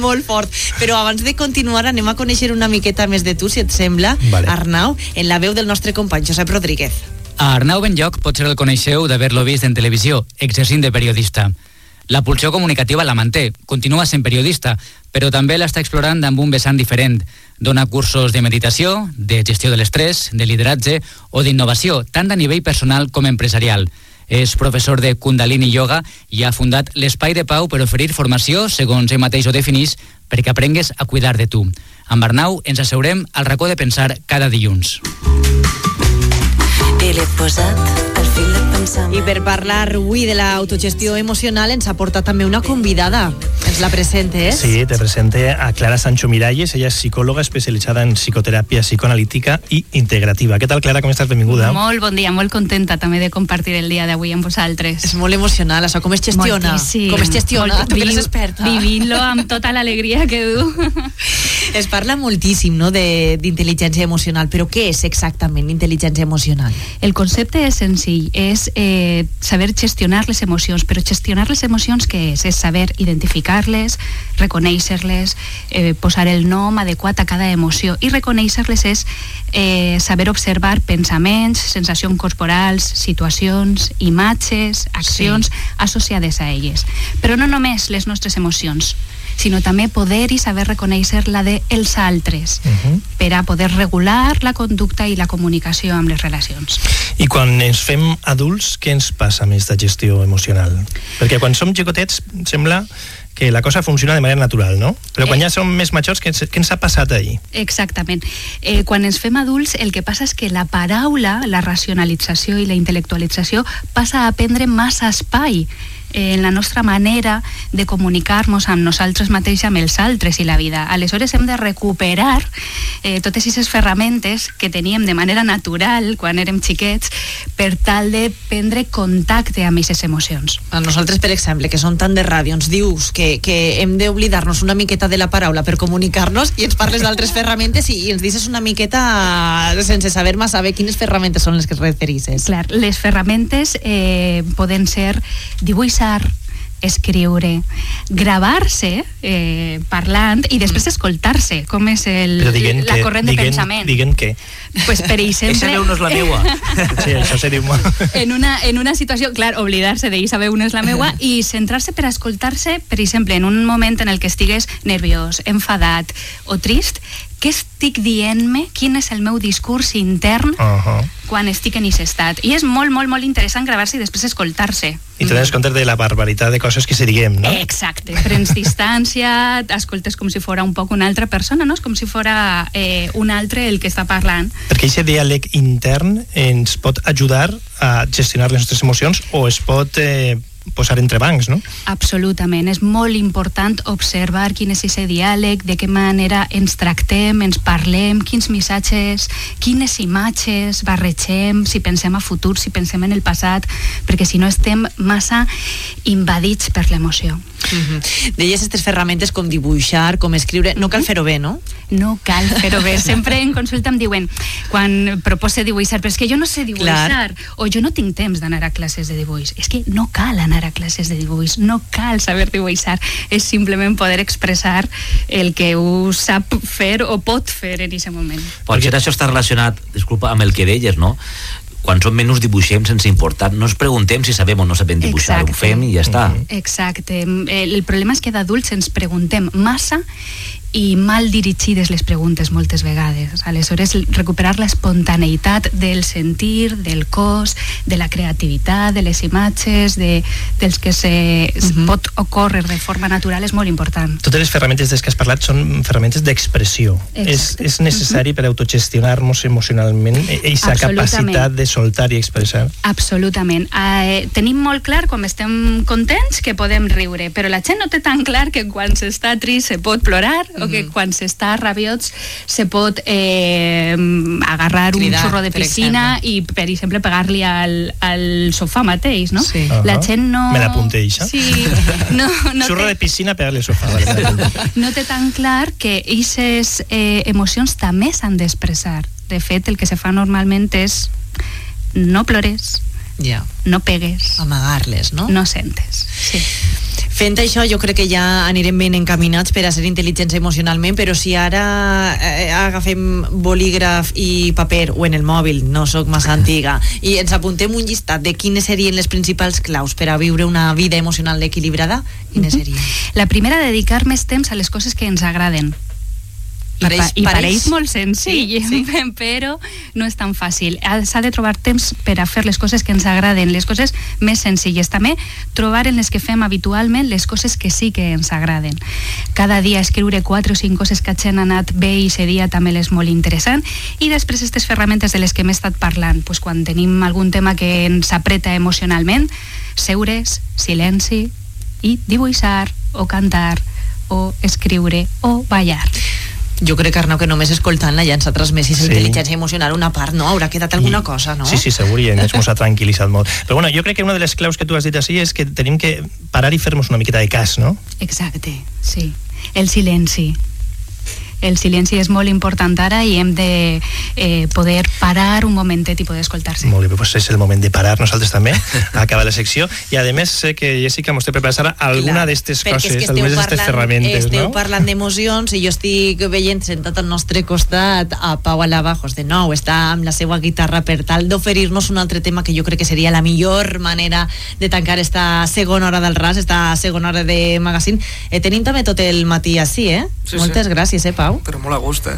molt fort. Però abans de continuar anem a conèixer una miqueta més de tu, si et sembla,
Vale.
Arnau, en la veu del nostre company Josep Rodríguez.
A Arnau Benlloc potser el coneixeu d'haver-lo vist en televisió, exercint de periodista. La pulsió comunicativa la manté, continua sent periodista, però també l'està explorant amb un vessant diferent. Dona cursos de meditació, de gestió de l'estrès, de lideratge o d'innovació, tant a nivell personal com empresarial. És professor de Kundalini Yoga i ha fundat l'Espai de Pau per oferir formació, segons ell mateix ho definís, perquè aprengues a cuidar de tu. Amb Arnau ens asseurem al racó de pensar cada dilluns.
I l'he
I per parlar avui de l'autogestió emocional ens aporta també una convidada. Ens la presentes?
Sí, te presente a Clara Sancho Miralles. Ella es psicòloga especialitzada en psicoteràpia psicoanalítica i integrativa. Què tal, Clara? Com estàs? Benvinguda.
Molt bon dia, molt contenta també de compartir el dia d'avui amb vosaltres.
És molt emocional, això. Com es gestiona?
Moltíssim.
Com es gestiona?
Molt-
Tu que eres experta.
Vivint-lo amb tota l'alegria que du.
Es parla moltíssim no, de- d'intel·ligència emocional, però què és exactament intel·ligència emocional?
El concepte és senzill, és eh, saber gestionar les emocions, però gestionar les emocions què és? És saber identificar-les, reconèixer-les, eh, posar el nom adequat a cada emoció i reconèixer-les és eh, saber observar pensaments, sensacions corporals, situacions, imatges, accions sí. associades a elles. Però no només les nostres emocions, sinó també poder i saber reconèixer la dels altres
Uh -huh.
per a poder regular la conducta i la comunicació amb les relacions.
I quan ens fem adults, què ens passa amb aquesta gestió emocional? Perquè quan som xicotets sembla que la cosa funciona de manera natural, no? Però quan
Eh.
ja som més majors, què ens, què ens ha passat ahir?
Exactament. Eh, quan ens fem adults, el que passa és que la paraula, la racionalització i la intel·lectualització passa a prendre massa espai en la nostra manera de comunicar-nos amb nosaltres mateixos, amb els altres i la vida. Aleshores hem de recuperar eh, totes aquestes ferramentes que teníem de manera natural quan érem xiquets per tal de prendre contacte amb aquestes emocions.
A nosaltres, per exemple, que som tan de ràdio, ens dius que, que hem d'oblidar-nos una miqueta de la paraula per comunicar-nos i ens parles d'altres ferramentes i, i ens dices una miqueta sense saber massa bé quines ferramentes són les que es referisses.
Clar, les ferramentes eh, poden ser dibuixar, escriure, gravar-se eh, parlant i després escoltar-se, com és el, la
que,
corrent de
diguen,
pensament.
diguen que...
Pues, per exemple...
Eixa veu no és la meua. Sí, això se diu molt.
en una, en una situació, clar, oblidar-se de saber una és la meua i centrar-se per escoltar-se, per exemple, en un moment en el que estigues nerviós, enfadat o trist, què estic dient-me? Quin és el meu discurs intern
Uh -huh.
quan estic en aquest estat? I és molt, molt, molt interessant gravar-se i després escoltar-se.
I te dones compte de la barbaritat de coses que se diguem, no?
Exacte, prens distància, escoltes com si fora un poc una altra persona, no? És com si fora eh, un altre el que està parlant.
Perquè aquest diàleg intern ens pot ajudar a gestionar les nostres emocions o es pot eh, posar entre bancs, no?
Absolutament, és molt important observar quin és aquest diàleg, de què manera ens tractem, ens parlem, quins missatges, quines imatges barregem, si pensem a futur, si pensem en el passat, perquè si no estem massa invadits per l'emoció.
Mm -hmm. Deies aquestes ferramentes com dibuixar, com escriure, no cal fer-ho bé, no?
No cal fer-ho bé. Sempre en consulta em diuen, quan propose dibuixar, però és que jo no sé dibuixar,
Clar.
o jo no tinc temps d'anar a classes de dibuix. És que no cal anar anar a classes de dibuix, no cal saber dibuixar, és simplement poder expressar el que ho sap fer o pot fer en aquest moment.
Potser això està relacionat, disculpa, amb el que deies, no? quan som menys dibuixem sense importar, no ens preguntem si sabem o no sabem dibuixar,
Exacte.
ho fem i ja està.
Exacte. El, el problema és que d'adults ens preguntem massa i mal dirigides les preguntes moltes vegades. Aleshores, recuperar la espontaneïtat del sentir, del cos, de la creativitat, de les imatges, de, dels que se, uh -huh. pot ocórrer de forma natural és molt important.
Totes les ferramentes des que has parlat són ferramentes d'expressió. És, és necessari per autogestionar-nos emocionalment aquesta capacitat de soltar i expressar.
Absolutament. Eh, tenim molt clar quan estem contents que podem riure, però la gent no té tan clar que quan s'està trist se pot plorar o que quan s'està rabiots se pot eh, agarrar
Cridar,
un xorro de
per
piscina i, per exemple, pegar-li al, al sofà mateix, no?
Sí.
La
Ahà.
gent no...
Me l'apunté, això.
Sí, no, no,
Xurro
té,
de piscina, pegar-li al sofà. Vale,
no té tan clar que aquestes eh, emocions també s'han d'expressar. De fet, el que se fa normalment és no plores,
Ja.
no pegues,
Amagar-les, no?
no sentes. Sí.
Fent això, jo crec que ja anirem ben encaminats per a ser intel·ligents emocionalment, però si ara eh, agafem bolígraf i paper o en el mòbil, no sóc massa antiga, i ens apuntem un llistat de quines serien les principals claus per a viure una vida emocional equilibrada, quines serien?
La primera, dedicar més temps a les coses que ens agraden. I,
Pareix-
pa, i
pareix-
pareix molt senzill,
Sí, sí.
però no és tan fàcil. Ha- S'ha de trobar temps per a fer les coses que ens agraden, les coses més senzilles. També trobar en les que fem habitualment les coses que sí que ens agraden. Cada dia escriure quatre o cinc coses que hagin anat bé i ese dia també és molt interessant. I després aquestes ferramentes de les que m'he estat parlant, pues, quan tenim algun tema que ens apreta emocionalment, seure's, silenci i dibuixar o cantar o escriure o ballar.
Jo crec, Arnau, que només escoltant-la ja ens ha transmès sí. Intel·ligència emocional una part, no? Haurà quedat alguna cosa, no?
Sí, sí, segur, i ens mos ha tranquil·litzat molt. Però bueno, jo crec que una de les claus que tu has dit així és que tenim que parar i fer-nos una miqueta de cas, no?
Exacte, sí. El silenci. El silenci és molt important ara i hem de eh, poder parar un momentet i poder escoltar-se.
Molt bé, doncs és el moment de parar nosaltres també, acabar la secció, i a més sé que Jessica mos té ara alguna d'aquestes coses,
és que
algunes d'aquestes ferramentes,
esteu
no?
parlant d'emocions i jo estic veient sentat al nostre costat a Pau Alabajos de nou, està amb la seva guitarra per tal d'oferir-nos un altre tema que jo crec que seria la millor manera de tancar esta segona hora del RAS, esta segona hora de magazine. Eh, tenim també tot el matí així, eh?
Sí,
Moltes
sí.
gràcies, eh, Pau?
Però molt a gust, eh?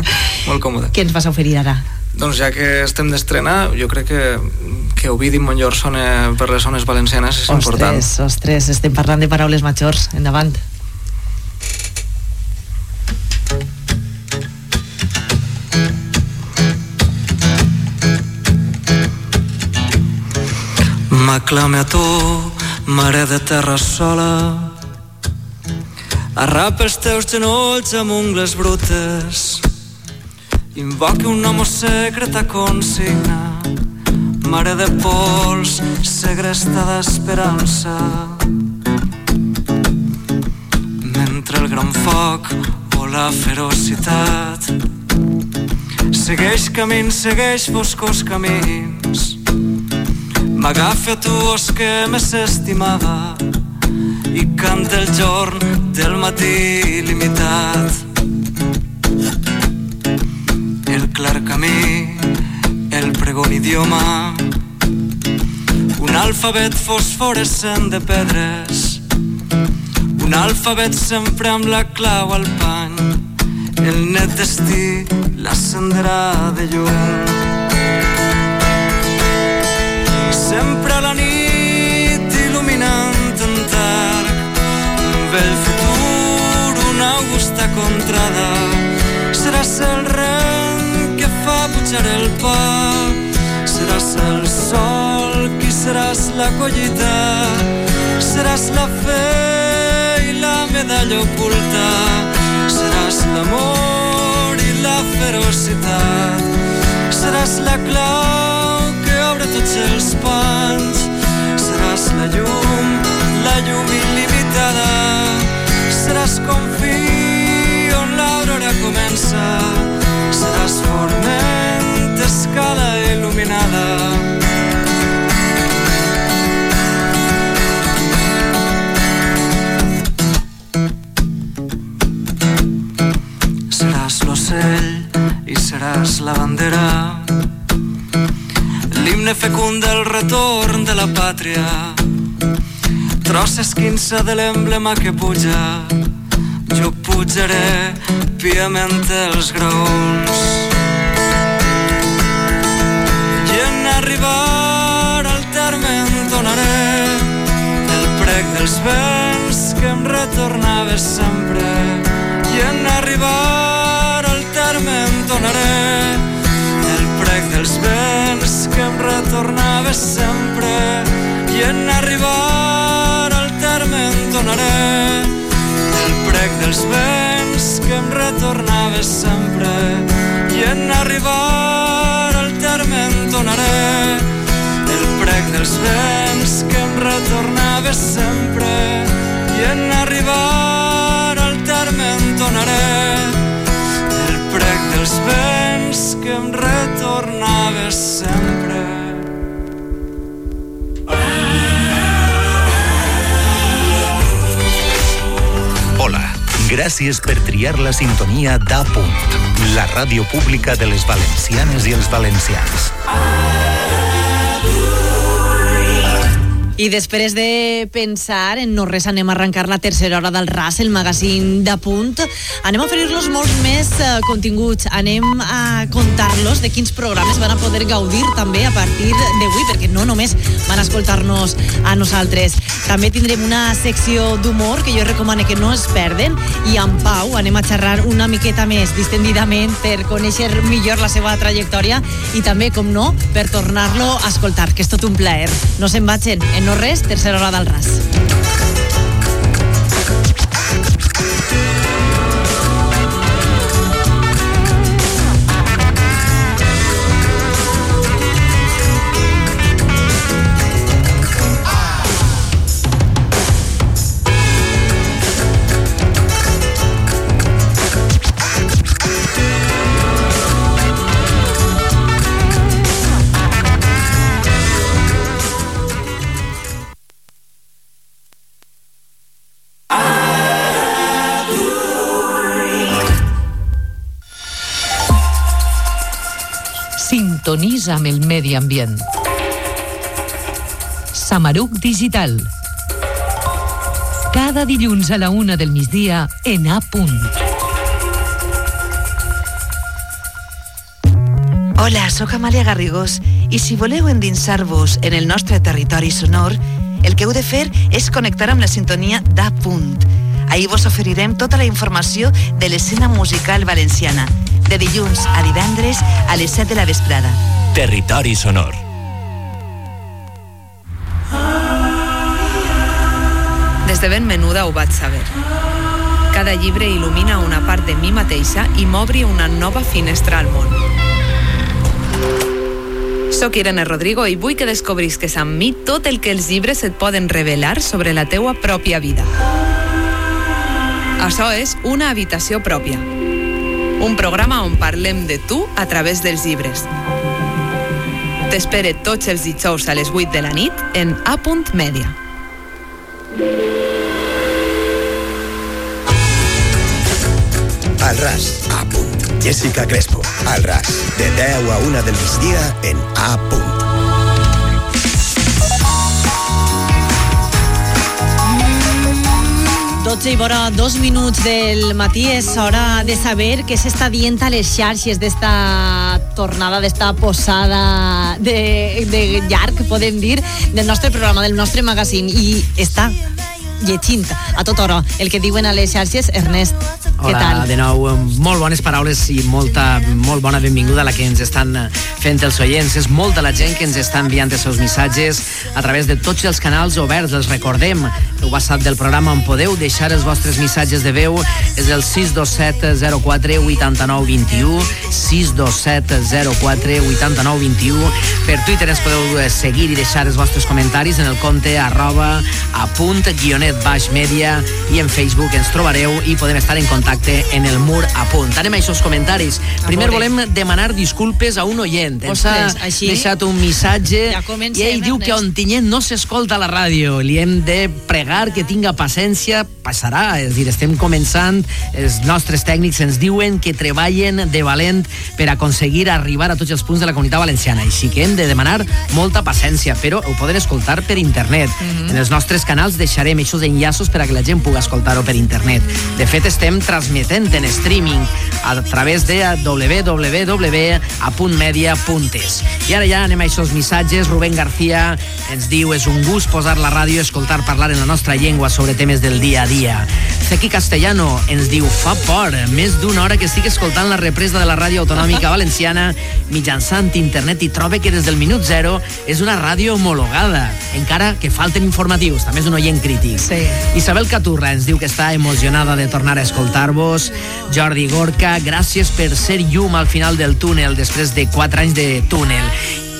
molt còmode.
Què ens vas a oferir ara?
Doncs ja que estem d'estrena, jo crec que, que Ovidi Montllor sona per les zones valencianes és important.
Ostres, ostres, estem parlant de paraules majors. Endavant.
M'aclame a tu, mare de terra sola, arrapa els teus genolls amb ungles brutes, invoca un home secreta consigna, mare de pols, segresta d'esperança. Mentre el gran foc o la ferocitat. Segueix camins, segueix foscos camins, M'agafa a tu os que més estimava i canta el jorn del matí limitat. El clar camí, el pregon idioma, un alfabet fosforescent de pedres, un alfabet sempre amb la clau al pany, el net destí l'ascenderà de llum. sempre la nit il·luminant vell futur, una augusta contrada. Seràs el ren que fa pujar el pa. Seràs el sol qui seràs la collita. Seràs la fe i la medalla oculta. Seràs l'amor i la ferocitat. Seràs la clau que obre tots els panys seràs la llum, la llum il·limitada vegada seràs com fi on l'aurora comença. Seràs forment escala il·luminada. Seràs l'ocell i seràs la bandera. L'himne fecund del retorn de la pàtria. Tros esquinça de l'emblema que puja. Jo pujaré piament els graons. I en arribar al terme entonaré el prec dels vents que em retornava sempre. I en arribar al terme entonaré el prec dels vents que em retornava sempre. I en arribar al terme entonaré el prec dels vents que em retornava sempre. I en arribar al terme entonaré el prec dels vents que em retornava sempre. I en arribar al terme entonaré el prec dels vents que em retornava sempre.
Gràcies per triar la sintonia d'A la ràdio pública de les valencianes i els valencians.
I després de pensar en no res anem a arrencar la tercera hora del RAS, el magazín de punt. Anem a oferir-los molts més eh, continguts. Anem a contar-los de quins programes van a poder gaudir també a partir d'avui, perquè no només van escoltar-nos a nosaltres. També tindrem una secció d'humor que jo recomano que no es perden i en Pau anem a xerrar una miqueta més distendidament per conèixer millor la seva trajectòria i també, com no, per tornar-lo a escoltar, que és tot un plaer. No se'n vagin, en no res, tercera hora del RAS.
Amb el medi ambient. Samaruc Digital. Cada dilluns a la una del migdia en A punt.
Hola, sóc Amàlia Garrigós i si voleu endinsar-vos en el nostre territori sonor, el que heu de fer és connectar amb la sintonia d'A punt. Ahir vos oferirem tota la informació de l'escena musical valenciana, de dilluns a divendres a les 7 de la vesprada.
Territori sonor.
Des de ben menuda ho vaig saber. Cada llibre il·lumina una part de mi mateixa i m'obri una nova finestra al món. Soc Irene Rodrigo i vull que descobrisques amb mi tot el que els llibres et poden revelar sobre la teua pròpia vida. Això és Una habitació pròpia. Un programa on parlem de tu a través dels llibres. T'espere tots els dijous a les 8 de la nit en A. Media.
Al ras, a. Jessica Crespo, al ras, de 10 a 1 del migdia en A punt.
Dotze i vora dos minuts del matí és hora de saber què s'està dient a les xarxes d'esta tornada, d'esta posada de, de llarg, podem dir, del nostre programa, del nostre magazín. I està llegint a tota hora el que diuen a les xarxes. Ernest, què
Hola,
tal?
de nou, eh, molt bones paraules i molta, molt bona benvinguda a la que ens estan eh, fent els oients. És molta la gent que ens està enviant els seus missatges a través de tots els canals oberts. Els recordem, el WhatsApp del programa on podeu deixar els vostres missatges de veu és el 627 04 89 21 627 04 89 21 per Twitter ens podeu eh, seguir i deixar els vostres comentaris en el compte arroba a punt guionet baix media i en Facebook ens trobareu i podem estar en contacte en el mur a punt. Anem a aquests comentaris. Primer
veure.
volem demanar disculpes a un oient. Ens
Ostres,
ha
així?
deixat un missatge
Ja
i
comencem,
ell diu que
Ernest.
Ontinyent no s'escolta a la ràdio. Li hem de pregar que tinga paciència. Passarà, és a dir, estem començant. Els nostres tècnics ens diuen que treballen de valent per aconseguir arribar a tots els punts de la comunitat valenciana. Així que hem de demanar molta paciència, però ho poden escoltar per internet.
Mhm.
En els nostres canals deixarem aquests enllaços per a que la gent pugui escoltar-ho per internet. De fet, estem transmetent en streaming a través de www.apuntmedia.es. I ara ja anem a aquests missatges. Rubén García ens diu és un gust posar la ràdio i escoltar parlar en la nostra llengua sobre temes del dia a dia. Zeki Castellano ens diu fa por, més d'una hora que estic escoltant la represa de la ràdio autonòmica valenciana mitjançant internet i trobe que des del minut zero és una ràdio homologada, encara que falten informatius, també és un oient crític.
Sí.
Isabel Caturra ens diu que està emocionada de tornar a escoltar-vos. Jordi Gorka, gràcies per ser llum al final del túnel després de 4 anys de túnel.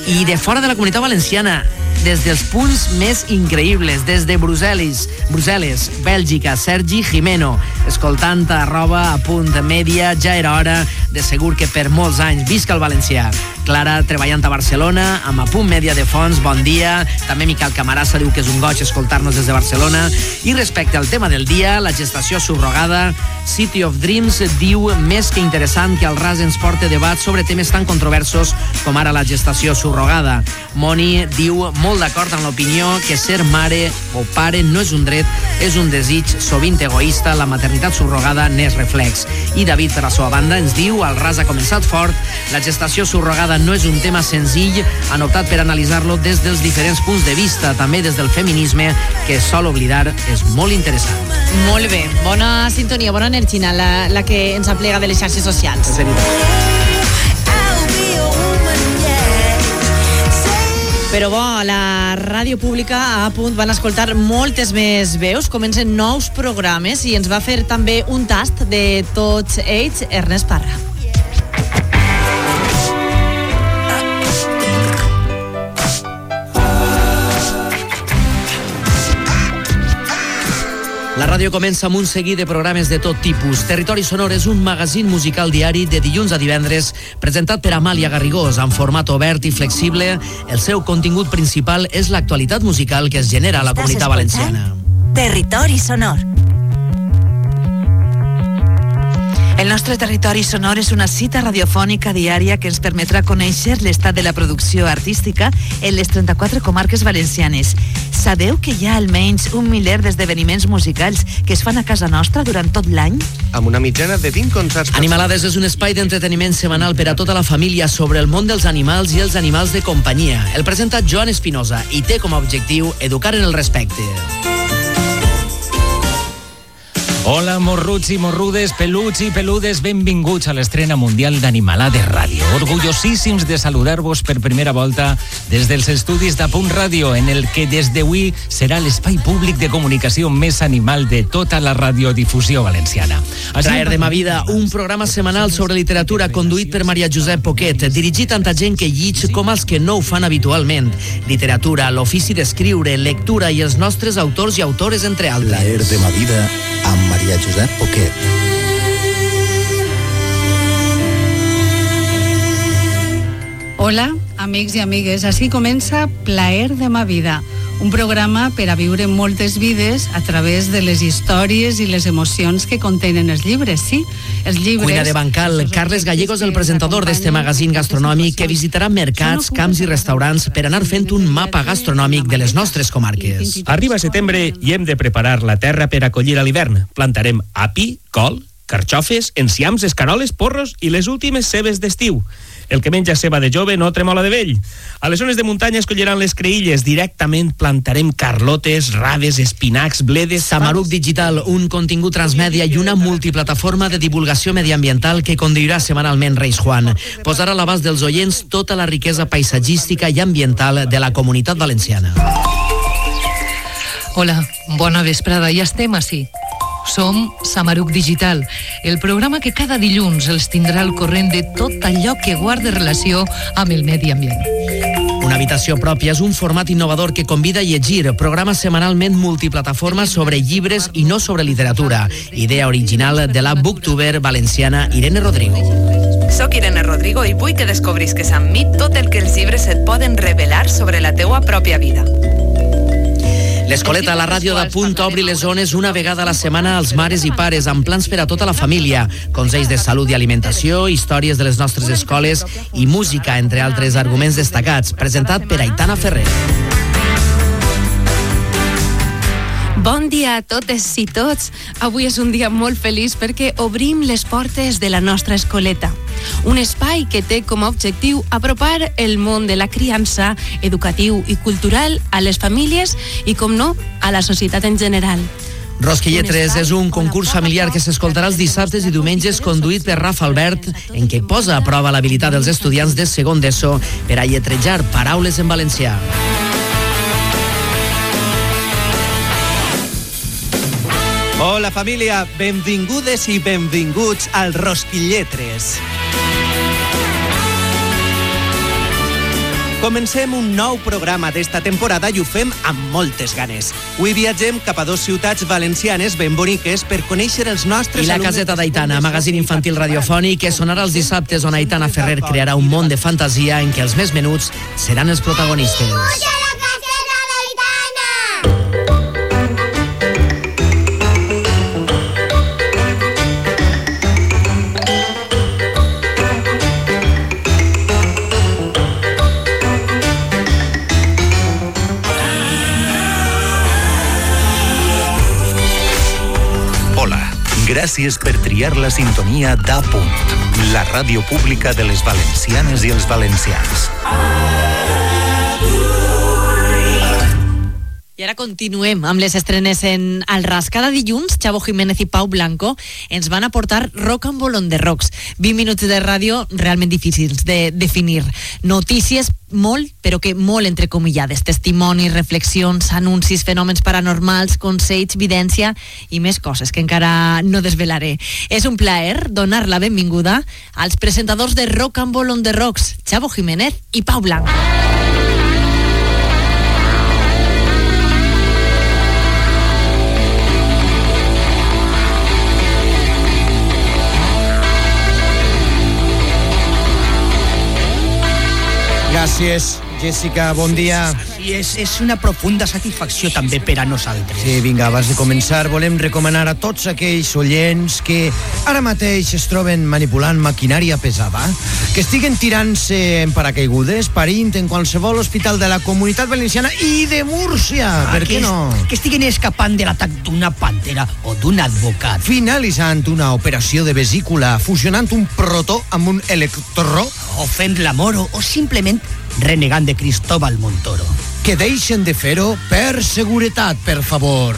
I de fora de la comunitat valenciana, des dels punts més increïbles, des de Brussel·les, Brussel·les, Bèlgica, Sergi Jimeno, escoltant arroba a punt media, ja era hora, de segur que per molts anys, visca el valencià. Clara, treballant a Barcelona, amb a punt media de fons, bon dia. També Miquel Camarassa diu que és un goig escoltar-nos des de Barcelona. I respecte al tema del dia, la gestació subrogada, City of Dreams diu més que interessant que el RAS ens porte debat sobre temes tan controversos com ara la gestació subrogada. Moni diu molt d'acord amb l'opinió que ser mare o pare no és un dret, és un desig sovint egoista, la maternitat subrogada n'és reflex. I David, per la seva banda, ens diu el RAS ha començat fort, la gestació subrogada no és un tema senzill, han optat per analitzar-lo des dels diferents punts de vista, també des del feminisme, que sol oblidar és molt interessant.
Molt bé, bona sintonia, bona energia, la, la que ens aplega de les xarxes socials.
És veritat.
Però bo, a la ràdio pública a punt van escoltar moltes més veus, comencen nous programes i ens va fer també un tast de tots ells Ernest Parra.
La ràdio comença amb un seguit de programes de tot tipus. Territori Sonor és un magazín musical diari de dilluns a divendres presentat per Amàlia Garrigós en format obert i flexible. El seu contingut principal és l'actualitat musical que es genera a la comunitat valenciana.
Territori Sonor. El nostre territori sonor és una cita radiofònica diària que ens permetrà conèixer l'estat de la producció artística en les 34 comarques valencianes. Sabeu que hi ha almenys un miler d'esdeveniments musicals que es fan a casa nostra durant tot l'any?
Amb una mitjana de 20 concerts per
Animalades és un espai d'entreteniment setmanal per a tota la família sobre el món dels animals i els animals de companyia. El presenta Joan Espinosa i té com a objectiu educar en el respecte.
Hola, morruts i morrudes, peluts i peludes, benvinguts a l'estrena mundial d'Animalades Ràdio. Orgullosíssims de saludar-vos per primera volta des dels estudis de Punt Ràdio, en el que des d'avui serà l'espai públic de comunicació més animal de tota la radiodifusió valenciana.
Traer de ma vida, un programa setmanal sobre literatura conduït per Maria Josep Poquet, dirigit tanta gent que llig com els que no ho fan habitualment. Literatura, l'ofici d'escriure, lectura i els nostres autors i autores, entre altres.
Plaer de ma vida Maria Josep Poquet.
Hola, amics i amigues. Així comença Plaer de ma vida, un programa per a viure moltes vides a través de les històries i les emocions que contenen els llibres, sí. Els llibres...
Cuina de Bancal, Carles Gallegos, el presentador d'este magazín gastronòmic que visitarà mercats, camps i restaurants per anar fent un mapa gastronòmic de les nostres comarques.
Arriba setembre i hem de preparar la terra per acollir a l'hivern. Plantarem api, col, carxofes, enciams, escaroles, porros i les últimes cebes d'estiu. El que menja ceba de jove no tremola de vell. A les zones de muntanya es colliran les creïlles. Directament plantarem carlotes, raves, espinacs, bledes...
Samaruc Digital, un contingut transmèdia i una multiplataforma de divulgació mediambiental que conduirà setmanalment Reis Juan. Posarà a l'abast dels oients tota la riquesa paisatgística i ambiental de la comunitat valenciana.
Hola, bona vesprada, ja estem així. Som Samaruc Digital, el programa que cada dilluns els tindrà al corrent de tot allò que guarda relació amb el medi ambient.
Una habitació pròpia és un format innovador que convida a llegir, programa setmanalment multiplataforma sobre llibres i no sobre literatura. Idea original de la booktuber valenciana Irene Rodrigo.
Soc Irene Rodrigo i vull que descobrisques amb mi tot el que els llibres et poden revelar sobre la teua pròpia vida.
L'escoleta a la ràdio de Punt obri les zones una vegada a la setmana als mares i pares amb plans per a tota la família, consells de salut i alimentació, històries de les nostres escoles i música, entre altres arguments destacats, presentat per Aitana Ferrer.
Bon dia a totes i tots. Avui és un dia molt feliç perquè obrim les portes de la nostra escoleta. Un espai que té com a objectiu apropar el món de la criança educatiu i cultural a les famílies i, com no, a la societat en general.
Rosquilletres és un concurs familiar que s'escoltarà els dissabtes i diumenges conduït per Rafa Albert en què posa a prova l'habilitat dels estudiants de segon d'ESO per a lletrejar paraules en valencià.
Hola família, benvingudes i benvinguts al Rosquilletres. Comencem un nou programa d'esta temporada i ho fem amb moltes ganes. Avui viatgem cap a dues ciutats valencianes ben boniques per conèixer els nostres
I la caseta d'Aitana, magazín infantil radiofònic que sonarà els dissabtes on Aitana Ferrer crearà un món de fantasia en què els més menuts seran els protagonistes.
Hola, gràcies per triar la sintonia d'A Punt, la ràdio pública de les valencianes i els valencians.
Ara continuem amb les estrenes en Al Ras. Cada dilluns, Xavo Jiménez i Pau Blanco ens van aportar Rock and Roll on the Rocks. 20 minuts de ràdio realment difícils de definir. Notícies molt, però que molt entrecomillades. Testimonis, reflexions, anuncis, fenòmens paranormals, consells, vidència i més coses que encara no desvelaré. És un plaer donar la benvinguda als presentadors de Rock and Roll on the Rocks, Xavo Jiménez i Pau Blanco.
Gràcies, Jessica, bon dia.
Sí, és, és una profunda satisfacció també per a nosaltres.
Sí, vinga, abans de començar volem recomanar a tots aquells oients que ara mateix es troben manipulant maquinària pesada, que estiguen tirant-se en paracaigudes, parint en qualsevol hospital de la comunitat valenciana i de Múrcia,
Ah,
per
que
què
es-
no?
Que estiguen escapant de l'atac d'una pantera o d'un advocat.
Finalitzant una operació de vesícula, fusionant un protó amb un electró.
O fent l'amor o, o simplement renegant de Cristóbal Montoro.
Que deixen de fer-ho per seguretat, per favor.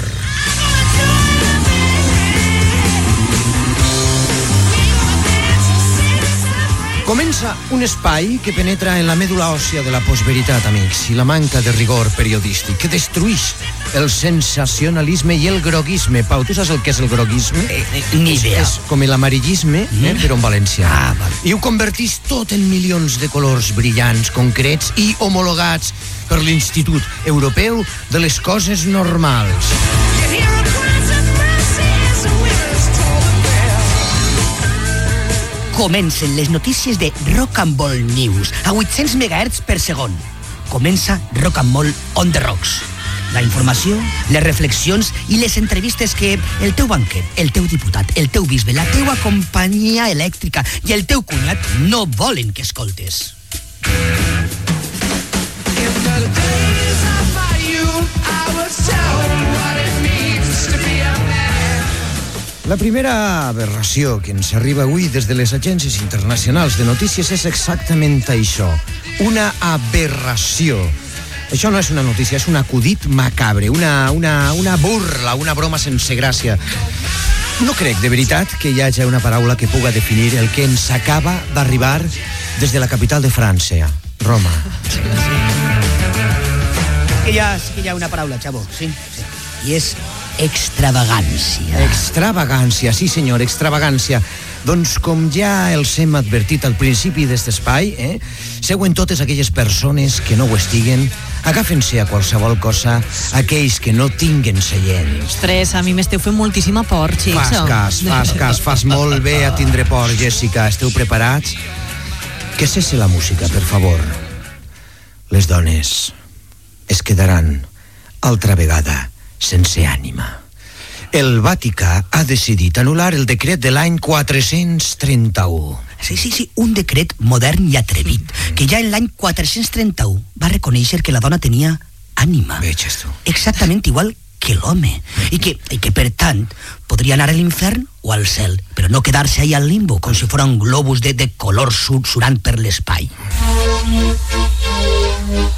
Comença un espai que penetra en la mèdula òssia de la postveritat, amics, i la manca de rigor periodístic, que destrueix el sensacionalisme i el groguisme. Pau, tu saps el que és el groguisme?
Eh, eh, ni
És-
idea.
És com l'amarillisme, eh, però en valencià.
Ah, val.
I ho convertís tot en milions de colors brillants, concrets i homologats per l'Institut Europeu de les Coses Normals.
Comencen les notícies de Rock and Roll News a 800 MHz per segon. Comença Rock and Roll on the Rocks. La informació, les reflexions i les entrevistes que el teu banquer, el teu diputat, el teu bisbe, la teua companyia elèctrica i el teu cunyat no volen que escoltes.
La primera aberració que ens arriba avui des de les agències internacionals de notícies és exactament això, una aberració. Això no és una notícia, és un acudit macabre, una, una, una burla, una broma sense gràcia. No crec, de veritat, que hi hagi una paraula que puga definir el que ens acaba d'arribar des de la capital de França, Roma.
Que hi ha, sí que hi ha una paraula, Xavo, sí. sí. I és extravagància.
Extravagància, sí senyor, extravagància. Doncs com ja els hem advertit al principi d'aquest espai, eh, seuen totes aquelles persones que no ho estiguen, agafen-se a qualsevol cosa, aquells que no tinguen seient.
Ostres, a mi m'esteu fent moltíssima por, xics.
Fas cas, fas cas, fas molt bé a tindre por, Jessica. Esteu preparats? Que cesse la música, per favor. Les dones es quedaran altra vegada sense ànima. El Vaticà ha decidit anul·lar el decret de l'any 431.
Sí, sí, sí, un decret modern i atrevit, que ja en l'any 431 va reconèixer que la dona tenia ànima.
Veges tu.
Exactament igual que l'home. I que, I que, per tant, podria anar a l'infern o al cel, però no quedar-se ahí al limbo, com si fora un globus de, de color sur surant per l'espai.
Bé,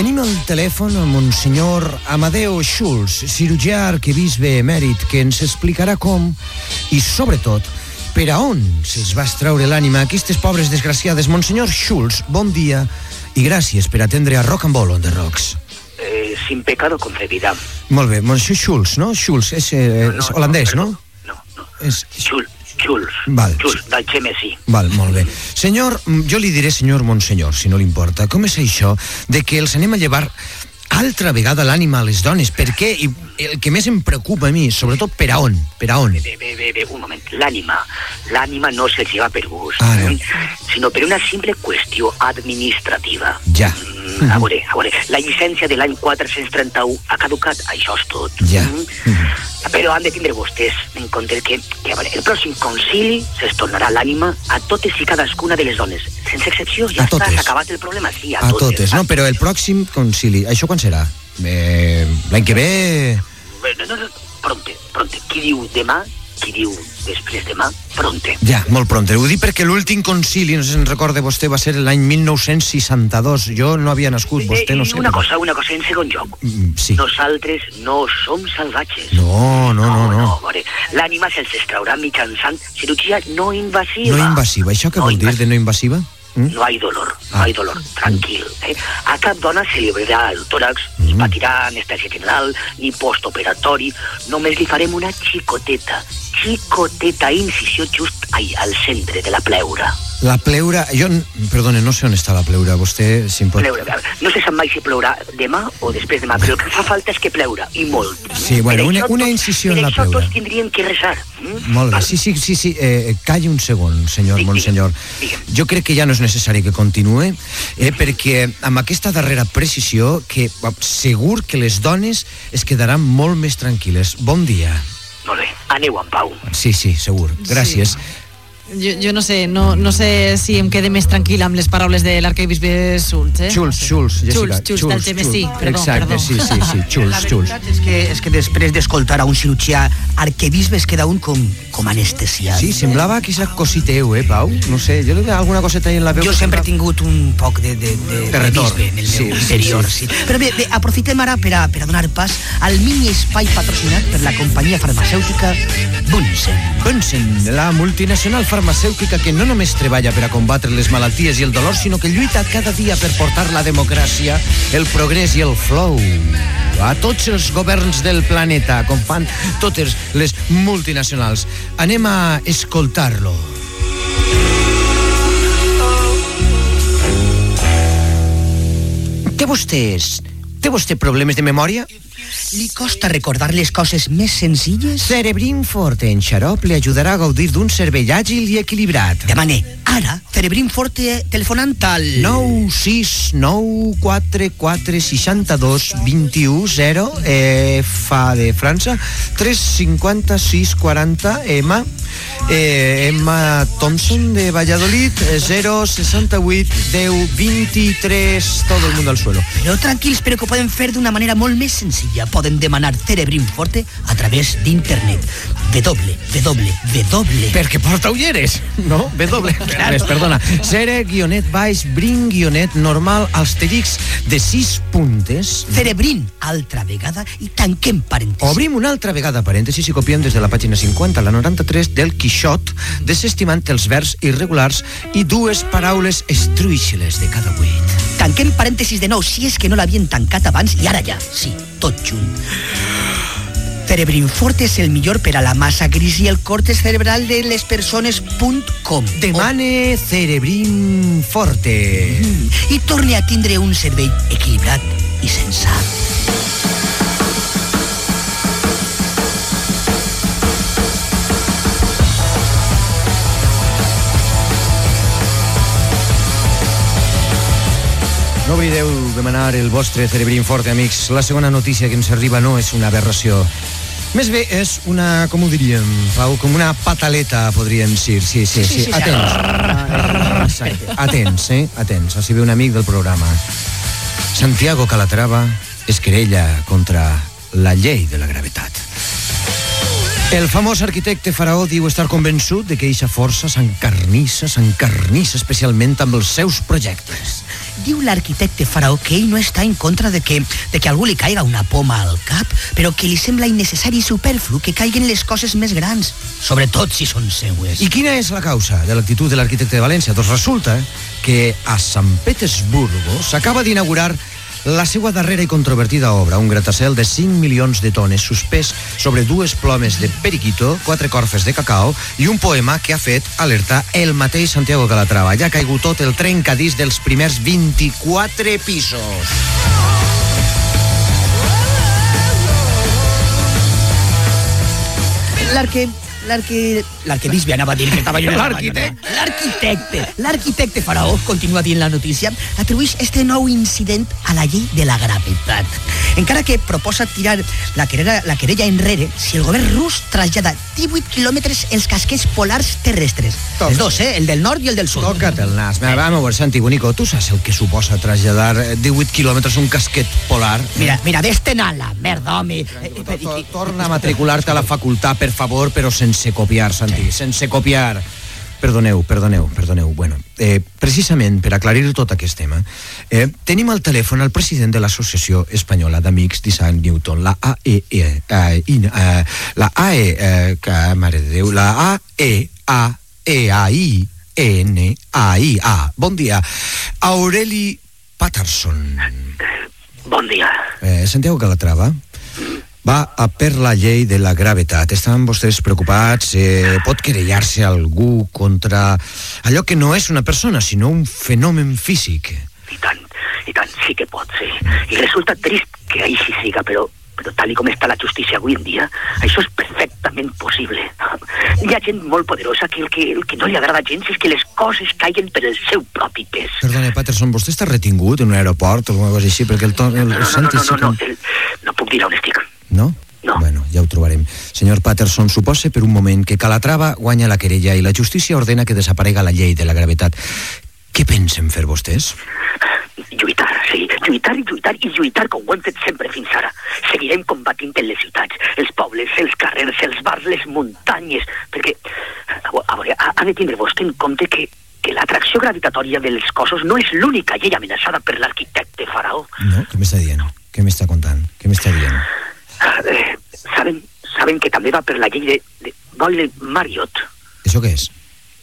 tenim al telèfon el monsenyor Amadeo Schulz, cirurgià arquebisbe emèrit, que ens explicarà com i, sobretot, per a on se'ls va extraure l'ànima a aquestes pobres desgraciades. Monsenyor Schulz, bon dia i gràcies per atendre a Rock and Roll on the Rocks.
Eh, sin pecado concebida.
Molt bé, Monsieur Schulz, no? Schulz, és, eh, és holandès, no?
No, no.
És...
Jules, Jules.
Val.
Jules, del Chemesí.
Val, molt bé. Senyor, jo li diré senyor Monsenyor, si no li importa, com és això de que els anem a llevar altra vegada l'ànima a les dones? Per què? I el que més em preocupa a mi, sobretot per a on? Per a on?
Bé, bé, bé, bé, un moment. L'ànima. L'ànima no se lleva per gust,
Ah, no.
eh? sinó per una simple qüestió administrativa.
Ja.
Mm, a veure, a veure, la llicència de l'any 431 ha caducat, això és tot.
Ja.
Mm. Però han de tindre vostès en compte que, que a veure, el pròxim concili se'ls tornarà l'ànima a totes i cadascuna de les dones. Sense excepció, ja
A
està,
totes.
s'ha acabat el problema, sí, a,
A totes, no? Però el pròxim concili, això quan serà? Eh, L'any que ve?
No, no, no, pronte, pronte. Qui diu demà, qui diu després demà, pronte.
Ja, molt pronte. Ho dic perquè l'últim concili, no sé si en recorda vostè, va ser l'any 1962. Jo no havia nascut, vostè no
I
sé.
una cosa, una cosa en segon lloc.
Mm, Sí.
Nosaltres no som salvatges.
No, no, no, no.
Veure, L'ànima se'ls extraurà mitjançant cirurgia no invasiva.
No invasiva. Això què vol dir de no invasiva? Mm?
No hay dolor, no
Ah.
hay dolor, tranquil. Eh? A cap dona se li obrirà el tòrax,
Mm.
ni patirà anestèsia general, ni postoperatori. Només li farem una xicoteta, xicoteta incisió just ai, al centre de la pleura.
La pleura... Jo, perdone, no sé on està la pleura. Vostè, si pot...
Pleura, no se sap mai si plourà demà o després demà, però el que fa falta és que pleura, i molt.
Sí, bueno,
Per
una,
això
una incisió
per
en la
això
pleura.
tots tindrien que resar. Mm?
Molt bé, sí, sí, sí, sí. Eh, calli un segon, senyor Monsenyor. Jo crec que ja no és necessari que continuï, eh, perquè amb aquesta darrera precisió, que segur que les dones es quedaran molt més tranquil·les. Bon dia.
Molt bé, aneu en pau.
Sí, sí, segur. Gràcies.
Jo, jo no sé, no, no sé si em quede més tranquil·la amb les paraules de l'arquebisbe Schultz, eh?
Schulz, Schulz, Jessica.
Schulz, Schulz, del Temesí, perdó,
Exacte,
perdó.
sí, sí, sí, Schulz, Schulz.
És que, és que després d'escoltar a un cirurgià arquebisbe es queda un com, com anestesiat.
Sí, semblava que és cositeu, eh, Pau? No sé, jo li veia alguna coseta en la veu.
Jo sempre he tingut un poc de, de, de,
De retorn.
bisbe en el
Sí,
meu
sí,
interior.
sí.
Sí, Però bé, bé, aprofitem ara per a, per a donar pas al mini espai patrocinat per la companyia farmacèutica Bunsen.
Bunsen, la multinacional farmacèutica que no només treballa per a combatre les malalties i el dolor, sinó que lluita cada dia per portar la democràcia, el progrés i el flow a tots els governs del planeta, com fan totes les multinacionals. Anem a escoltar-lo. Té vostès... Té vostè problemes de memòria?
Li costa recordar les coses més senzilles?
Cerebrin Forte en xarop li ajudarà a gaudir d'un cervell àgil i equilibrat.
Demane, ara, Cerebrin Forte telefonant al...
969446221 eh, F de França 35640 M eh, Emma Thompson de Valladolid eh, 068 10 23 todo el mundo al suelo
Però tranquils, però que ho poden fer d'una manera molt més senzilla. Poden demanar Cerebrin Forte a través d'internet. www.
Perquè porta ulleres, no? W. Res, perdona. Cere, guionet baix, brin, guionet normal, asterix de 6 puntes.
Cerebrin, altra vegada, i tanquem parèntesis.
Obrim una altra vegada parèntesis i copiem des de la pàgina 50 a la 93 del Quixot, desestimant els vers irregulars i dues paraules estruixeles de cada buit.
Tanquem parèntesis de nou, si és que no l'havien tancat abans i ara ja, sí, tot junt. Cerebrinforte és el millor per a la massa gris i el corte cerebral de les persones.com.
Demane Cerebrin Forte.
Mm, I torni a tindre un cervell equilibrat i sensat.
No oblideu demanar el vostre Cerebrin Forte, amics. La segona notícia que ens arriba no és una aberració. Més bé, és una, com ho diríem, Pau, com una pataleta, podríem dir. Sí, sí, sí, sí. Atents. Exacte. Atents, eh? Atents. Així ve un amic del programa. Santiago Calatrava es querella contra la llei de la gravetat. El famós arquitecte faraó diu estar convençut de que eixa força s'encarnissa, s'encarnissa especialment amb els seus projectes.
Diu l'arquitecte faraó que ell no està en contra de que, de que algú li caiga una poma al cap, però que li sembla innecessari i superflu que caiguen les coses més grans, sobretot si són seues.
I quina és la causa de l'actitud de l'arquitecte de València? Doncs resulta que a Sant Petersburgo s'acaba d'inaugurar la seva darrera i controvertida obra, un gratacel de 5 milions de tones suspès sobre dues plomes de periquito, quatre corfes de cacao i un poema que ha fet alertar el mateix Santiago Calatrava. Ja ha caigut tot el trencadís dels primers 24 pisos.
L'arque... L'arque... L'arquebisbe anava a dir que estava jo... L'arquitecte. L'arquitecte. L'arquitecte faraó, continua dient la notícia, atribueix este nou incident a la llei de la gravetat. Encara que proposa tirar la querella, la querella enrere si el govern rus trasllada 18 quilòmetres els casquets polars terrestres.
Toca.
Els dos, eh? El del nord i el del sud.
Toca't el nas. Mira, vamos a ver, Santi Bonico, tu saps el que suposa traslladar eh, 18 quilòmetres un casquet polar?
Mira, mira, d'este nala, merda, home. Eh, eh,
Torna a matricular-te a la facultat, per favor, però sense copiar, Santi, sense copiar. Perdoneu, perdoneu, perdoneu. Bueno, eh, precisament per aclarir tot aquest tema, eh, tenim al telèfon el president de l'Associació Espanyola d'Amics d'Isaac Newton, la AEE, eh, in, eh, la AE, eh, que, mare de Déu, la AE, A, E, A, I, N, A, I, A. Bon dia. Aureli Patterson.
Bon dia.
Eh, Santiago Calatrava va a per la llei de la gravetat. Estan vostès preocupats? Eh, pot querellar-se algú contra allò que no és una persona, sinó un fenomen físic?
I tant, i tant, sí que pot, sí. I resulta trist que així siga, però, però tal i com està la justícia avui en dia, això és perfectament possible. Hi ha gent molt poderosa que el que, el que no li agrada gens és que les coses caiguen per el seu propi pes.
Perdone, Patterson, vostè està retingut en un aeroport o alguna cosa així? Perquè el to... El,
No, no, no, no, no, no,
que-
el, no puc dir on estic.
No? No. Bueno, ja ho trobarem. Senyor Patterson, supose per un moment que Calatrava guanya la querella i la justícia ordena que desaparega la llei de la gravetat. Què pensen fer vostès?
Lluitar, sí, lluitar i lluitar i lluitar com ho hem fet sempre fins ara. Seguirem combatint en les ciutats, els pobles, els carrers, els bars, les muntanyes, perquè, a veure, ha de tindre vostè en compte que, que l'atracció gravitatòria dels cossos no és l'única llei amenaçada per l'arquitecte faraó.
No? Què m'està dient? Què m'està contant? Què m'està dient?
Eh, saben, saben que també va per la llei de, de Boyle Marriott.
Això què és?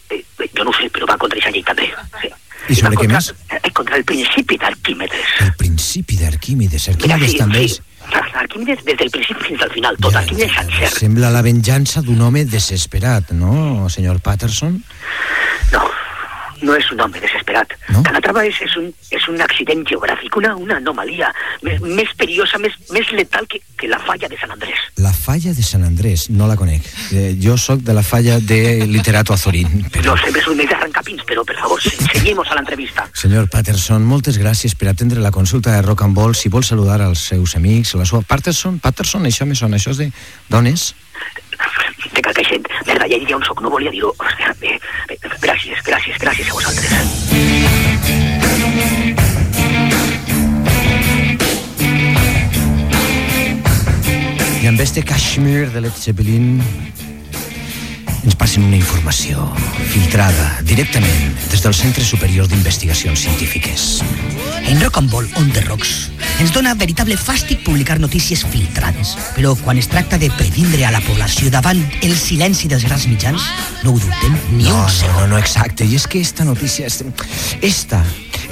Eh, eh, jo no sé, però va contra aquesta llei també. Sí.
I sobre què
contra,
més?
Eh, contra el principi d'Arquímedes.
El principi d'Arquímedes. Arquímedes
sí,
també
sí.
és...
Arquímedes des del principi fins al final, tot Arquímedes sencer.
Sembla la venjança d'un home desesperat, no, senyor Patterson?
No, no és un home desesperat. No? Calatrava és, és, un, és un accident geogràfic, una, una anomalia més, més perillosa, més, més letal que, que la falla de Sant Andrés.
La falla de Sant Andrés, no la conec. Eh, jo sóc de la falla de Literato Azorín.
Però... No soy més d'arrencapins, però per favor, seguimos a l'entrevista.
Senyor Patterson, moltes gràcies per atendre la consulta de Rock and Roll. Si vol saludar als seus amics, a la sua... Patterson, Patterson, això me sona, això és de dones?
De calca gent, merda, ja on soc, no volia dir-ho. Bé, bé, Gràcies, gràcies, gràcies a vosaltres.
I amb este Kashmir de Led Zeppelin ens passen una informació filtrada directament des del Centre Superior d'Investigacions Científiques.
En Rock and Roll on the Rocks Ens dona veritable fàstic publicar notícies filtrades. Però quan es tracta de previndre a la població davant el silenci dels grans mitjans, no ho dubtem ni
No,
un
no, no, no, exacte. I és que esta notícia... és- Esta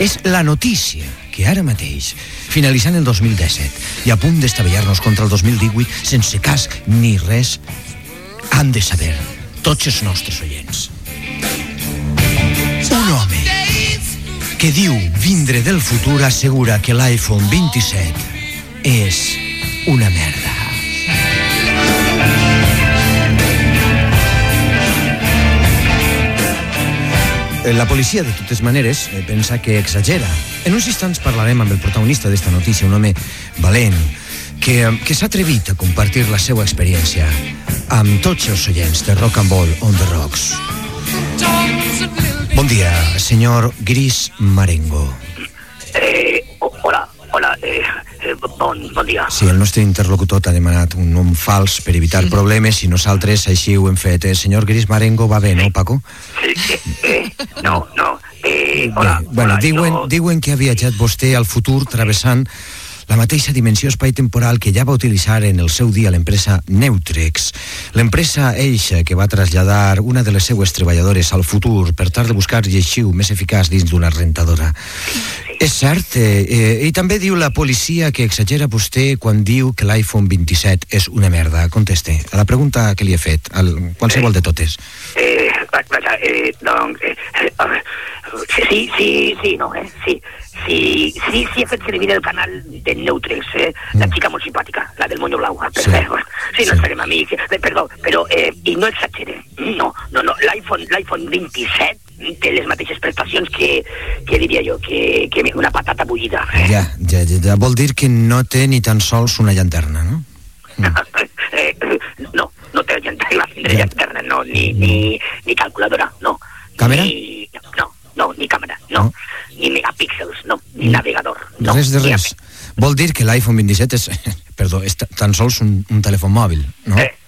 és la notícia que ara mateix, finalitzant el 2017 i a punt d'estavellar-nos contra el 2018 sense cas ni res, han de saber tots els nostres oients. Que diu vindre del futur assegura que l'iPhone 27 és una merda. Eh, La policia, de totes maneres, eh, pensa que exagera. En uns instants parlarem amb el protagonista d'esta notícia, un home valent, que, eh, que s'ha atrevit a compartir la seva experiència amb tots els oients de Rock and Roll on the Rocks. Bon dia, senyor Gris Marengo.
Eh, ho- hola, hola, eh, eh, bon, bon dia.
Sí, el nostre interlocutor t'ha demanat un nom fals per evitar problemes i nosaltres així ho hem fet. El senyor Gris Marengo va bé, no, Paco?
Eh, no, no, eh, hola,
Bé, bueno,
hola,
diuen,
no,
diuen que ha viatjat vostè al futur travessant la mateixa dimensió espai-temporal que ja va utilitzar en el seu dia l'empresa Neutrex. L'empresa eixa que va traslladar una de les seues treballadores al futur per tal de buscar lleixiu més eficaç dins d'una rentadora. És cert, eh, eh, i també diu la policia que exagera vostè quan diu que l'iPhone 27 és una merda. Conteste, a la pregunta que li he fet, al, qualsevol de totes.
eh, vaja, eh, doncs, eh, eh, sí, sí, sí, no, eh, sí, sí, sí, sí he fet servir el canal de Neutrex, eh, la xica molt simpàtica, la del moño blau,
Sí.
sí, no serem amics, eh, perdó, però, eh, i no exagere, no, no, no, l'iPhone 27 té les mateixes prestacions que, que diria jo, que, que una patata bullida.
Ja, ja, ja, ja, vol dir que no té ni tan sols una llanterna, no?
Eh, no, no té llanterna, llanterna, no, ni, ni, ni calculadora, no.
Càmera?
Ni, no, no, ni càmera, no. Ni megapíxels, no. Ni navegador, no.
res de res. Vol dir que l'iPhone 27 és, perdó, és ta- tan sols un, un telèfon mòbil, no?
Eh, No,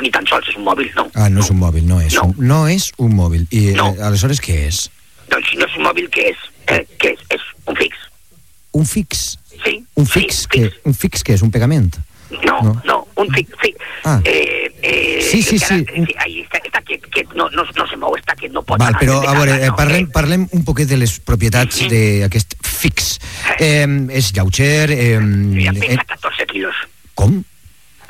no ni tan sols és un mòbil, no.
Ah, no és un mòbil, no és. Un, no és un mòbil. I eh, aleshores què és?
Doncs si no és un mòbil, què és? Eh, què és? És un fix.
Un fix?
Sí,
Un fix, que, un fix que és un pegament?
no, no, no un fix, sí.
Ah.
Eh, eh,
Sí, sí,
ara-
sí.
sí ahí està, està que, que no, no, no se mou, està que no pot
Val,
anar
però a veure, eh,
no,
parlem, parlem un poquet de les propietats d'aquest fix. Eh, és lleuger... Eh,
Ja
eh,
pesa 14 quilos.
com?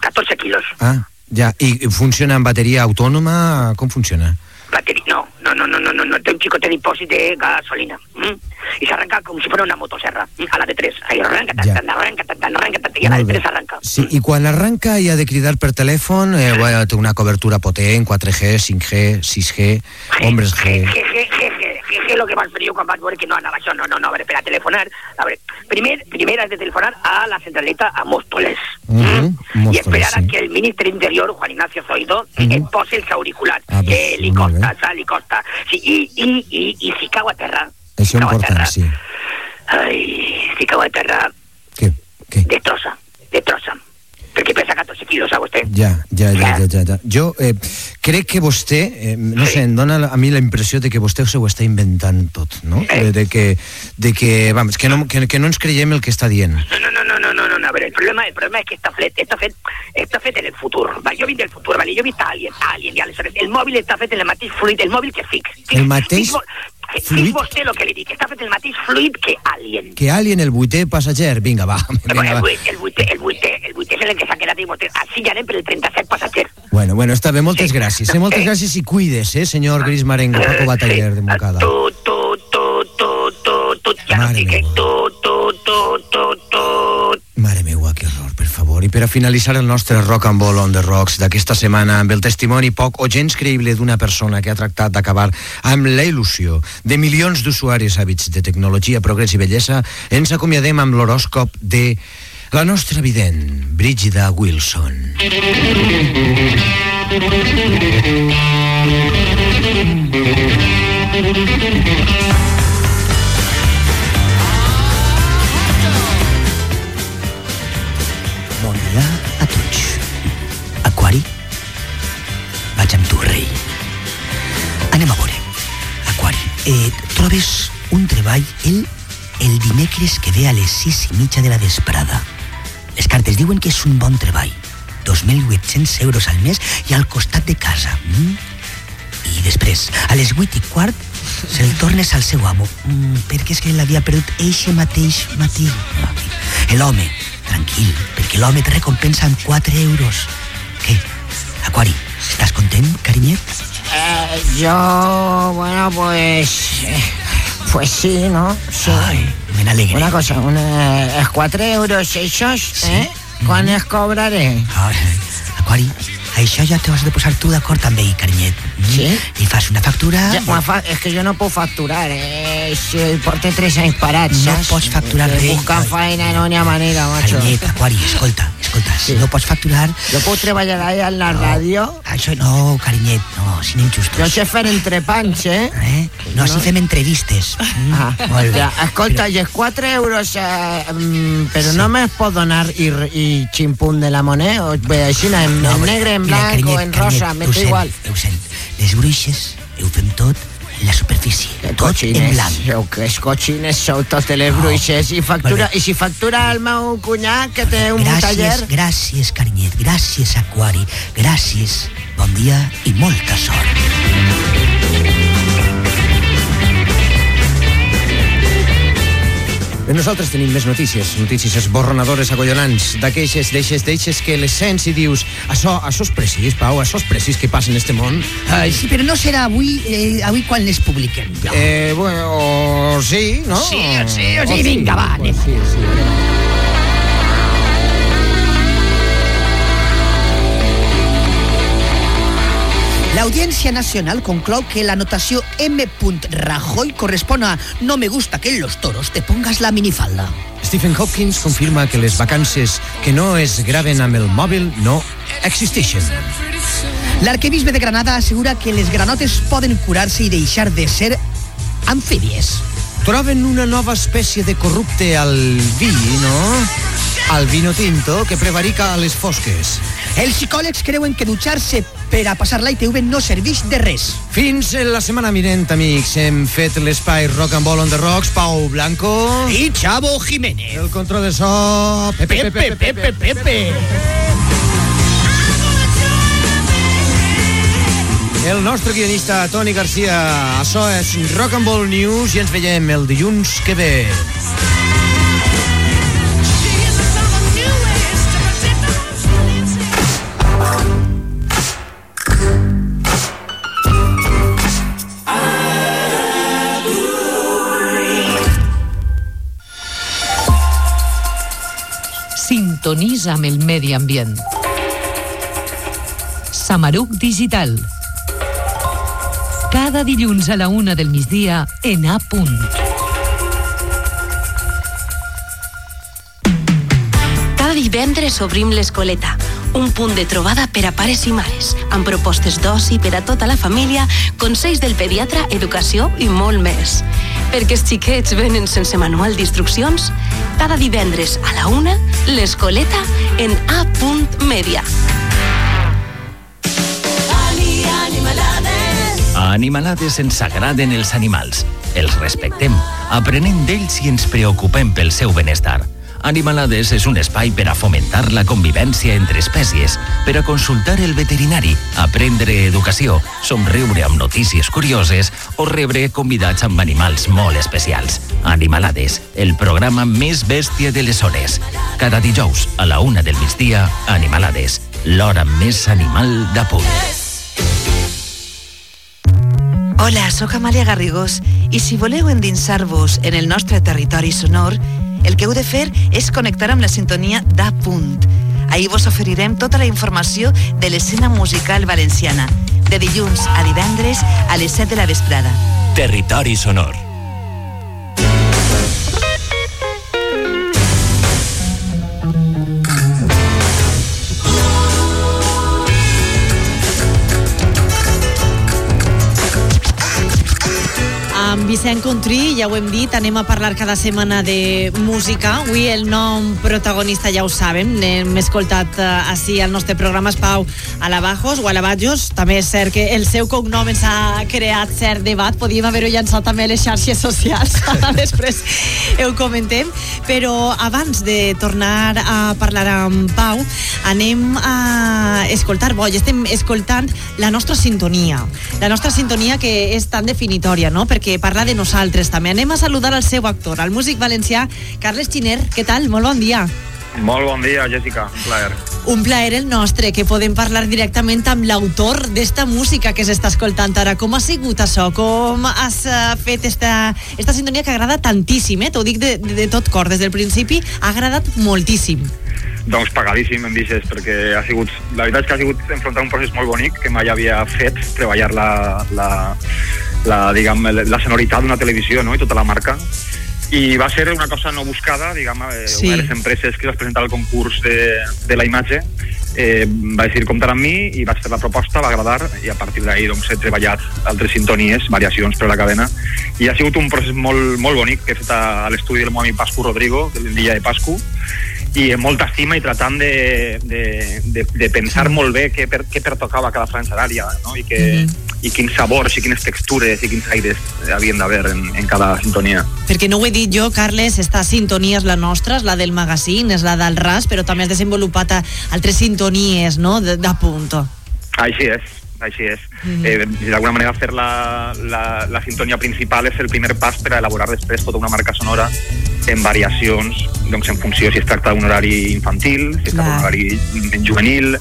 14 quilos.
Ah, ja. I funciona amb bateria autònoma? Com funciona?
Batería, no, no, no, no, no, no, no, un chicote de dipòsit de gasolina. Mm? I s'arranca com si fuera una motoserra, mm? a la de 3. Ahí arranca, tan, tan, arranca, tan, arranca, tan, i a la de. 3 arranca.
Sí, i quan arranca i ha de cridar per telèfon, eh, bueno, té una cobertura potent, 4G, 5G, 6G, ombres G...
Je, je, je, lo que vas fer jo quan vas veure que no anava això, no, no, no, a veure, per a telefonar, a veure, primer, primer has de telefonar a la centraleta a Móstoles,
Móstoles,
esperar a
sí.
que el ministre Interior, Juan Ignacio Zoido, et posi els auriculars,
Ah,
que
pues,
li
molt
costa, saps, li costa. Sí, i, i, i, i si cau a terra,
Això
cau a
important,
terra,
sí.
ai, si cau a terra,
Què? Què?
destrossa, destrossa. Perquè pesa 14 quilos, a vostè.
Ja, ja, ja, ja, ja, ja. Jo eh, crec que vostè, eh, no sé, em dona a mi la impressió de que vostè se ho està inventant tot, no? De, de que, de que, vamos, que no, que, que no ens creiem el que està dient.
No, no, no, no, no, no, no, no, a veure, el problema, el problema és que està fet, està fet, està fet en el futur. Va, jo vinc del futur, vale? jo he vist Alien, Alien, i aleshores el mòbil està fet en el mateix fluid, el mòbil que fix.
El mateix
Fix
fluid?
vostè el que li dic, està fet el mateix fluid que Alien.
Que Alien, el vuitè passager, vinga, va. Vinga, va.
el, vuitè, el, vuitè, el vuitè és el que s'ha quedat i vostè, així ja anem per el 37 passatger.
Bueno, bueno, està bé, moltes gràcies. Eh, moltes gràcies i cuides, eh, senyor Gris Marengo, Paco Bataller de Moncada.
Tu, tu, tu, tu, tu, tu, ja no dic, tu, tu, tu, tu,
I per a finalitzar el nostre Rock and Roll on the Rocks d'aquesta setmana amb el testimoni poc o gens creïble d'una persona que ha tractat d'acabar amb la il·lusió de milions d'usuaris hàbits de tecnologia, progrés i bellesa, ens acomiadem amb l'horòscop de la nostra vident, Brígida Wilson.
Bon vaig amb tu, rei. Anem a veure. Aquari, eh, trobes un treball el el dimecres que ve a les 6 i mitja de la vesprada. Les cartes diuen que és un bon treball. 2.800 euros al mes i al costat de casa. Mm? I després, a les 8 i quart, se'l tornes al seu amo. Mm, perquè és que l'havia perdut eixe mateix matí. L'home, tranquil, perquè l'home te recompensa amb 4 euros. Què? Aquari, estàs content, carinyet?
Eh, yo, bueno, pues... eh, Pues sí, ¿no? Sí.
Ay, me n'alegre.
Una cosa, una, els 4 euros eixos, eh? Quan els cobraré?
Ai, Aquari, això ja te has de posar tu d'acord amb ell, carinyet. Mm?
Sí?
I fas una factura...
Ja, fa, és que jo no puc facturar, eh? Si porto 3 anys parat,
No
saps?
pots facturar res.
Buscant feina no n'hi ha manera, macho.
Carinyet, Aquari, escolta, escolta, si no pots facturar...
Jo puc treballar allà en la ràdio?
Això no, carinyet, no, sin injustos.
Jo sé fer entrepans, eh?
eh? No, si fem entrevistes. Mm,
Ah,
molt bé.
ja, escolta, i els 4 euros, eh, mm, però no me'ls pot donar i, i ximpun de la moneda? O bé, així, en, en negre, en
Mira,
blanc o
carinyet,
en rosa, m'és igual.
Ho sent. Les bruixes ho fem tot la superfície. tot en
Cochines,
blanc.
sou que els cochines sou totes les bruixes i factura, i si factura el meu cunyat que té un
Gràcies,
taller.
gràcies, carinyet, gràcies, Aquari, gràcies, bon dia i molta sort.
Nosaltres tenim més notícies, notícies esborronadores, acollonants, d'aqueixes, d'eixes, d'eixes que les sents i dius això, això és precís, Pau, això és precís que passa en este món.
Ai, sí, però no serà avui, eh, avui quan les publiquem. Ja.
Eh, bueno, o sí, no?
Sí, o sí, o sí, vinga, va, anem.
Pues sí, sí.
L'Audiència Nacional conclou que la notació M. Rajoy correspon a no me gusta que en los toros te pongas la minifalda.
Stephen Hopkins confirma que les vacances que no es graven amb el mòbil no existeixen.
L'arquebisbe de Granada assegura que les granotes poden curar-se i deixar de ser amfíbies.
Troben una nova espècie de corrupte al vi, no? Al vino tinto que prevarica a les fosques.
Els psicòlegs creuen que dutxar-se per a passar la ITV no serveix de res.
Fins la setmana vinent, amics. Hem fet l'espai Rock and Ball on the Rocks, Pau Blanco.
I Chavo Jiménez.
El control de so... Pepe,
Pepe, Pepe, Pepe.
El nostre guionista, Toni Garcia. Això és Rock and Ball News i ens veiem el dilluns que ve.
Sintonitza amb el medi ambient. Samaruc Digital. Cada dilluns a la una del migdia en A punt.
Cada divendres obrim l'Escoleta, un punt de trobada per a pares i mares, amb propostes d'oci per a tota la família, consells del pediatre, educació i molt més. Perquè els xiquets venen sense manual d'instruccions, cada divendres a la una, l'Escoleta en A. Media.
A Animalades ens agraden els animals. Els respectem, aprenem d'ells i ens preocupem pel seu benestar. Animalades és un espai per a fomentar la convivència entre espècies, per a consultar el veterinari, aprendre educació, somriure amb notícies curioses o rebre convidats amb animals molt especials. Animalades, el programa més bèstia de les hores. Cada dijous, a la una del migdia, Animalades, l'hora més animal de punt.
Hola, sóc Amàlia Garrigós i si voleu endinsar-vos en el nostre territori sonor, el que heu de fer és connectar amb la sintonia d'A punt. Ahir vos oferirem tota la informació de l'escena musical valenciana, de dilluns a divendres a les 7 de la vesprada.
Territori sonor. Vicent Contrí, ja ho hem dit, anem a parlar cada setmana de música. Avui el nom protagonista ja ho sabem, n'hem escoltat uh, així al nostre programa és Pau Alabajos o Alabajos. També és cert que el seu cognom ens ha creat cert debat, podíem haver-ho llançat també a les xarxes socials, després ho comentem. Però abans de tornar a parlar amb Pau, anem a escoltar, bo, estem escoltant la nostra sintonia. La nostra sintonia que és tan definitòria, no? Perquè parla de nosaltres també. Anem a saludar al seu actor, al músic valencià Carles Xiner. Què tal? Molt bon dia.
Molt bon dia, Jessica. Un plaer.
Un plaer el nostre, que podem parlar directament amb l'autor d'esta música que s'està escoltant ara. Com ha sigut això? Com has uh, fet esta, esta sintonia que agrada tantíssim, eh? T'ho dic de, de, de tot cor, des del principi ha agradat moltíssim.
Doncs pagadíssim en Vices, perquè ha sigut, la veritat és que ha sigut enfrontar un procés molt bonic que mai havia fet, treballar la, la, la, diguem, la sonoritat d'una televisió no? i tota la marca i va ser una cosa no buscada, diguem, eh, sí. una de les empreses que es va presentar al concurs de, de la imatge eh, va decidir comptar amb mi i vaig fer la proposta, va agradar i a partir d'ahir doncs, he treballat altres sintonies, variacions per a la cadena i ha sigut un procés molt, molt bonic que he fet a, a l'estudi del meu amic Pascu Rodrigo, del dia de Pascu i amb molta estima i tratant de, de, de, de pensar molt bé què, per, què pertocava cada franja d'àrea no? I, que, mm -hmm. i quins sabors i quines textures i quins aires havien d'haver en, en cada sintonia.
Perquè no ho he dit jo, Carles, esta sintonia és la nostra, és la del magazine, és la del RAS, però també has desenvolupat altres sintonies no? de, de punto.
Així és, així és. Mm -hmm. eh, D'alguna manera fer la, la, la sintonia principal és el primer pas per a elaborar després tota una marca sonora en variacions doncs, en funció si es tracta d'un horari infantil, si es tracta d'un horari juvenil,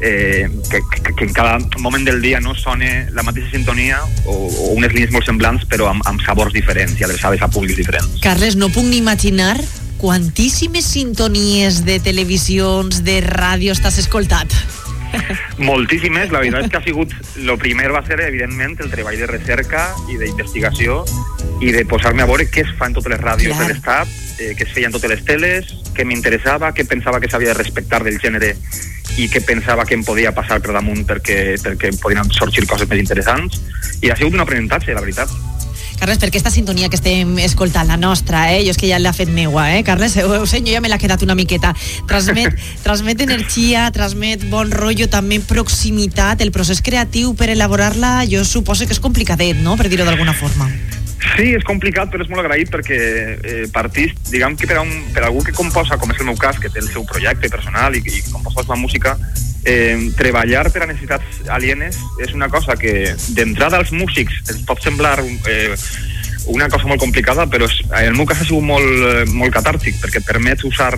eh, que, que, que en cada moment del dia no sone la mateixa sintonia o, o unes línies molt semblants però amb, amb sabors diferents i adreçades a públics diferents.
Carles, no puc ni imaginar quantíssimes sintonies de televisions, de ràdio estàs escoltat.
Moltíssimes, la veritat és que ha sigut el primer va ser evidentment el treball de recerca i d'investigació i de posar-me a veure què es fa en totes les ràdios Clar. de l'Estat, eh, què es feia en totes les teles, què m'interessava, què pensava que s'havia de respectar del gènere i què pensava que em podia passar per damunt perquè, perquè podien sorgir coses més interessants i ha sigut un aprenentatge, la veritat.
Carles, per aquesta sintonia que estem escoltant, la nostra, eh? jo és que ja l'ha fet meua, eh, Carles? Ho, ho sé, jo ja me l'ha quedat una miqueta. Transmet, transmet energia, transmet bon rotllo, també proximitat. El procés creatiu per elaborar-la, jo suposo que és complicadet, no?, per dir-ho d'alguna forma.
Sí, és complicat, però és molt agraït perquè eh, partís, diguem que per, a un, per a algú que composa, com és el meu cas, que té el seu projecte personal i, i composa la música, eh, treballar per a necessitats alienes és una cosa que d'entrada als músics ens pot semblar eh, una cosa molt complicada, però és, en el meu cas ha sigut molt, eh, molt catàrtic, perquè et permet usar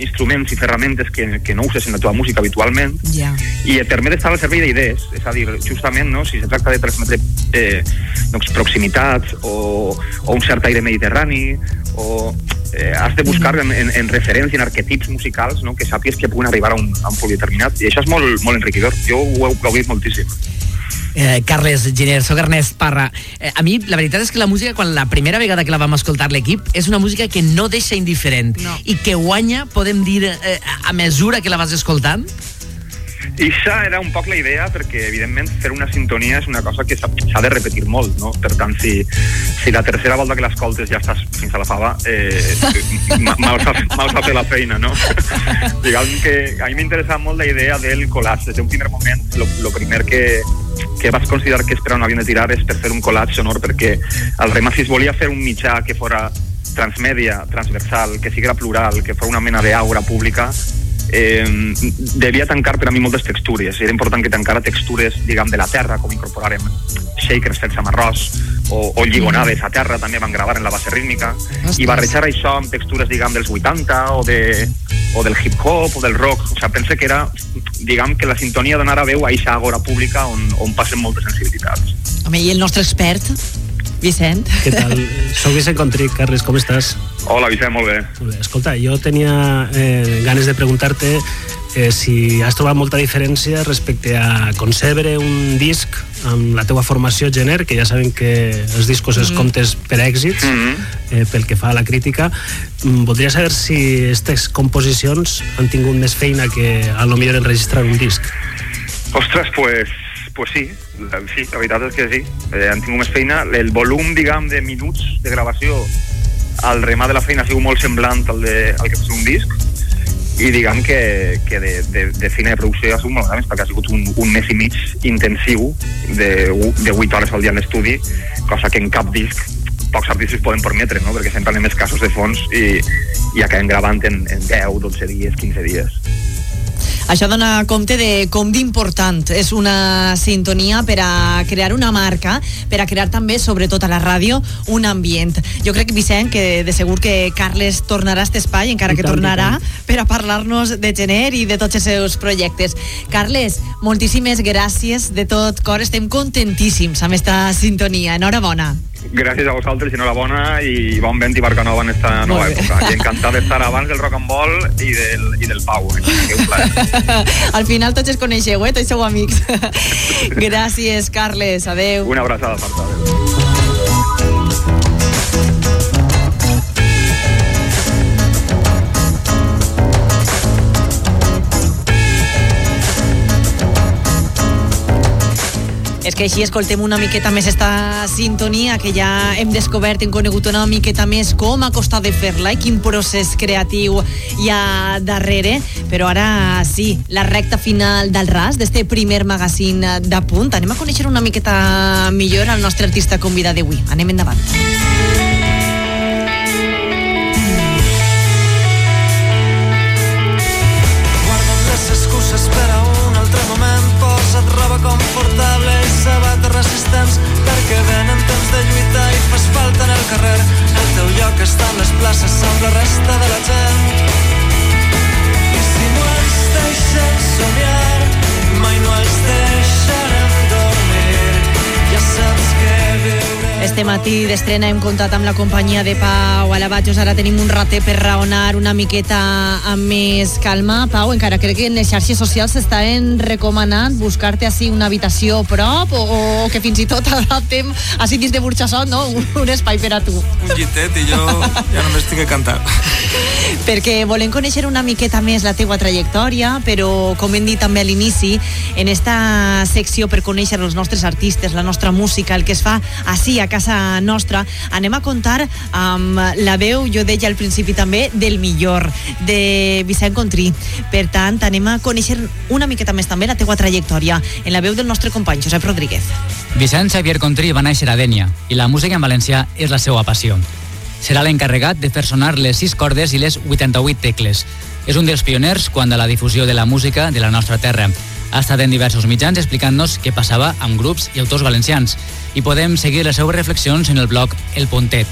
instruments i ferramentes que, que no uses en la teva música habitualment
yeah.
i et permet estar al servei d'idees és a dir, justament, no, si se tracta de transmetre eh, doncs, proximitat o, o un cert aire mediterrani o eh, has de buscar en, en, en referents i en arquetips musicals no, que sàpies que puguin arribar a un, a un punt determinat i això és molt, molt enriquidor jo ho he gaudit moltíssim
Eh, Carles Giner, soc Ernest Parra. Eh, a mi, la veritat és que la música, quan la primera vegada que la vam escoltar l'equip, és una música que no deixa indiferent
no.
i que guanya, podem dir, eh, a mesura que la vas escoltant?
I això era un poc la idea, perquè, evidentment, fer una sintonia és una cosa que s'ha de repetir molt, no? Per tant, si, si la tercera volta que l'escoltes ja estàs fins a la fava, eh, mal, mal s'ha fet la feina, no? Diguem que a mi m'interessa molt la idea del collage. Des d'un primer moment, el primer que, que vaig considerar que és per on havien de tirar és per fer un collage sonor, perquè el Remasis volia fer un mitjà que fora transmèdia, transversal, que siguera plural, que fos una mena d'aura pública, eh, devia tancar per a mi moltes textures. Era important que tancara textures, diguem, de la terra, com incorporarem shakers fets amb arròs, o, o lligonades a terra, també van gravar en la base rítmica, i barrejar això amb textures, diguem, dels 80 o, de, o del hip-hop o del rock. O sigui, pense que era, diguem, que la sintonia donara veu a aquesta agora pública on, on passen moltes sensibilitats.
Home, i el nostre expert, Vicent.
Què tal? Soc Vicent Contric, Carles, com estàs?
Hola, Vicent, molt bé.
Molt bé. Escolta, jo tenia eh, ganes de preguntar-te eh, si has trobat molta diferència respecte a concebre un disc amb la teua formació gener, que ja sabem que els discos els
Mhm.
comptes per èxits, eh, pel que fa a la crítica. Mm, Voldria saber si aquestes composicions han tingut més feina que a lo millor enregistrar un disc.
Ostres, pues, pues sí, sí, la veritat és que sí. Eh, han tingut més feina. El volum, diguem, de minuts de gravació al remar de la feina ha sigut molt semblant al, de, al que és un disc i diguem que, que de, de, de feina de producció ha sigut molt gran, perquè ha sigut un, un mes i mig intensiu de, de 8 hores al dia en l'estudi, cosa que en cap disc pocs artistes poden permetre, no? perquè sempre anem escassos de fons i, i acabem gravant en, en 10, 12 dies, 15 dies.
Això dona compte de com d'important és una sintonia per a crear una marca, per a crear també, sobretot a la ràdio, un ambient. Jo crec, Vicent, que de segur que Carles tornarà a aquest espai, encara que tornarà, per a parlar-nos de Gener i de tots els seus projectes. Carles, moltíssimes gràcies de tot cor. Estem contentíssims amb esta sintonia. Enhorabona.
Gràcies a vosaltres, enhorabona i bon vent i barca nova en esta nova època. I encantat d'estar abans del rock and roll i del, i del Pau. Eh?
Al final tots es coneixeu, eh? Tots sou amics. Gràcies, Carles. Adeu.
Una abraçada forta. Adéu.
És que així escoltem una miqueta més esta sintonia que ja hem descobert, hem conegut una miqueta més com ha costat de fer-la i quin procés creatiu hi ha darrere. Però ara sí, la recta final del RAS, d'este primer magazine de punt. Anem a conèixer una miqueta millor el nostre artista convidat d'avui. Anem endavant.
Guarda't les excuses per a Posa't roba confortable i sabates resistents perquè venen temps de lluitar i fas falta en el carrer. El teu lloc està en les places amb la resta de la gent. I si no ens deixen somiar mai no els deixarem
Este matí d'estrena hem comptat amb la companyia de Pau Alabatjos. Ara tenim un rater per raonar una miqueta amb més calma. Pau, encara crec que en les xarxes socials s'estaven recomanant buscar-te així una habitació prop o, o que fins i tot adaptem així dins de Burxassot, no? Un, un espai per a tu.
un llitet i jo ja només tinc que cantar
perquè volem conèixer una miqueta més la teua trajectòria, però com hem dit també a l'inici, en esta secció per conèixer els nostres artistes, la nostra música, el que es fa així a casa nostra, anem a contar amb la veu, jo deia al principi també, del millor, de Vicent Contrí. Per tant, anem a conèixer una miqueta més també la teua trajectòria en la veu del nostre company Josep Rodríguez.
Vicent Xavier Contrí va néixer a Dènia i la música en valencià és la seva passió. Serà l'encarregat de fer sonar les 6 cordes i les 88 tecles. És un dels pioners quant a la difusió de la música de la nostra terra. Ha estat en diversos mitjans explicant-nos què passava amb grups i autors valencians i podem seguir les seues reflexions en el blog El Pontet.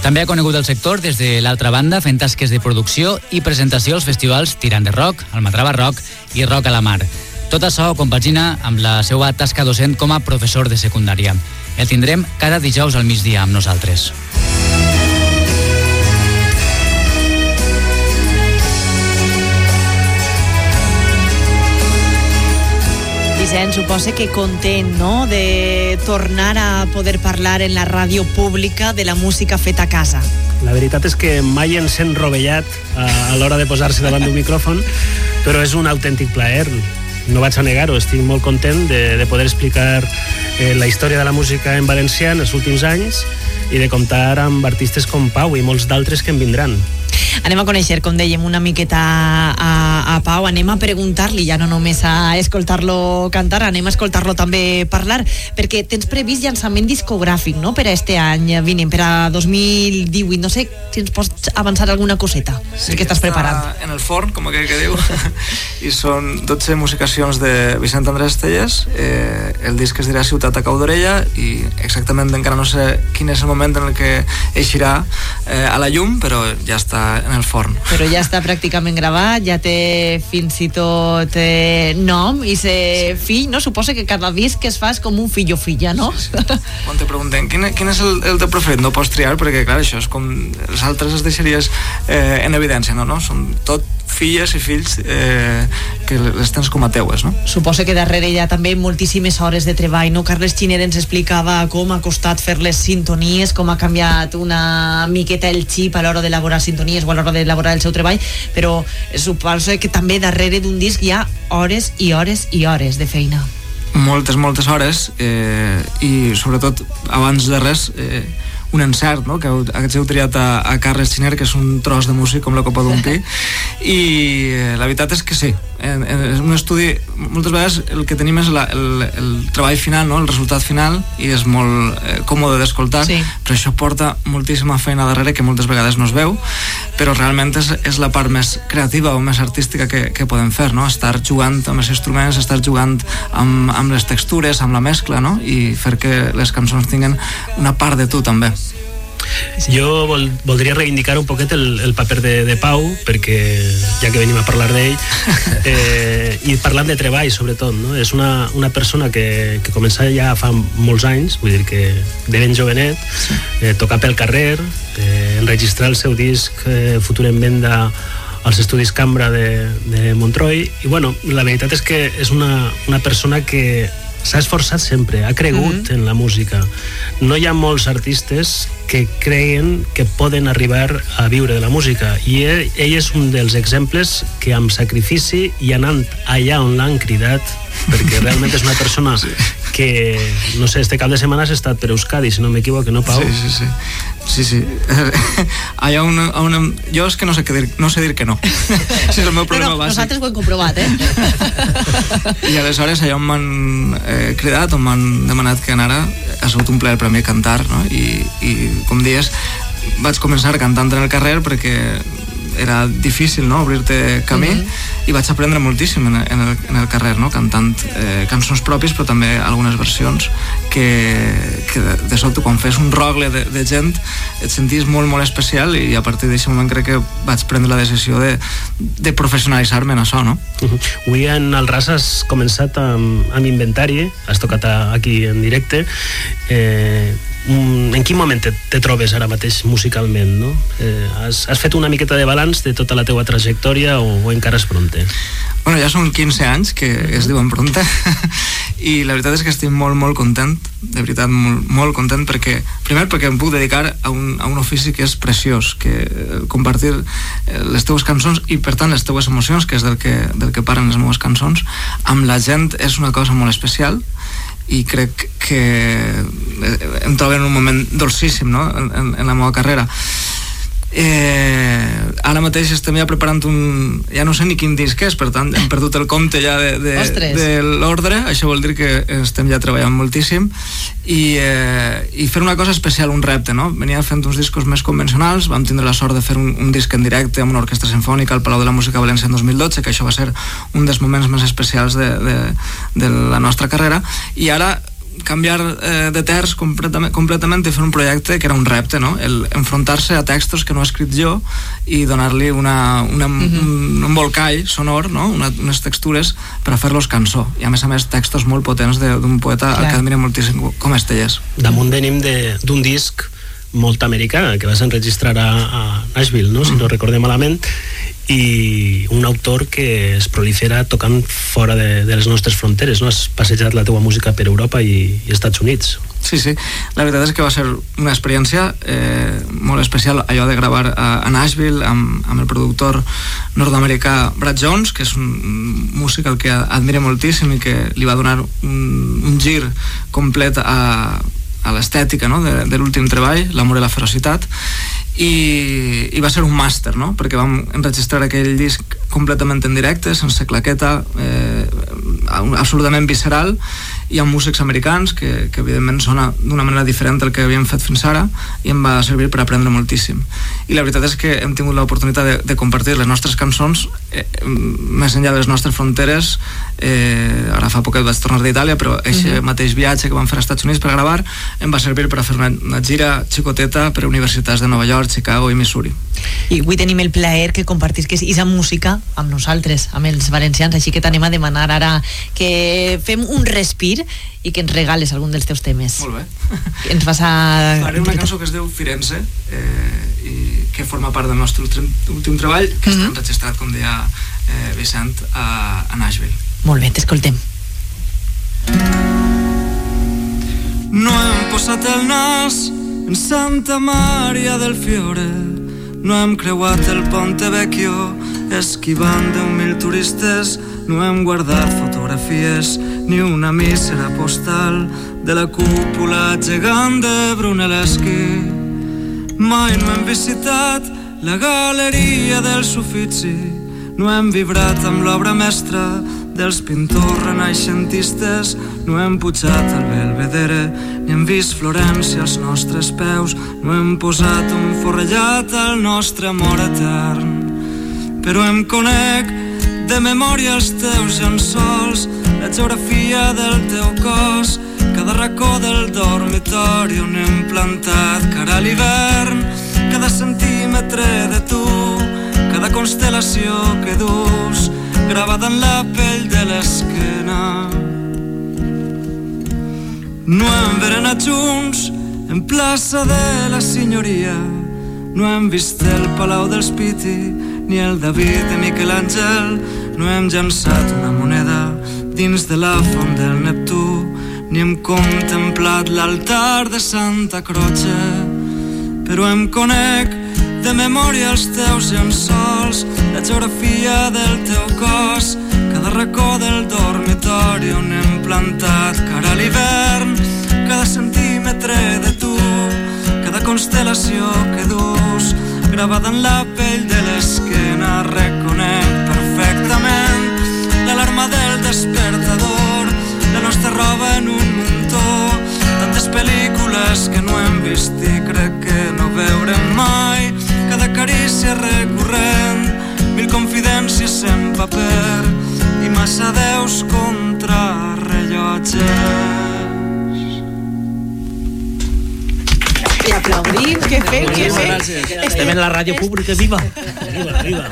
També ha conegut el sector des de l'altra banda fent tasques de producció i presentació als festivals Tirant de Rock, Almadrava Rock i Rock a la Mar. Tot això compagina amb la seva tasca docent com a professor de secundària. El tindrem cada dijous al migdia amb nosaltres.
Vicent, suposa que content, no?, de tornar a poder parlar en la ràdio pública de la música feta a casa.
La veritat és que mai ens hem rovellat a, a l'hora de posar-se davant d'un micròfon, però és un autèntic plaer. No vaig a negar-ho, estic molt content de, de poder explicar eh, la història de la música en valencià en els últims anys i de comptar amb artistes com Pau i molts d'altres que en vindran.
Anem a conèixer, com dèiem, una miqueta a, a Pau, anem a preguntar-li, ja no només a escoltar-lo cantar, anem a escoltar-lo també parlar, perquè tens previst llançament discogràfic, no?, per a este any vinent, per a 2018. No sé si ens pots avançar alguna coseta, sí, que estàs preparant.
en el forn, com aquell que diu i són 12 musicacions de Vicent Andrés Telles eh, el disc es dirà Ciutat a cau d'orella i exactament encara no sé quin és el moment en el que eixirà eh, a la llum, però ja està en el forn.
Però ja està pràcticament gravat, ja té fins i tot eh, nom i ser sí. fill, no? Suposa que cada disc que es fa és com un fill o filla, no? Sí, sí.
Quan te pregunten quin, quin és el, el teu preferit, no pots triar perquè, clar, això és com... Els altres els deixaries eh, en evidència, no? no? Són tot filles i fills eh, que les tens com a teues, no?
Suposa que darrere hi ha també moltíssimes hores de treball, no? Carles Xiner ens explicava com ha costat fer les sintonies, com ha canviat una miqueta el xip a l'hora d'elaborar sintonies o a l'hora d'elaborar el seu treball, però suposo que també darrere d'un disc hi ha hores i hores i hores de feina.
moltes, moltes hores eh, i sobretot abans de res eh, un encert, no? que hagués heu triat a, a Carles Xiner, que és un tros de músic com la copa d'un pi, i eh, la veritat és que sí, en, en, és un estudi, moltes vegades el que tenim és la, el, el treball final, no? el resultat final, i és molt eh, còmode d'escoltar, sí. però això porta moltíssima feina darrere que moltes vegades no es veu, però realment és, és la part més creativa o més artística que, que podem fer, no? estar jugant amb els instruments, estar jugant amb, amb les textures, amb la mescla, no? i fer que les cançons tinguin una part de tu també.
Jo vol, voldria reivindicar un poquet el, el paper de, de Pau, perquè ja que venim a parlar d'ell, eh, i parlant de treball, sobretot, no? és una, una persona que, que comença ja fa molts anys, vull dir que de ben jovenet, eh, tocar pel carrer, eh, enregistrar el seu disc eh, futur en venda als estudis Cambra de, de Montroi i bueno, la veritat és que és una, una persona que s'ha esforçat sempre, ha cregut mm -hmm. en la música. No hi ha molts artistes que creien que poden arribar a viure de la música i ell, ell és un dels exemples que amb sacrifici i anant allà on l'han cridat perquè realment és una persona sí. que, no sé, este cap de setmana has estat per Euskadi, si no m'equivoco, no, Pau?
Sí, sí, sí. Sí, sí. Hi ha una, una... Jo és que no sé, dir, no sé dir que no.
Si és el meu problema no, no, bàsic. Nosaltres ho hem comprovat, eh?
I aleshores allà on m'han eh, cridat, on m'han demanat que anara, ha sigut un plaer per a mi cantar, no? I, i com dies, vaig començar cantant en el carrer perquè era difícil no? obrir-te camí mm -hmm. i vaig aprendre moltíssim en, en, el, en el carrer no? cantant eh, cançons pròpies però també algunes versions que, que de, de sobte quan fes un rogle de, de gent et sentis molt molt especial i a partir d'aquest moment crec que vaig prendre la decisió de, de professionalitzar-me en això no?
Uh -huh. Avui en el RAS has començat amb, amb inventari has tocat aquí en directe eh, Mm, en quin moment te, te trobes ara mateix musicalment, no? Eh, has, has fet una miqueta de balanç de tota la teua trajectòria o, o encara és pronte?
Bueno, ja són 15 anys que es diuen pronta i la veritat és que estic molt, molt content, de veritat, molt, molt content perquè, primer perquè em puc dedicar a un, a un ofici que és preciós, que eh, compartir eh, les teues cançons i per tant les teues emocions, que és del que, del que paren les meves cançons, amb la gent és una cosa molt especial i crec que eh, em trobo en un moment dolcíssim no? en, en, en la meva carrera eh, ara mateix estem ja preparant un... ja no sé ni quin disc és, per tant hem perdut el compte ja de, de, de l'ordre, això vol dir que estem ja treballant moltíssim. I, eh, i fer una cosa especial, un repte, no? Venia fent uns discos més convencionals, vam tindre la sort de fer un, un disc en directe amb una orquestra sinfònica al Palau de la Música València en 2012, que això va ser un dels moments més especials de, de, de la nostra carrera, i ara canviar eh, de terç completament, completament i fer un projecte que era un repte, no? El enfrontar-se a textos que no he escrit jo i donar-li una, una, uh -huh. un, un volcall sonor, no? Una, unes textures per a fer-los cançó. I a més a més textos molt potents d'un poeta Clar. que admira moltíssim com Estelles.
Damunt venim d'un disc molt americà que vas enregistrar a, a Nashville, no? si no recordem malament i un autor que es prolifera tocant fora de, de les nostres fronteres no? has passejat la teua música per Europa i, i Estats Units
Sí, sí, la veritat és que va ser una experiència eh, molt especial allò de gravar a, a Nashville amb, amb el productor nord-americà Brad Jones, que és un músic al que admira moltíssim i que li va donar un, un gir complet a, a l'estètica no? de, de l'últim treball, l'amor i la ferocitat i, i va ser un màster, no? perquè vam enregistrar aquell disc completament en directe, sense claqueta, eh, absolutament visceral, i amb músics americans que, que evidentment sona d'una manera diferent del que havíem fet fins ara i em va servir per aprendre moltíssim. I la veritat és que hem tingut l'oportunitat de, de compartir les nostres cançons eh, més enllà de les nostres fronteres. Eh, ara fa poc vaig tornar d'Itàlia però aquest uh -huh. mateix viatge que vam fer als Estats Units per gravar em va servir per a fer una, una gira xicoteta per a universitats de Nova York, Chicago i Missouri
i avui tenim el plaer que compartis que és música amb nosaltres, amb els valencians així que t'anem a demanar ara que fem un respir i que ens regales algun dels teus temes.
Molt bé.
Que ens vas a...
Faré una cançó que es diu Firenze eh, i que forma part del nostre últim treball que mm -hmm. està mhm. enregistrat, com deia eh, Vicent, a, a Nashville.
Molt bé, t'escoltem.
No hem posat el nas en Santa Maria del Fiore no hem creuat el Ponte Vecchio esquivant deu mil turistes no hem guardat fotografies
ni una mísera postal de la cúpula gegant de Brunelleschi. Mai no hem visitat la galeria del Suffici, no hem vibrat amb l'obra mestra dels pintors renaixentistes, no hem pujat al Belvedere, ni hem vist Florència als nostres peus, no hem posat un forrellat al nostre amor etern. Però em conec de memòria els teus llençols, la geografia del teu cos, cada racó del dormitori on hem plantat cara a l'hivern, cada centímetre de tu, cada constel·lació que dus, gravada en la pell de l'esquena. No hem berenat junts en plaça de la senyoria, no hem vist el Palau dels Piti ni el David de Miquel Àngel, no hem llançat una moneda dins de la font del Neptú, ni hem contemplat l'altar de Santa Croce, però em conec de memòria els teus llençols, la geografia del teu cos, cada racó del dormitori on hem plantat cara a l'hivern, cada centímetre de tu, cada constel·lació que dus, gravada en la pell de l'esquena, reconec perfectament l'alarma del despertador, la nostra roba en un muntó, tantes pel·lícules que no hem vist i crec que no veurem mai, carícia recurrent, mil confidències en paper i massa deus contra rellotges.
I aplaudim, què fem,
Moltíssimes
fem?
Estem en la ràdio pública, viva! Viva, viva!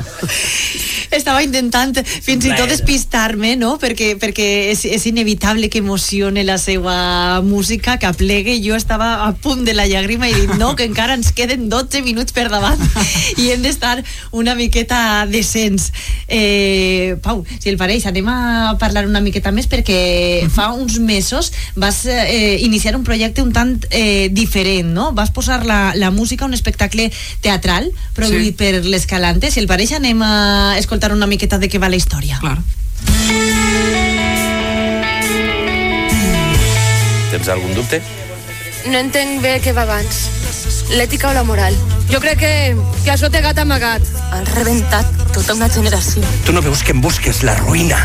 Estava intentant fins i tot despistar-me, no? Perquè, perquè és, és inevitable que emocione la seva música, que aplegue. Jo estava a punt de la llàgrima i dic, no, que encara ens queden 12 minuts per davant i hem d'estar una miqueta decents. Eh, Pau, si el pareix, anem a parlar una miqueta més perquè fa uns mesos vas eh, iniciar un projecte un tant eh, diferent, no? Vas posar la, la música a un espectacle teatral produït
Sí.
per l'Escalante. Si el pareix, anem a escoltar una miqueta de què va la història.
Clar.
Tens algun dubte?
No entenc bé què va abans. L'ètica o la moral. Jo crec que, que això té gat amagat. Han rebentat tota una generació.
Tu no veus que em busques la ruïna?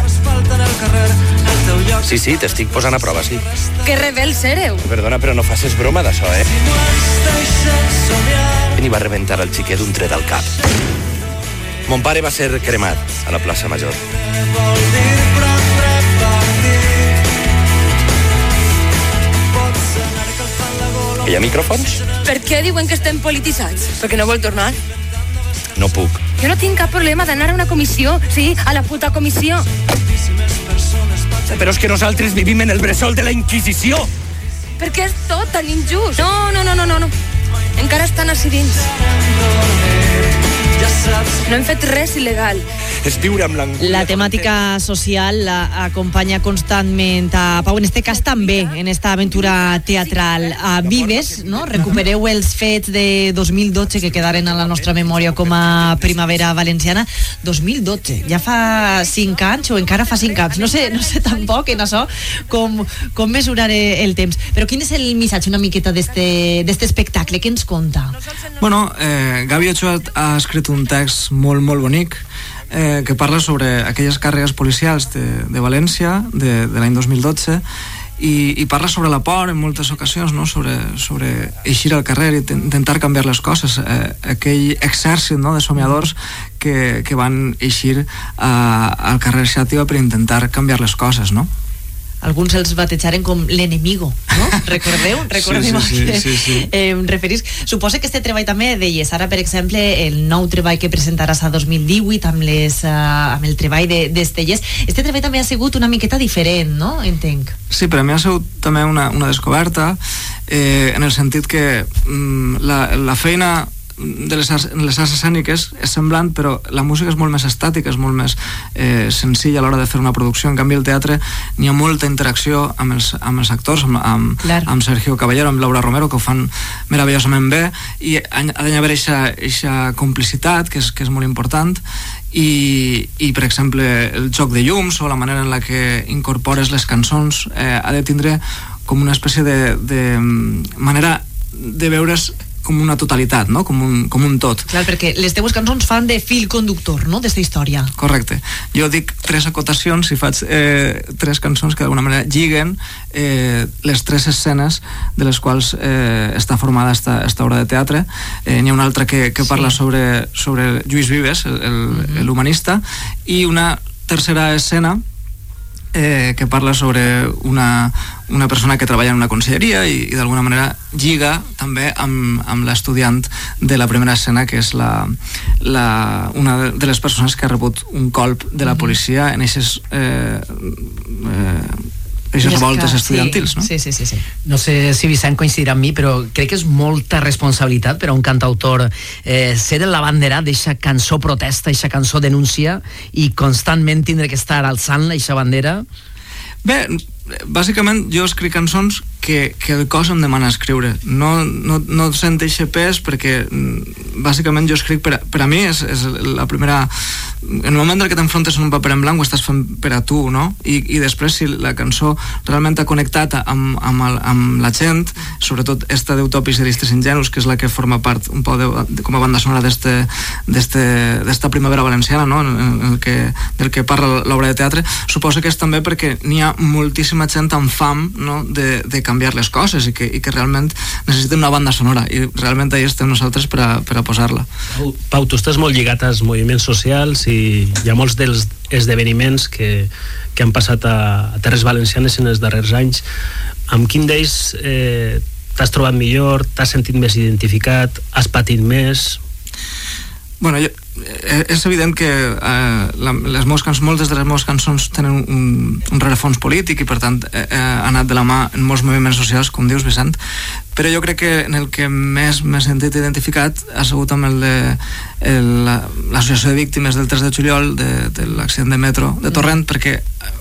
Sí, sí, t'estic posant a prova, sí.
Que rebels éreu.
Perdona, però no facis broma d'això, eh? I va rebentar el xiquet d'un tret al cap. Mon pare va ser cremat a la plaça Major. Hi ha micròfons?
Per què diuen que estem polititzats? Perquè no vol tornar.
No puc.
Jo no tinc cap problema d'anar a una comissió, sí, a la puta comissió.
Però és que nosaltres vivim en el bressol de la Inquisició.
Perquè és tot tan injust. No, no, no, no, no. Encara estan així dins. No hem fet res il·legal.
És viure amb l'angúnia.
La temàtica social la acompanya constantment a Pau, en este cas també, en esta aventura teatral. A Vives, no? recupereu els fets de 2012 que quedaren a la nostra memòria com a primavera valenciana. 2012, ja fa 5 anys o encara fa 5 anys. No sé, no sé tampoc en això com, com mesuraré el temps. Però quin és el missatge una miqueta d'este d'este espectacle? Què ens conta?
Bueno, eh, Gavi Ochoa ha escrit un text molt, molt bonic eh, que parla sobre aquelles càrregues policials de, de València de, de l'any 2012 i, i parla sobre la por en moltes ocasions, no? sobre, sobre eixir al carrer i ten- intentar canviar les coses. Eh, aquell exèrcit no? de somiadors que, que van eixir a, al carrer Xàtiva per intentar canviar les coses, no?
Alguns els batejaren com l'enemigo, no? Recordeu? Recordem
Sí, sí, sí, sí, sí.
eh, em referís. Suposa que este treball també deies, ara per exemple el nou treball que presentaràs a 2018 amb, les, uh, amb el treball de- d'Estellers, este treball també ha sigut una miqueta diferent, no? Entenc.
Sí, per a mi ha sigut també una, una descoberta eh, en el sentit que mm, la, la feina
de les, arts- les arts escèniques és semblant, però la música és molt més estàtica, és molt més eh, senzilla a l'hora de fer una producció. En canvi, el teatre n'hi ha molta interacció amb els, amb els actors, amb, amb, amb Sergio Caballero, amb Laura Romero, que ho fan meravellosament bé, i ha ha d'haver aquesta complicitat, que és, que és molt important, i, i per exemple el joc de llums o la manera en la que incorpores les cançons eh, ha de tindre com una espècie de, de mm, manera de veure's com una totalitat, no? com, un, com un tot.
Clar, perquè les teues cançons fan de fil conductor, no?, d'esta història.
Correcte. Jo dic tres acotacions i faig eh, tres cançons que d'alguna manera lliguen eh, les tres escenes de les quals eh, està formada esta, esta obra de teatre. Eh, N'hi ha una altra que, que parla
Sí.
sobre, sobre Lluís Vives, el- el- l'humanista, i una tercera escena eh, que parla sobre una, una persona que treballa en una conselleria i, i d'alguna manera lliga també amb, amb l'estudiant de la primera escena que és la, la, una de- les persones que ha rebut un colp de la policia en aquestes eh, eh, eixes revoltes estudiantils no?
Sí, sí, sí, sí.
No sé si Vicent coincidirà amb mi, però crec que és molta responsabilitat per a un cantautor eh, ser el lavanderat d'eixa cançó protesta, eixa cançó denúncia i constantment tindre que estar alçant eixa bandera.
Bé, bàsicament jo escric cançons que, que el cos em demana escriure no, no, no sent eixe pes perquè mm, bàsicament jo escric per a, per a mi és, és la primera en el moment en què t'enfrontes en un paper en blanc ho estàs fent per a tu no? I, i després si la cançó realment ha connectat amb, amb, el, amb la gent sobretot esta d'Utopis i Aristes Ingenus que és la que forma part un poc de, com a banda sonora d'esta primavera valenciana no? en, en el que, del que parla l'obra de teatre suposo que és també perquè n'hi ha moltíssima gent amb fam no? de, de canviar les coses i que, i que realment necessiten una banda sonora i realment ahí estem nosaltres per a, per a posar-la
Pau, Pau, tu estàs molt lligat als moviments socials i hi ha molts dels esdeveniments que, que han passat a, a Terres Valencianes en els darrers anys. Amb quin d'ells eh, t'has trobat millor, t'has sentit més identificat, has patit més?
Bueno, jo, és evident que eh, la, les meves cançons, moltes de les meves cançons tenen un, un rerefons polític i per tant eh, eh, ha anat de la mà en molts moviments socials, com dius Vicent, però jo crec que en el que més m'he sentit identificat ha sigut amb el de l'associació de víctimes del 3 de juliol de, de l'accident de metro de Torrent, perquè eh,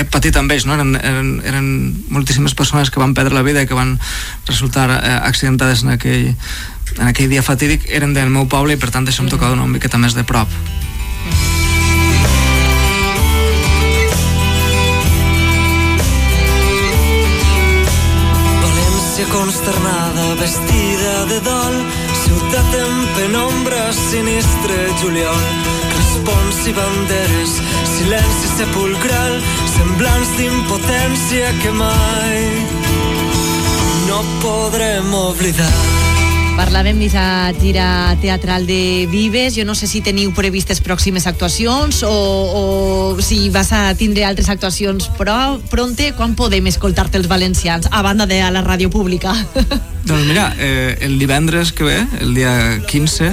he patit amb ells, no? eren, eren, eren moltíssimes persones que van perdre la vida i que van resultar eh, accidentades en aquell, en aquell dia fatídic, eren del meu poble i per tant això em tocava una miqueta més de prop.
València consternada, vestida de dol, ciutat en penombra, sinistre juliol. Respons i banderes, silenci sepulcral, semblants d'impotència que mai no podrem oblidar.
Parlàvem d'aquesta gira teatral de Vives. Jo no sé si teniu previstes pròximes actuacions o, o si vas a tindre altres actuacions però pronte, quan podem escoltar-te els valencians a banda de a la ràdio pública?
Doncs mira, eh, el divendres que ve, el dia 15,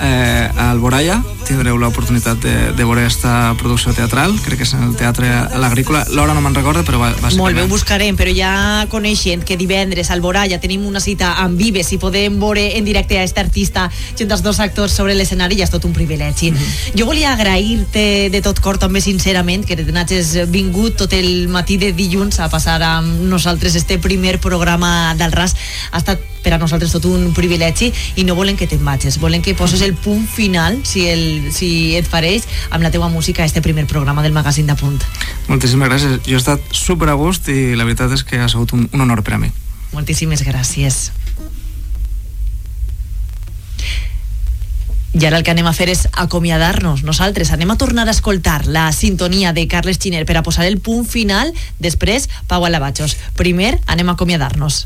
eh, a Alboraya tindreu l'oportunitat de, de veure aquesta producció teatral, crec que és en el Teatre a l'Agrícola, l'hora no me'n recorda, però va, va ser
Molt bé, ho buscarem, però ja coneixent que divendres al Boralla tenim una cita amb Vives i podem veure en directe a aquest artista junt als dos actors sobre l'escenari, ja és tot un privilegi. Jo volia agrair-te de tot cor, també sincerament, que n'hagis vingut tot el matí de dilluns a passar amb nosaltres este primer programa del RAS. Ha estat per a nosaltres tot un privilegi i no volen que te'n vagis, volen que poses el punt final, si, el, si et pareix, amb la teua música a este primer programa del magazín de Punt.
Moltíssimes gràcies. Jo he estat super a gust i la veritat és que ha sigut un, un honor per a mi.
Moltíssimes gràcies. I ara el que anem a fer és acomiadar-nos. Nosaltres anem a tornar a escoltar la sintonia de Carles Xiner per a posar el punt final. Després, Pau Alabachos. Primer, anem a acomiadar-nos.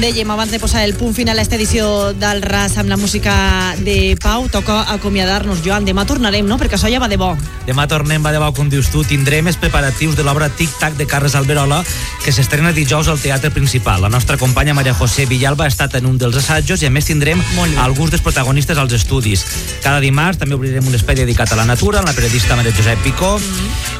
Dèiem abans de posar el punt final a aquesta edició del RAS amb la música de Pau, toca acomiadar-nos, Joan. Demà tornarem, no? Perquè això ja va de bo.
Demà tornem, va de bo, com dius tu. Tindrem els preparatius de l'obra Tic-Tac de Carles Alberola, que s'estrena dijous al Teatre Principal. La nostra companya Maria José Villalba ha estat en un dels assajos i a més tindrem alguns dels protagonistes als estudis. Cada dimarts també obrirem un espai dedicat a la natura, amb la periodista Maria Josep Picó,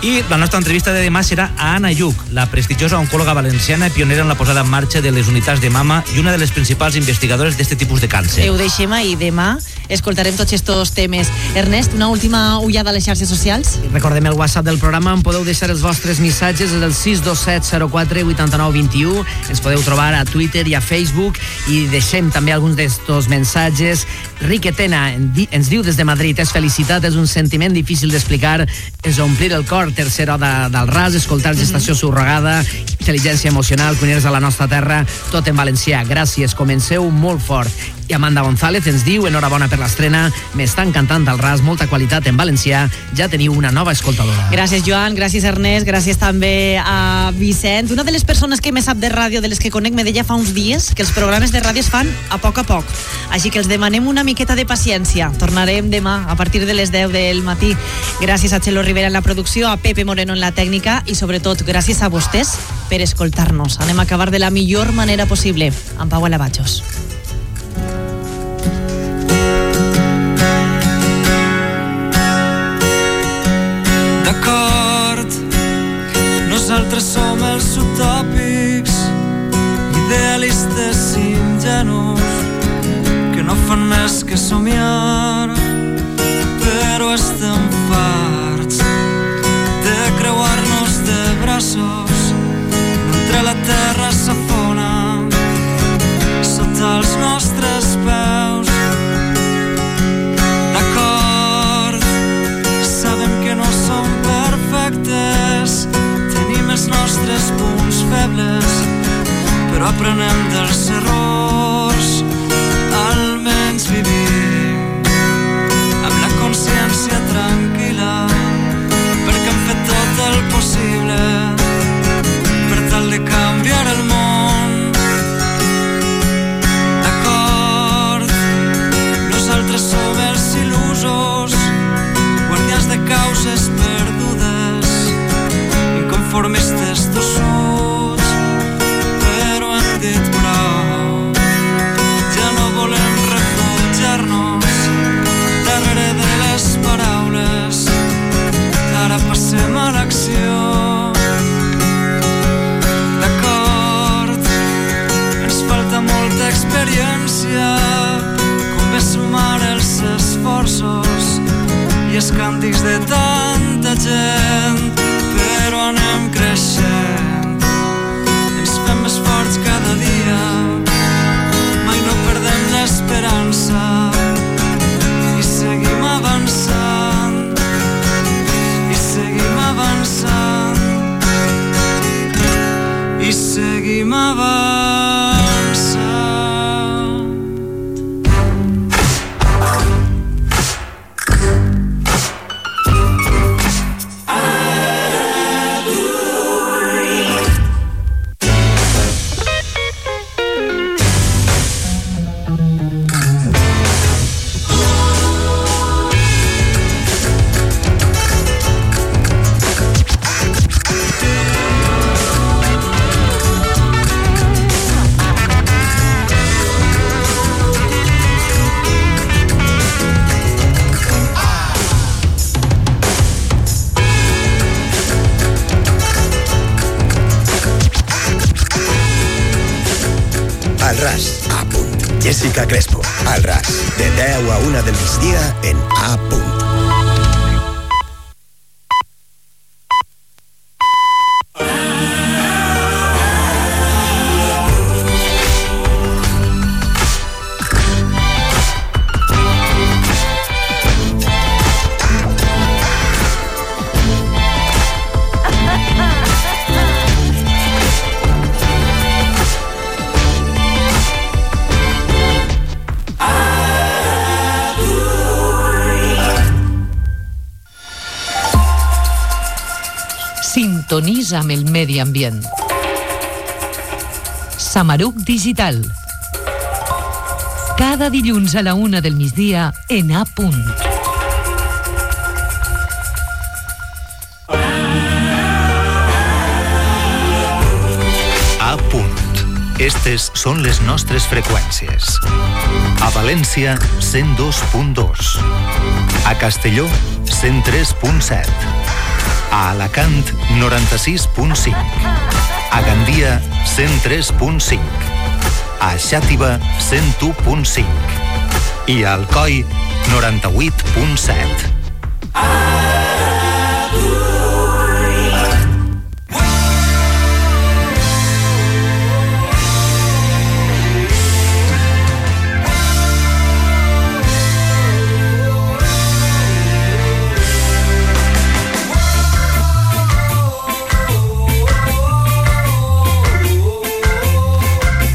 i la nostra entrevista de demà serà a Anna Lluc, la prestigiosa oncòloga valenciana pionera en la posada en marxa de les unitats de mama i una de les principals investigadores d'aquest tipus de càncer.
Ho deixem ahir. Demà escoltarem tots estos temes. Ernest, una última ullada a les xarxes socials?
Recordem el WhatsApp del programa, en podeu deixar els vostres missatges del 627 04 89 21. Ens podeu trobar a Twitter i a Facebook i deixem també alguns d'estos missatges. Riquetena ens diu des de Madrid, és felicitat, és un sentiment difícil d'explicar, és omplir el cor, tercera hora del ras, escoltar gestació subrogada, intel·ligència emocional, cuiners a la nostra terra, tot en valencià. Gràcies, comenceu molt fort. I Amanda González ens diu, enhorabona per l'estrena, m'està encantant el ras, molta qualitat en valencià, ja teniu una nova escoltadora.
Gràcies, Joan, gràcies, Ernest, gràcies també a Vicent. Una de les persones que més sap de ràdio, de les que conec, me deia fa uns dies que els programes de ràdio es fan a poc a poc. Així que els demanem una miqueta de paciència. Tornarem demà a partir de les 10 del matí. Gràcies a Txelo Rivera en la producció, a Pepe Moreno en la tècnica i sobretot gràcies a vostès per escoltar-nos. Anem a acabar de la millor manera possible. En Pau Alabachos.
Nosaltres som els utòpics, idealistes ingenus, que no fan més que somiar, però estem farts de creuar-nos de braços mentre la terra s'afona sota els nostres peus. Febles, però aprenem dels errors, almenys vivim experiència, convé sumar els esforços i els càntics de tanta gent, però anem creixent. Ens fem més forts cada dia, mai no perdem l'esperança i seguim avançant, i seguim avançant, i seguim avançant.
Jessica Crespo, al ras, de 10 a 1 del migdia en A
amb el medi ambient. Samaruc Digital. Cada dilluns a la una del migdia en A punt.
A punt. Estes són les nostres freqüències. A València, 102.2. A Castelló, 103.7. A Alacant, 96.5. A Gandia, 103.5. A Xàtiva, 101.5. I a Alcoi, 98.7.